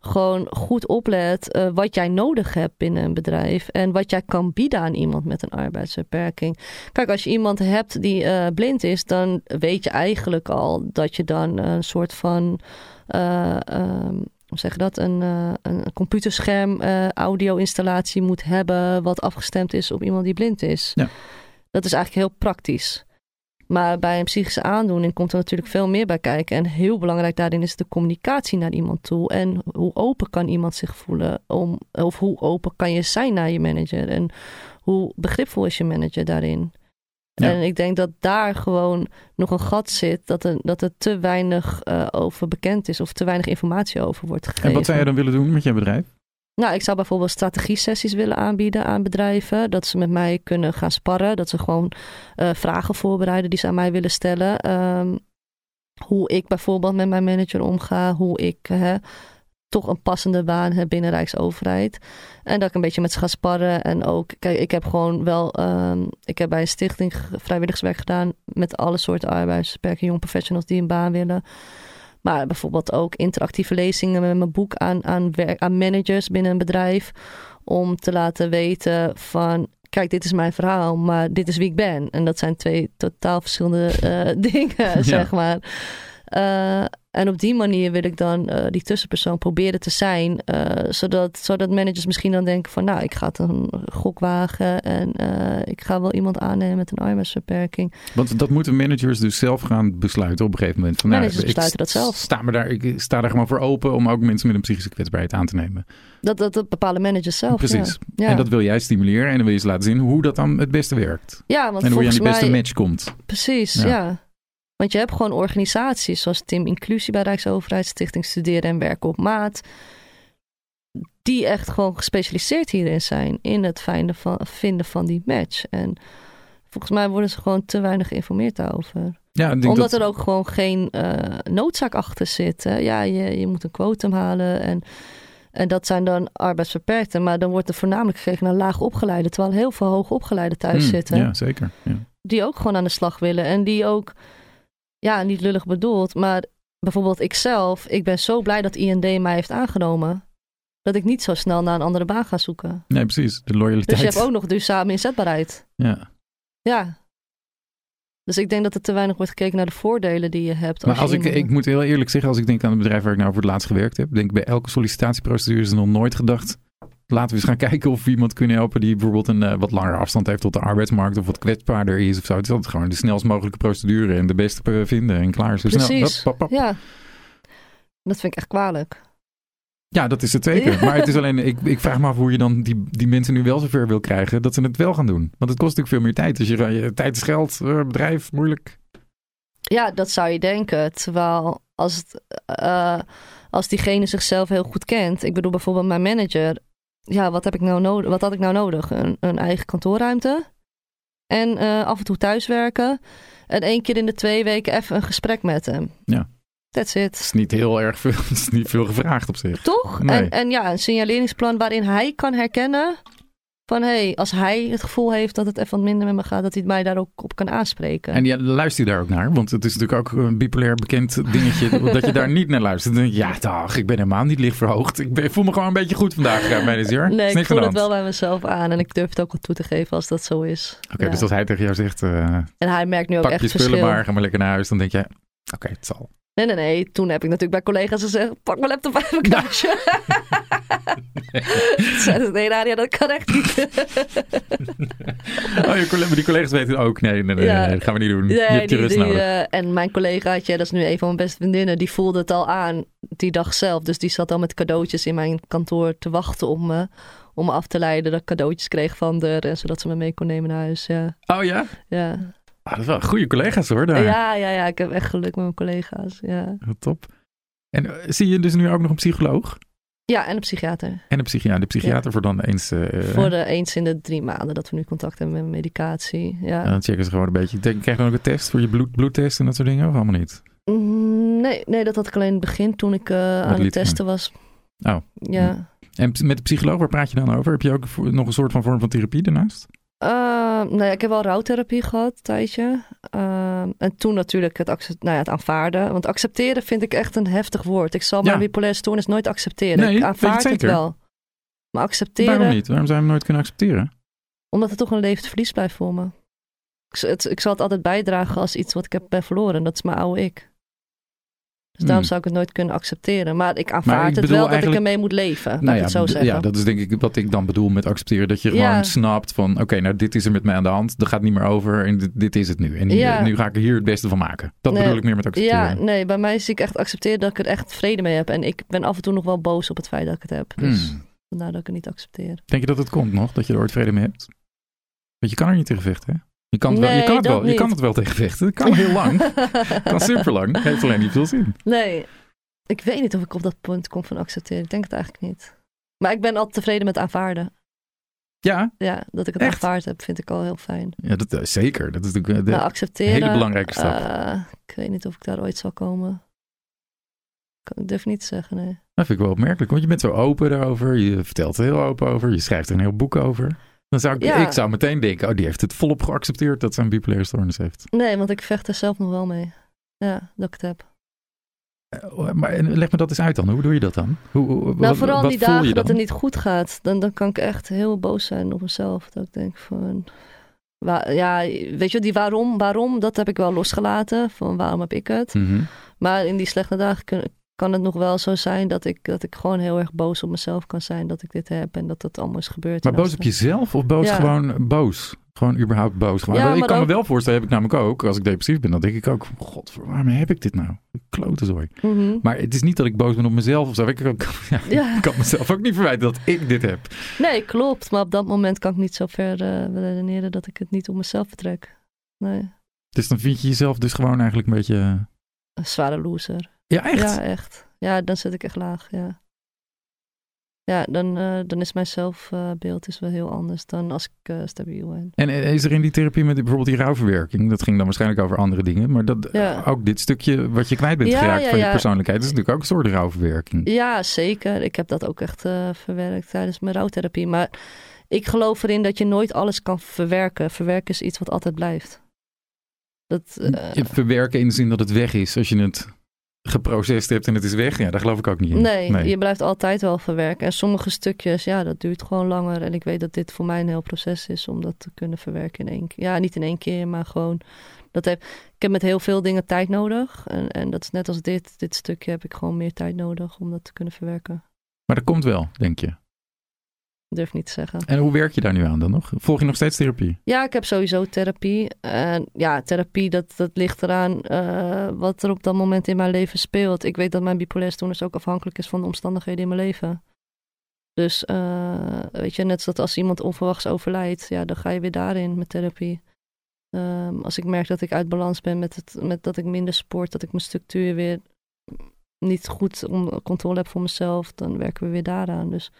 gewoon goed oplet eh, wat jij nodig hebt binnen een bedrijf. En wat jij kan bieden aan iemand met een arbeidsbeperking. Kijk, als je iemand hebt die eh, blind is, dan weet je eigenlijk al dat je dan een soort van. eh, ehm, hoe zeg je dat? Een, eh, een computerscherm eh, audio-installatie moet hebben. wat afgestemd is op iemand die blind is. Ja. Dat is eigenlijk heel praktisch. Maar bij een psychische aandoening komt er natuurlijk veel meer bij kijken. En heel belangrijk daarin is de communicatie naar iemand toe. En hoe open kan iemand zich voelen? Om, of hoe open kan je zijn naar je manager? En hoe begripvol is je manager daarin? Ja. En ik denk dat daar gewoon nog een gat zit. Dat er, dat er te weinig eh, over bekend is. Of te weinig informatie over wordt gegeven. En wat zou je dan willen doen met je bedrijf? Nou, ik zou bijvoorbeeld strategie-sessies willen aanbieden aan bedrijven. Dat ze met mij kunnen gaan sparren. Dat ze gewoon eh, vragen voorbereiden die ze aan mij willen stellen. Ehm, hoe ik bijvoorbeeld met mijn manager omga. Hoe ik toch een passende baan heb binnen Rijksoverheid. En dat ik een beetje met ze ga sparren. En ook, kijk, ik heb gewoon wel... ehm, ik heb bij een stichting vrijwilligerswerk gedaan... met alle soorten arbeidsbeperkingen, jong professionals die een baan willen... Maar bijvoorbeeld ook interactieve lezingen met mijn boek aan, aan, werk, aan managers binnen een bedrijf. Om te laten weten van, kijk, dit is mijn verhaal, maar dit is wie ik ben. En dat zijn twee totaal verschillende eh, dingen, zeg maar. Eh, en op die manier wil ik dan eh, die tussenpersoon proberen te zijn. eh, zodat, zodat managers misschien dan denken van... nou, ik ga het een gok wagen... en eh, ik ga wel iemand aannemen met een arbeidsbeperking. Want dat moeten managers dus zelf gaan besluiten op een gegeven moment. Van, Managers ik besluiten dat zelf. Sta me daar, ik sta daar gewoon voor open om ook mensen met een psychische kwetsbaarheid aan te nemen. Dat, dat, dat bepalen managers zelf. Precies. Ja. Ja. En dat wil jij stimuleren en dan wil je ze laten zien hoe dat dan het beste werkt. ja, want en hoe je aan die beste mij... match komt. Precies, Ja. ja. Want je hebt gewoon organisaties zoals Team Inclusie bij Rijksoverheid, Stichting Studeren en Werken op Maat. Die echt gewoon gespecialiseerd hierin zijn. In het vinden van, vinden van die match. En volgens mij worden ze gewoon te weinig geïnformeerd daarover. Ja, ik denk Omdat dat, er ook gewoon geen eh, noodzaak achter zit. Hè? Ja, je, je moet een quotum halen en, en dat zijn dan arbeidsbeperkten. Maar dan wordt er voornamelijk gekeken naar laag opgeleiden. Terwijl heel veel hoog opgeleiden thuis Hmm, zitten. Ja, zeker. Ja. Die ook gewoon aan de slag willen. En die ook, ja, niet lullig bedoeld. Maar bijvoorbeeld ikzelf, ik ben zo blij dat IND mij heeft aangenomen. Dat ik niet zo snel naar een andere baan ga zoeken. Nee, precies. De Dus loyaliteit. je hebt ook nog duurzame inzetbaarheid. ja. Ja. Dus ik denk dat er te weinig wordt gekeken naar de voordelen die je hebt. Maar als je ik, iemand- ik moet heel eerlijk zeggen, als ik denk aan het bedrijf waar ik nou voor het laatst gewerkt heb, denk ik bij elke sollicitatieprocedure is er nog nooit gedacht. Laten we eens gaan kijken of we iemand kunnen helpen die bijvoorbeeld een eh, wat langere afstand heeft tot de arbeidsmarkt of wat kwetsbaarder is of zo. Het is altijd gewoon de snelst mogelijke procedure en de beste eh, vinden en klaar. Zo snel. Precies. Hop, hop, hop. Ja. Dat vind ik echt kwalijk. Ja, dat is het zeker. Maar het is alleen, ik, ik vraag me af hoe je dan die, die mensen nu wel zover wil krijgen dat ze het wel gaan doen. Want het kost natuurlijk veel meer tijd. Als je, je tijd is geld, eh, bedrijf, moeilijk. Ja, dat zou je denken. Terwijl als, het, eh, als diegene zichzelf heel goed kent. Ik bedoel bijvoorbeeld mijn manager. Ja, wat, heb ik nou nodig, wat had ik nou nodig? Een, een eigen kantoorruimte. En eh, af en toe thuiswerken. En één keer in de twee weken even een gesprek met hem. Ja. That's Het it. is niet heel erg veel, het is niet veel gevraagd op zich. Toch? Nee. En, en ja, een signaleringsplan waarin hij kan herkennen. Van hé, hey, als hij het gevoel heeft dat het even wat minder met me gaat, dat hij mij daar ook op kan aanspreken. En ja, luister je daar ook naar? Want het is natuurlijk ook een bipolair bekend dingetje dat je daar niet naar luistert. Ja, dag, ik ben helemaal niet licht verhoogd. Ik, ben, ik voel me gewoon een beetje goed vandaag, uh, manager. Nee, ik voel het wel bij mezelf aan en ik durf het ook wel toe te geven als dat zo is. Oké, Ja. dus als hij tegen jou zegt, eh, En hij merkt nu ook pak echt je spullen verschil. maar, ga maar lekker naar huis. Dan denk je, oké, het zal. Nee, nee, nee. Toen heb ik natuurlijk bij collega's gezegd, pak mijn laptop uit mijn kastje. Zeiden ze, nee, Nadia, dat kan echt niet. Oh, je collega, die collega's weten ook, nee, nee, nee, Ja. nee, dat gaan we niet doen. je Nee, hebt je rust die, nodig. eh, en mijn collegaatje, dat is nu een van mijn beste vriendinnen, die voelde het al aan die dag zelf. Dus die zat al met cadeautjes in mijn kantoor te wachten om me, om me af te leiden. Dat ik cadeautjes kreeg van haar, en zodat ze me mee kon nemen naar huis. Ja, Oh ja? ja. Ah, dat is wel goede collega's hoor, daar. ja, ja, ja. Ik heb echt geluk met mijn collega's. Ja, Top. En eh, zie je dus nu ook nog een psycholoog ja en een psychiater. en een psychiater? De psychiater voor dan eens... eh, Voor de eens in de drie maanden dat we nu contact hebben met medicatie. Ja. Dan checken ze gewoon een beetje. Krijg je dan ook een test voor je bloed, bloedtest en dat soort dingen? Of allemaal niet? Mm, Nee, nee, dat had ik alleen in het begin toen ik eh, aan het testen was. Oh. Ja. En p- met de psycholoog, waar praat je dan over? Heb je ook nog een soort van vorm van therapie daarnaast? Uh, nou ja, ik heb wel rouwtherapie gehad, een tijdje. Ehm, en toen natuurlijk het, accep- nou ja, het aanvaarden. Want accepteren vind ik echt een heftig woord. Ik zal Ja. mijn bipolaire stoornis nooit accepteren. Nee, ik aanvaard het wel. Maar accepteren, Waarom niet? Waarom zou je hem nooit kunnen accepteren? omdat het toch een levend verlies blijft voor me. Ik, het, ik zal het altijd bijdragen als iets wat ik heb ben verloren. En dat is mijn oude ik. Dus daarom Hmm. zou ik het nooit kunnen accepteren. Maar ik aanvaard ik het wel dat ik ermee moet leven. Nou ik ja, het zo zeggen. ja, dat is denk ik wat ik dan bedoel met accepteren. Dat je gewoon Ja. snapt van, oké, nou dit is er met mij aan de hand. Dat gaat niet meer over en dit, dit is het nu. En nu, Ja. nu ga ik er hier het beste van maken. Dat Nee. bedoel ik meer met accepteren. Ja, nee, bij mij zie ik echt accepteren dat ik er echt vrede mee heb. En ik ben af en toe nog wel boos op het feit dat ik het heb. Dus Hmm. vandaar dat ik het niet accepteer. Denk je dat het komt nog, dat je er ooit vrede mee hebt? Want je kan er niet tegen vechten, hè? Je kan het, wel, je kan het, wel, je kan het wel tegen vechten. Het kan heel lang. Het kan super lang. Heeft alleen niet veel zin. Nee, ik weet niet of ik op dat punt kom van accepteren. Ik denk het eigenlijk niet. Maar ik ben altijd tevreden met aanvaarden. Ja, Ja, dat ik het Echt? aanvaard heb, vind ik al heel fijn. ja dat, eh, zeker. Dat is natuurlijk eh, de maar accepteren... hele belangrijke stap. eh, ik weet niet of ik daar ooit zal komen. Ik durf niet te zeggen, nee. Dat vind ik wel opmerkelijk, want je bent zo open daarover. Je vertelt er heel open over. Je schrijft er een heel boek over. Dan zou ik, Ja. ik zou meteen denken, oh, die heeft het volop geaccepteerd dat ze een bipolaire stoornis heeft. Nee, want ik vecht er zelf nog wel mee. Ja, dat ik het heb. Eh, Maar en leg me dat eens uit dan. Hoe doe je dat dan? Hoe, hoe- Nou, wat, vooral wat die dagen dat het niet goed gaat, dan, dan kan ik echt heel boos zijn op mezelf. Dat ik denk van, ja, weet je, die waarom, waarom, dat heb ik wel losgelaten. Van waarom heb ik het? Mhm. Maar in die slechte dagen kun- kan het nog wel zo zijn dat ik, dat ik gewoon heel erg boos op mezelf kan zijn dat ik dit heb en dat dat allemaal is gebeurd. Maar boos op jezelf of boos Ja. gewoon boos? Gewoon überhaupt boos. Gewoon. Ja, Want ik kan ook- me wel voorstellen, heb ik namelijk ook, als ik depressief ben, dan denk ik ook, god, waarom heb ik dit nou? Klote zooi. Mhm. Maar het is niet dat ik boos ben op mezelf of zo. Ik, ook, ja, Ja, ik kan mezelf ook niet verwijten dat ik dit heb. nee, klopt. Maar op dat moment kan ik niet zo ver eh, redeneren dat ik het niet op mezelf betrek. Nee, Dus dan vind je jezelf dus gewoon eigenlijk een beetje... eh, een zware loser. Ja, echt? Ja, echt. Ja, dan zit ik echt laag, ja. ja, dan, eh, dan is mijn zelfbeeld is wel heel anders dan als ik eh, stabiel ben. En eh, is er in die therapie met bijvoorbeeld die rouwverwerking, dat ging dan waarschijnlijk over andere dingen, maar dat, Ja. ook dit stukje wat je kwijt bent Ja, geraakt ja, van je persoonlijkheid, is natuurlijk ook een soort rouwverwerking. Ja, zeker. Ik heb dat ook echt verwerkt tijdens mijn rouwtherapie. Maar ik geloof erin dat je nooit alles kan verwerken. Verwerken is iets wat altijd blijft. Dat, Je verwerken in de zin dat het weg is als je het geprocessed hebt en het is weg, ja, daar geloof ik ook niet in. nee, je blijft altijd wel verwerken. En sommige stukjes, ja, dat duurt gewoon langer. En ik weet dat dit voor mij een heel proces is om dat te kunnen verwerken in één keer. Ja, niet in één keer, maar gewoon... Dat heb, ik heb met heel veel dingen tijd nodig. En, en dat is net als dit. Dit stukje heb ik gewoon meer tijd nodig om dat te kunnen verwerken. Maar dat komt wel, denk je. Durf niet te zeggen. En hoe werk je daar nu aan dan nog? Volg je nog steeds therapie? Ja, ik heb sowieso therapie. En ja, therapie, dat, dat ligt eraan eh, wat er op dat moment in mijn leven speelt. Ik weet dat mijn bipolaire stoornis ook afhankelijk is van de omstandigheden in mijn leven. Dus eh, weet je, net zoals als iemand onverwachts overlijdt, ja, dan ga je weer daarin met therapie. Ehm, als ik merk dat ik uit balans ben met, het, met dat ik minder sport, dat ik mijn structuur weer niet goed onder controle heb voor mezelf, dan werken we weer daaraan. Dus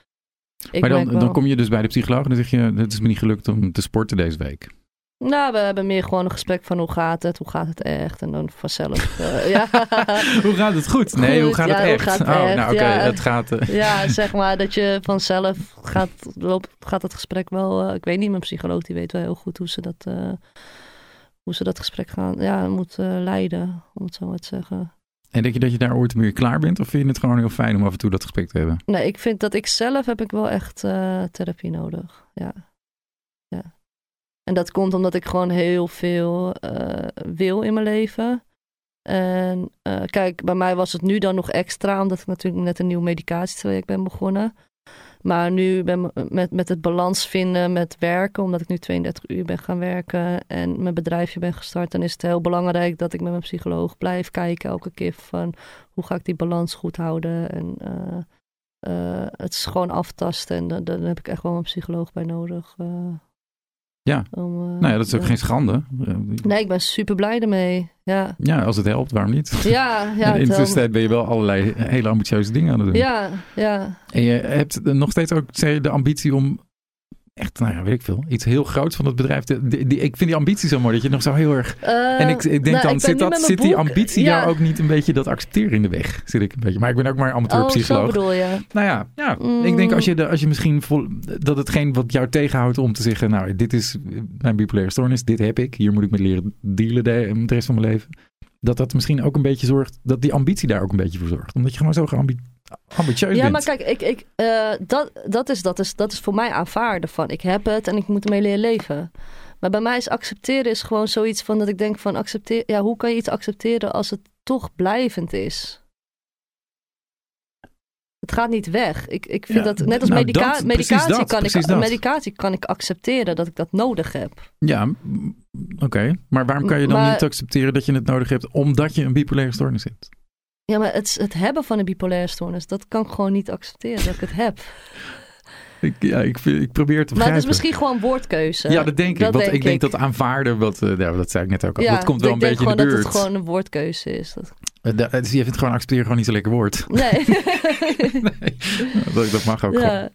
ik maar dan, dan kom je dus bij de psycholoog en dan zeg je, het is me niet gelukt om te sporten deze week. Nou, we hebben meer gewoon een gesprek van hoe gaat het, hoe gaat het echt en dan vanzelf. eh, ja. hoe gaat het goed? Nee, hoe gaat ja, het echt? gaat het oh, echt? nou oké, Ja. het gaat... eh, ja, zeg maar dat je vanzelf gaat, loopt, gaat het gesprek wel. eh, ik weet niet, mijn psycholoog die weet wel heel goed hoe ze dat, hoe ze dat gesprek gaan, ja, moet leiden, om het zo maar te zeggen. En denk je dat je daar ooit mee klaar bent? Of vind je het gewoon heel fijn om af en toe dat gesprek te hebben? Nee, ik vind dat ik zelf heb ik wel echt eh, therapie nodig. Ja. ja. En dat komt omdat ik gewoon heel veel eh, wil in mijn leven. En eh, kijk, bij mij was het nu dan nog extra, omdat ik natuurlijk net een nieuw medicatietraject ben begonnen. Maar nu ben met, met het balans vinden met werken, omdat ik nu 32 uur ben gaan werken en mijn bedrijfje ben gestart, dan is het heel belangrijk dat ik met mijn psycholoog blijf kijken elke keer van hoe ga ik die balans goed houden. En eh, eh, het is gewoon aftasten en dan heb ik echt wel een psycholoog bij nodig. eh, Ja. om, eh, Nou ja, dat is ook ja. geen schande. Nee, ik ben super blij ermee. Ja, Ja, als het helpt, waarom niet? ja, ja. in de tussentijd ben je wel allerlei hele ambitieuze dingen aan het doen. Ja, ja. En je hebt nog steeds ook de ambitie om echt, nou ja, weet ik veel, iets heel groots van het bedrijf. te- die, die- ik vind die ambitie zo mooi, dat je nog zo heel erg... Eh, en ik, ik denk nou, dan, ik zit, dat, zit die ambitie ja. jou ook niet een beetje dat accepteren in de weg? Zit ik een beetje. Maar ik ben ook maar amateur Oh, bedoel je. Nou ja, ja Mm. ik denk als je, de, als je misschien vol, dat hetgeen wat jou tegenhoudt om te zeggen, nou, dit is mijn bipolaire stoornis, dit heb ik, hier moet ik mee leren dealen de, de rest van mijn leven. Dat dat misschien ook een beetje zorgt, dat die ambitie daar ook een beetje voor zorgt. Omdat je gewoon zo ambitieus Ja, bent. maar kijk, ik, ik, eh, dat, dat, is, dat, is, dat is voor mij aanvaarden van ik heb het en ik moet ermee leren leven. Maar bij mij is accepteren is gewoon zoiets van dat ik denk van accepteer, ja, hoe kan je iets accepteren als het toch blijvend is? Het gaat niet weg. Ik, ik vind Ja, dat net als nou, medica- dat, precies medicatie, dat, kan ik, dat. medicatie kan ik accepteren dat ik dat nodig heb. Ja, oké. Maar waarom kan je dan Maar- niet accepteren dat je het nodig hebt omdat je een bipolaire stoornis hebt? Ja, maar het, het hebben van een bipolaire stoornis, dat kan ik gewoon niet accepteren dat ik het heb. Ik, ja, ik, ik probeer het te Maar het is misschien gewoon woordkeuze. ja, dat denk ik. Dat want denk ik denk ik. dat aanvaarden, wat, eh, ja, dat zei ik net ook al, Ja, dat komt wel ik een denk beetje in de gewoon buurt. dat het gewoon een woordkeuze is. Dat... Eh, dus je vindt gewoon accepteren gewoon niet zo'n lekker woord. Nee. nee, dat, dat mag ook gewoon. ja.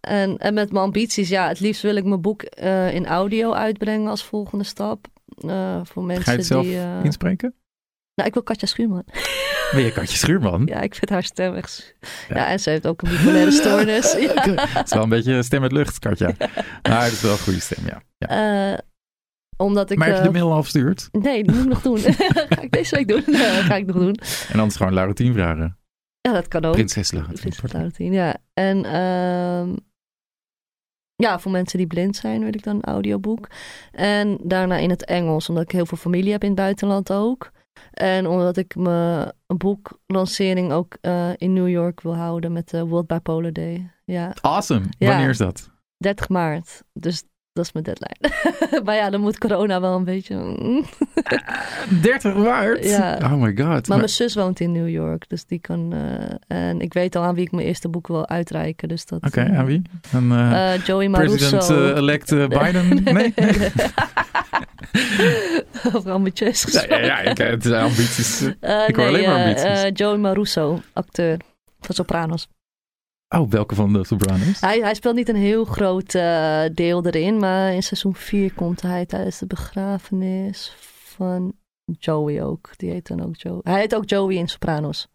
En, en met mijn ambities, ja, het liefst wil ik mijn boek eh, in audio uitbrengen als volgende stap. Eh, voor mensen Ga je het zelf die. eh, inspreken? Nou, ik wil Katja Schuurman. Ben je Katje Schuurman? Ja, ik vind haar stem echt. Ja. Ja, en ze heeft ook een bipolaire stoornis. Ja. Het is wel een beetje stem uit lucht, Katja. Maar het is wel een goede stem, ja. ja. Eh, omdat ik. maar heb je eh, de mail al verstuurd? Nee, dat moet ik nog doen. ga ik deze week doen? Ga ik nog doen. En anders gewoon Laurentien vragen. Ja, dat kan ook. Prinses Laurentien. Prinses Laurentien, ja. En ehm, ja, voor mensen die blind zijn wil ik dan een audioboek. En daarna in het Engels, omdat ik heel veel familie heb in het buitenland ook. En omdat ik mijn boeklancering ook eh, in New York wil houden met de World Bipolar Day. Ja, Awesome. Ja. Wanneer is dat? 30 maart. Dus dat is mijn deadline. maar ja, dan moet corona wel een beetje... mm. 30 maart? Ja. Oh my god. Maar Maar- mijn zus woont in New York, dus die kan... eh, en ik weet al aan wie ik mijn eerste boek wil uitreiken, dus dat... Oké, eh, aan wie? Aan eh, Joey president-elect Biden? Nee? nee. Over ambitieus Ja, ja, ja, ik, het zijn ambities. Ik hoor alleen maar ambities. Joey Marusso, acteur van Sopranos. Oh, welke van de Sopranos? Hij, hij speelt niet een heel groot uh, deel erin, maar in seizoen 4 komt hij tijdens de begrafenis van Joey ook. Die heet dan ook Joey. Hij heet ook Joey in Sopranos.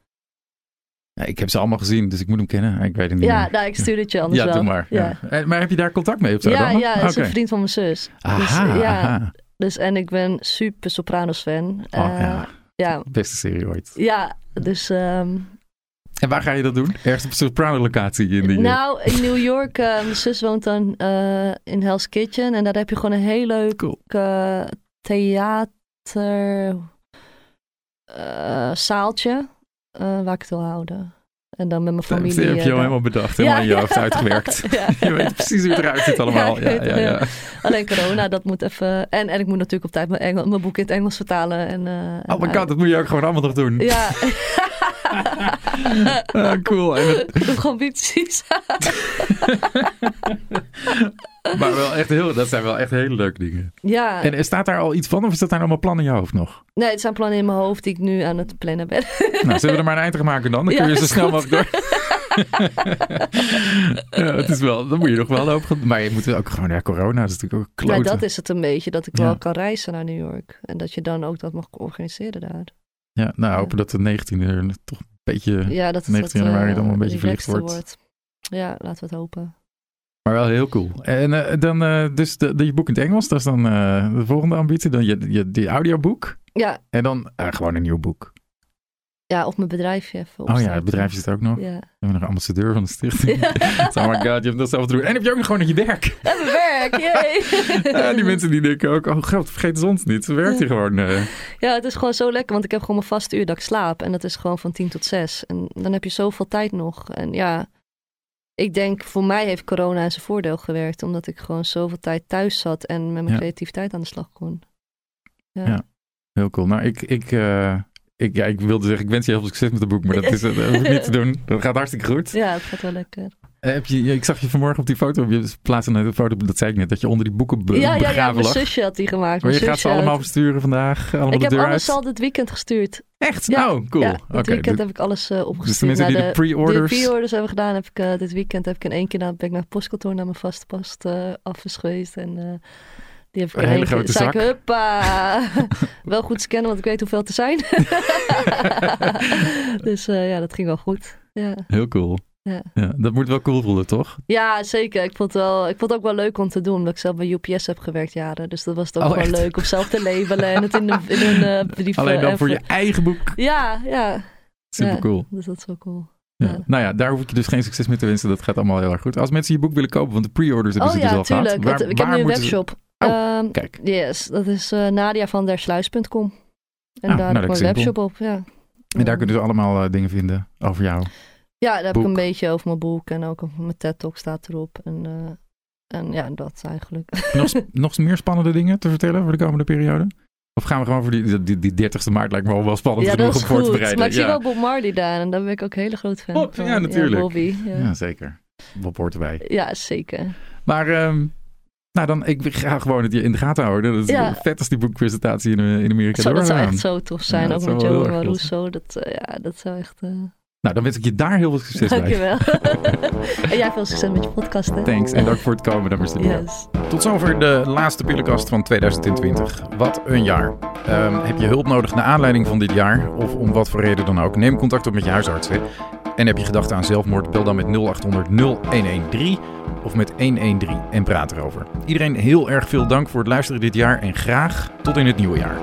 Ja, ik heb ze allemaal gezien, dus ik moet hem kennen. Ik weet het niet ja, meer. Nou, ik stuur het je anders ja, wel. Doe maar. Ja. ja. Maar heb je daar contact mee of zo ja, dan? Ja, hij is een vriend van mijn zus. Aha, dus, ja, aha. Dus, en ik ben super Sopranos fan. Oh, uh, ja. ja. Beste serie ooit. Ja, dus... Um, en waar ga je dat doen? Ergens op een Soprano-locatie in die... Nou, in New York. Uh, mijn zus woont dan uh, in Hell's Kitchen. En daar heb je gewoon een heel leuk cool. theater... zaaltje. waar ik het wil houden. En dan met mijn familie. Dat heb je al helemaal bedacht, helemaal ja, in je hoofd uitgewerkt. ja. je weet precies hoe het eruit ziet allemaal. Ja, ja, ja, Alleen corona, dat moet even... En, en ik moet natuurlijk op tijd mijn, Engel, mijn boek in het Engels vertalen. En, uh, oh my god, dat moet je ook gewoon allemaal nog doen. Ja. uh, cool. En het... Ik doe gewoon ambities. maar wel echt heel, dat zijn wel echt hele leuke dingen. Ja. En staat daar al iets van of is dat daar allemaal plannen in je hoofd nog? Nee, het zijn plannen in mijn hoofd die ik nu aan het plannen ben. nou, zullen we er maar een eind aan maken dan? Dan kun je ja, zo snel mogelijk door. ja, het is wel, dan moet je nog wel hoop. Maar je moet ook gewoon, ja, corona is natuurlijk ook kloten. Ja, dat is het een beetje, dat ik Ja. wel kan reizen naar New York. En dat je dan ook dat mag organiseren daar. Ja, nou, hopen dat de 19e er toch een beetje, Ja, dat het 19 wat, januari eh, dan wel een beetje verlicht wordt. Ja, laten we het hopen. maar wel heel cool. En eh, dan, eh, dus de, de, je boek in het Engels, dat is dan eh, de volgende ambitie. Dan je, je, die audioboek. Ja, En dan eh, gewoon een nieuw boek. Ja of mijn bedrijfje even Oh ja, het bedrijf zit ook nog. Ja. We hebben nog ambassadeur van de stichting. oh my god, je hebt dat zelf te doen. En heb je ook nog gewoon nog je werk. En mijn werk, yay! Ja, die mensen die denken ook, oh god, vergeet ze ons niet. Ze werkt hier gewoon. eh. Ja, het is gewoon zo lekker, want ik heb gewoon mijn vaste uur dat ik slaap. En dat is gewoon van tien tot zes. En dan heb je zoveel tijd nog. En ja, ik denk voor mij heeft corona zijn voordeel gewerkt. Omdat ik gewoon zoveel tijd thuis zat en met mijn Ja. creativiteit aan de slag kon. Ja. Ja. Heel cool. Nou, ik, ik, eh, ik, ja, ik wilde zeggen, ik wens je heel veel succes met het boek, maar dat is dat hoef ik niet te doen. Dat gaat hartstikke goed. Ja, het gaat wel lekker. Eh, heb je, ja, ik zag je vanmorgen op die foto, je plaatste een foto, dat zei ik net, dat je onder die boeken be- ja, ja, ja, begraven mijn lag. zusje had die gemaakt. Maar je gaat ze allemaal versturen vandaag, allemaal Ik de heb alles uit. al dit weekend gestuurd. Echt? Ja, Oh, cool. Ja, dit weekend dit- heb ik alles eh, opgestuurd. dus de mensen die de pre-orders... Die pre-orders hebben gedaan, heb ik eh, dit weekend heb ik in één keer naar, ben ik naar het postkantoor naar mijn vaste post afs geweest. En die heb ik Een hele grote zak. huppa. Wel goed scannen, want ik weet hoeveel te zijn. dus eh, ja, dat ging wel goed. Ja. Heel cool. Ja. Ja, dat moet wel cool voelen, toch? ja, zeker. Ik vond, het wel, ik vond het ook wel leuk om te doen, omdat ik zelf bij UPS heb gewerkt jaren. Dus dat was het ook Oh, wel echt? leuk om zelf te labelen en het in, de, in een uh, brief Alleen dan eh, voor je eigen boek. Ja, ja. Super Ja. cool. Dus dat is wel cool. Ja. Ja. Nou ja, daar hoef ik je dus geen succes mee te wensen. Dat gaat allemaal heel erg goed. Als mensen je boek willen kopen, want de pre-orders hebben Oh ze dus ja, al tuurlijk. gehad. Waar- ik heb nu een webshop. Oh, Ehm, Kijk, yes, dat is uh, nadiavandersluis.com. En Ah, daar nou, heb ik mijn simpel. webshop op, ja. en daar kunnen ze allemaal eh, dingen vinden over jou. Ja, daar heb ik een beetje over mijn boek en ook over mijn TED-talk staat erop. En, eh, en ja, dat eigenlijk. Nog, nog meer spannende dingen te vertellen voor de komende periode? Of gaan we gewoon voor die, die, die 30ste maart lijkt me al wel spannend ja, genoeg om voor te bereiden. Maar ik zie ja. wel Bob Marley daar en daar ben ik ook een hele groot fan Bob, van. ja, natuurlijk. Bobby, ja. Ja, zeker. Bob hoort erbij. Ja, zeker. Maar ehm, nou dan, ik ga gewoon het je in de gaten houden. Dat is Ja. vet als die boekpresentatie in, eh, in Amerika Zo, dat zou echt zo tof zijn. Ja, ook met Joe Russo. Dat, eh, ja, dat zou echt... eh, Nou, dan wens ik je daar heel veel succes bij. Dankjewel. en jij veel succes met je podcast, hè? Thanks en dank voor het komen naar mijn studio. Yes. Tot zover de laatste pillenkast van 2020. Wat een jaar. Ehm, heb je hulp nodig naar aanleiding van dit jaar? Of om wat voor reden dan ook? Neem contact op met je huisarts. Hè? En heb je gedachten aan zelfmoord? Bel dan met 0800 0113 of met 113 en praat erover. Iedereen heel erg veel dank voor het luisteren dit jaar en graag tot in het nieuwe jaar.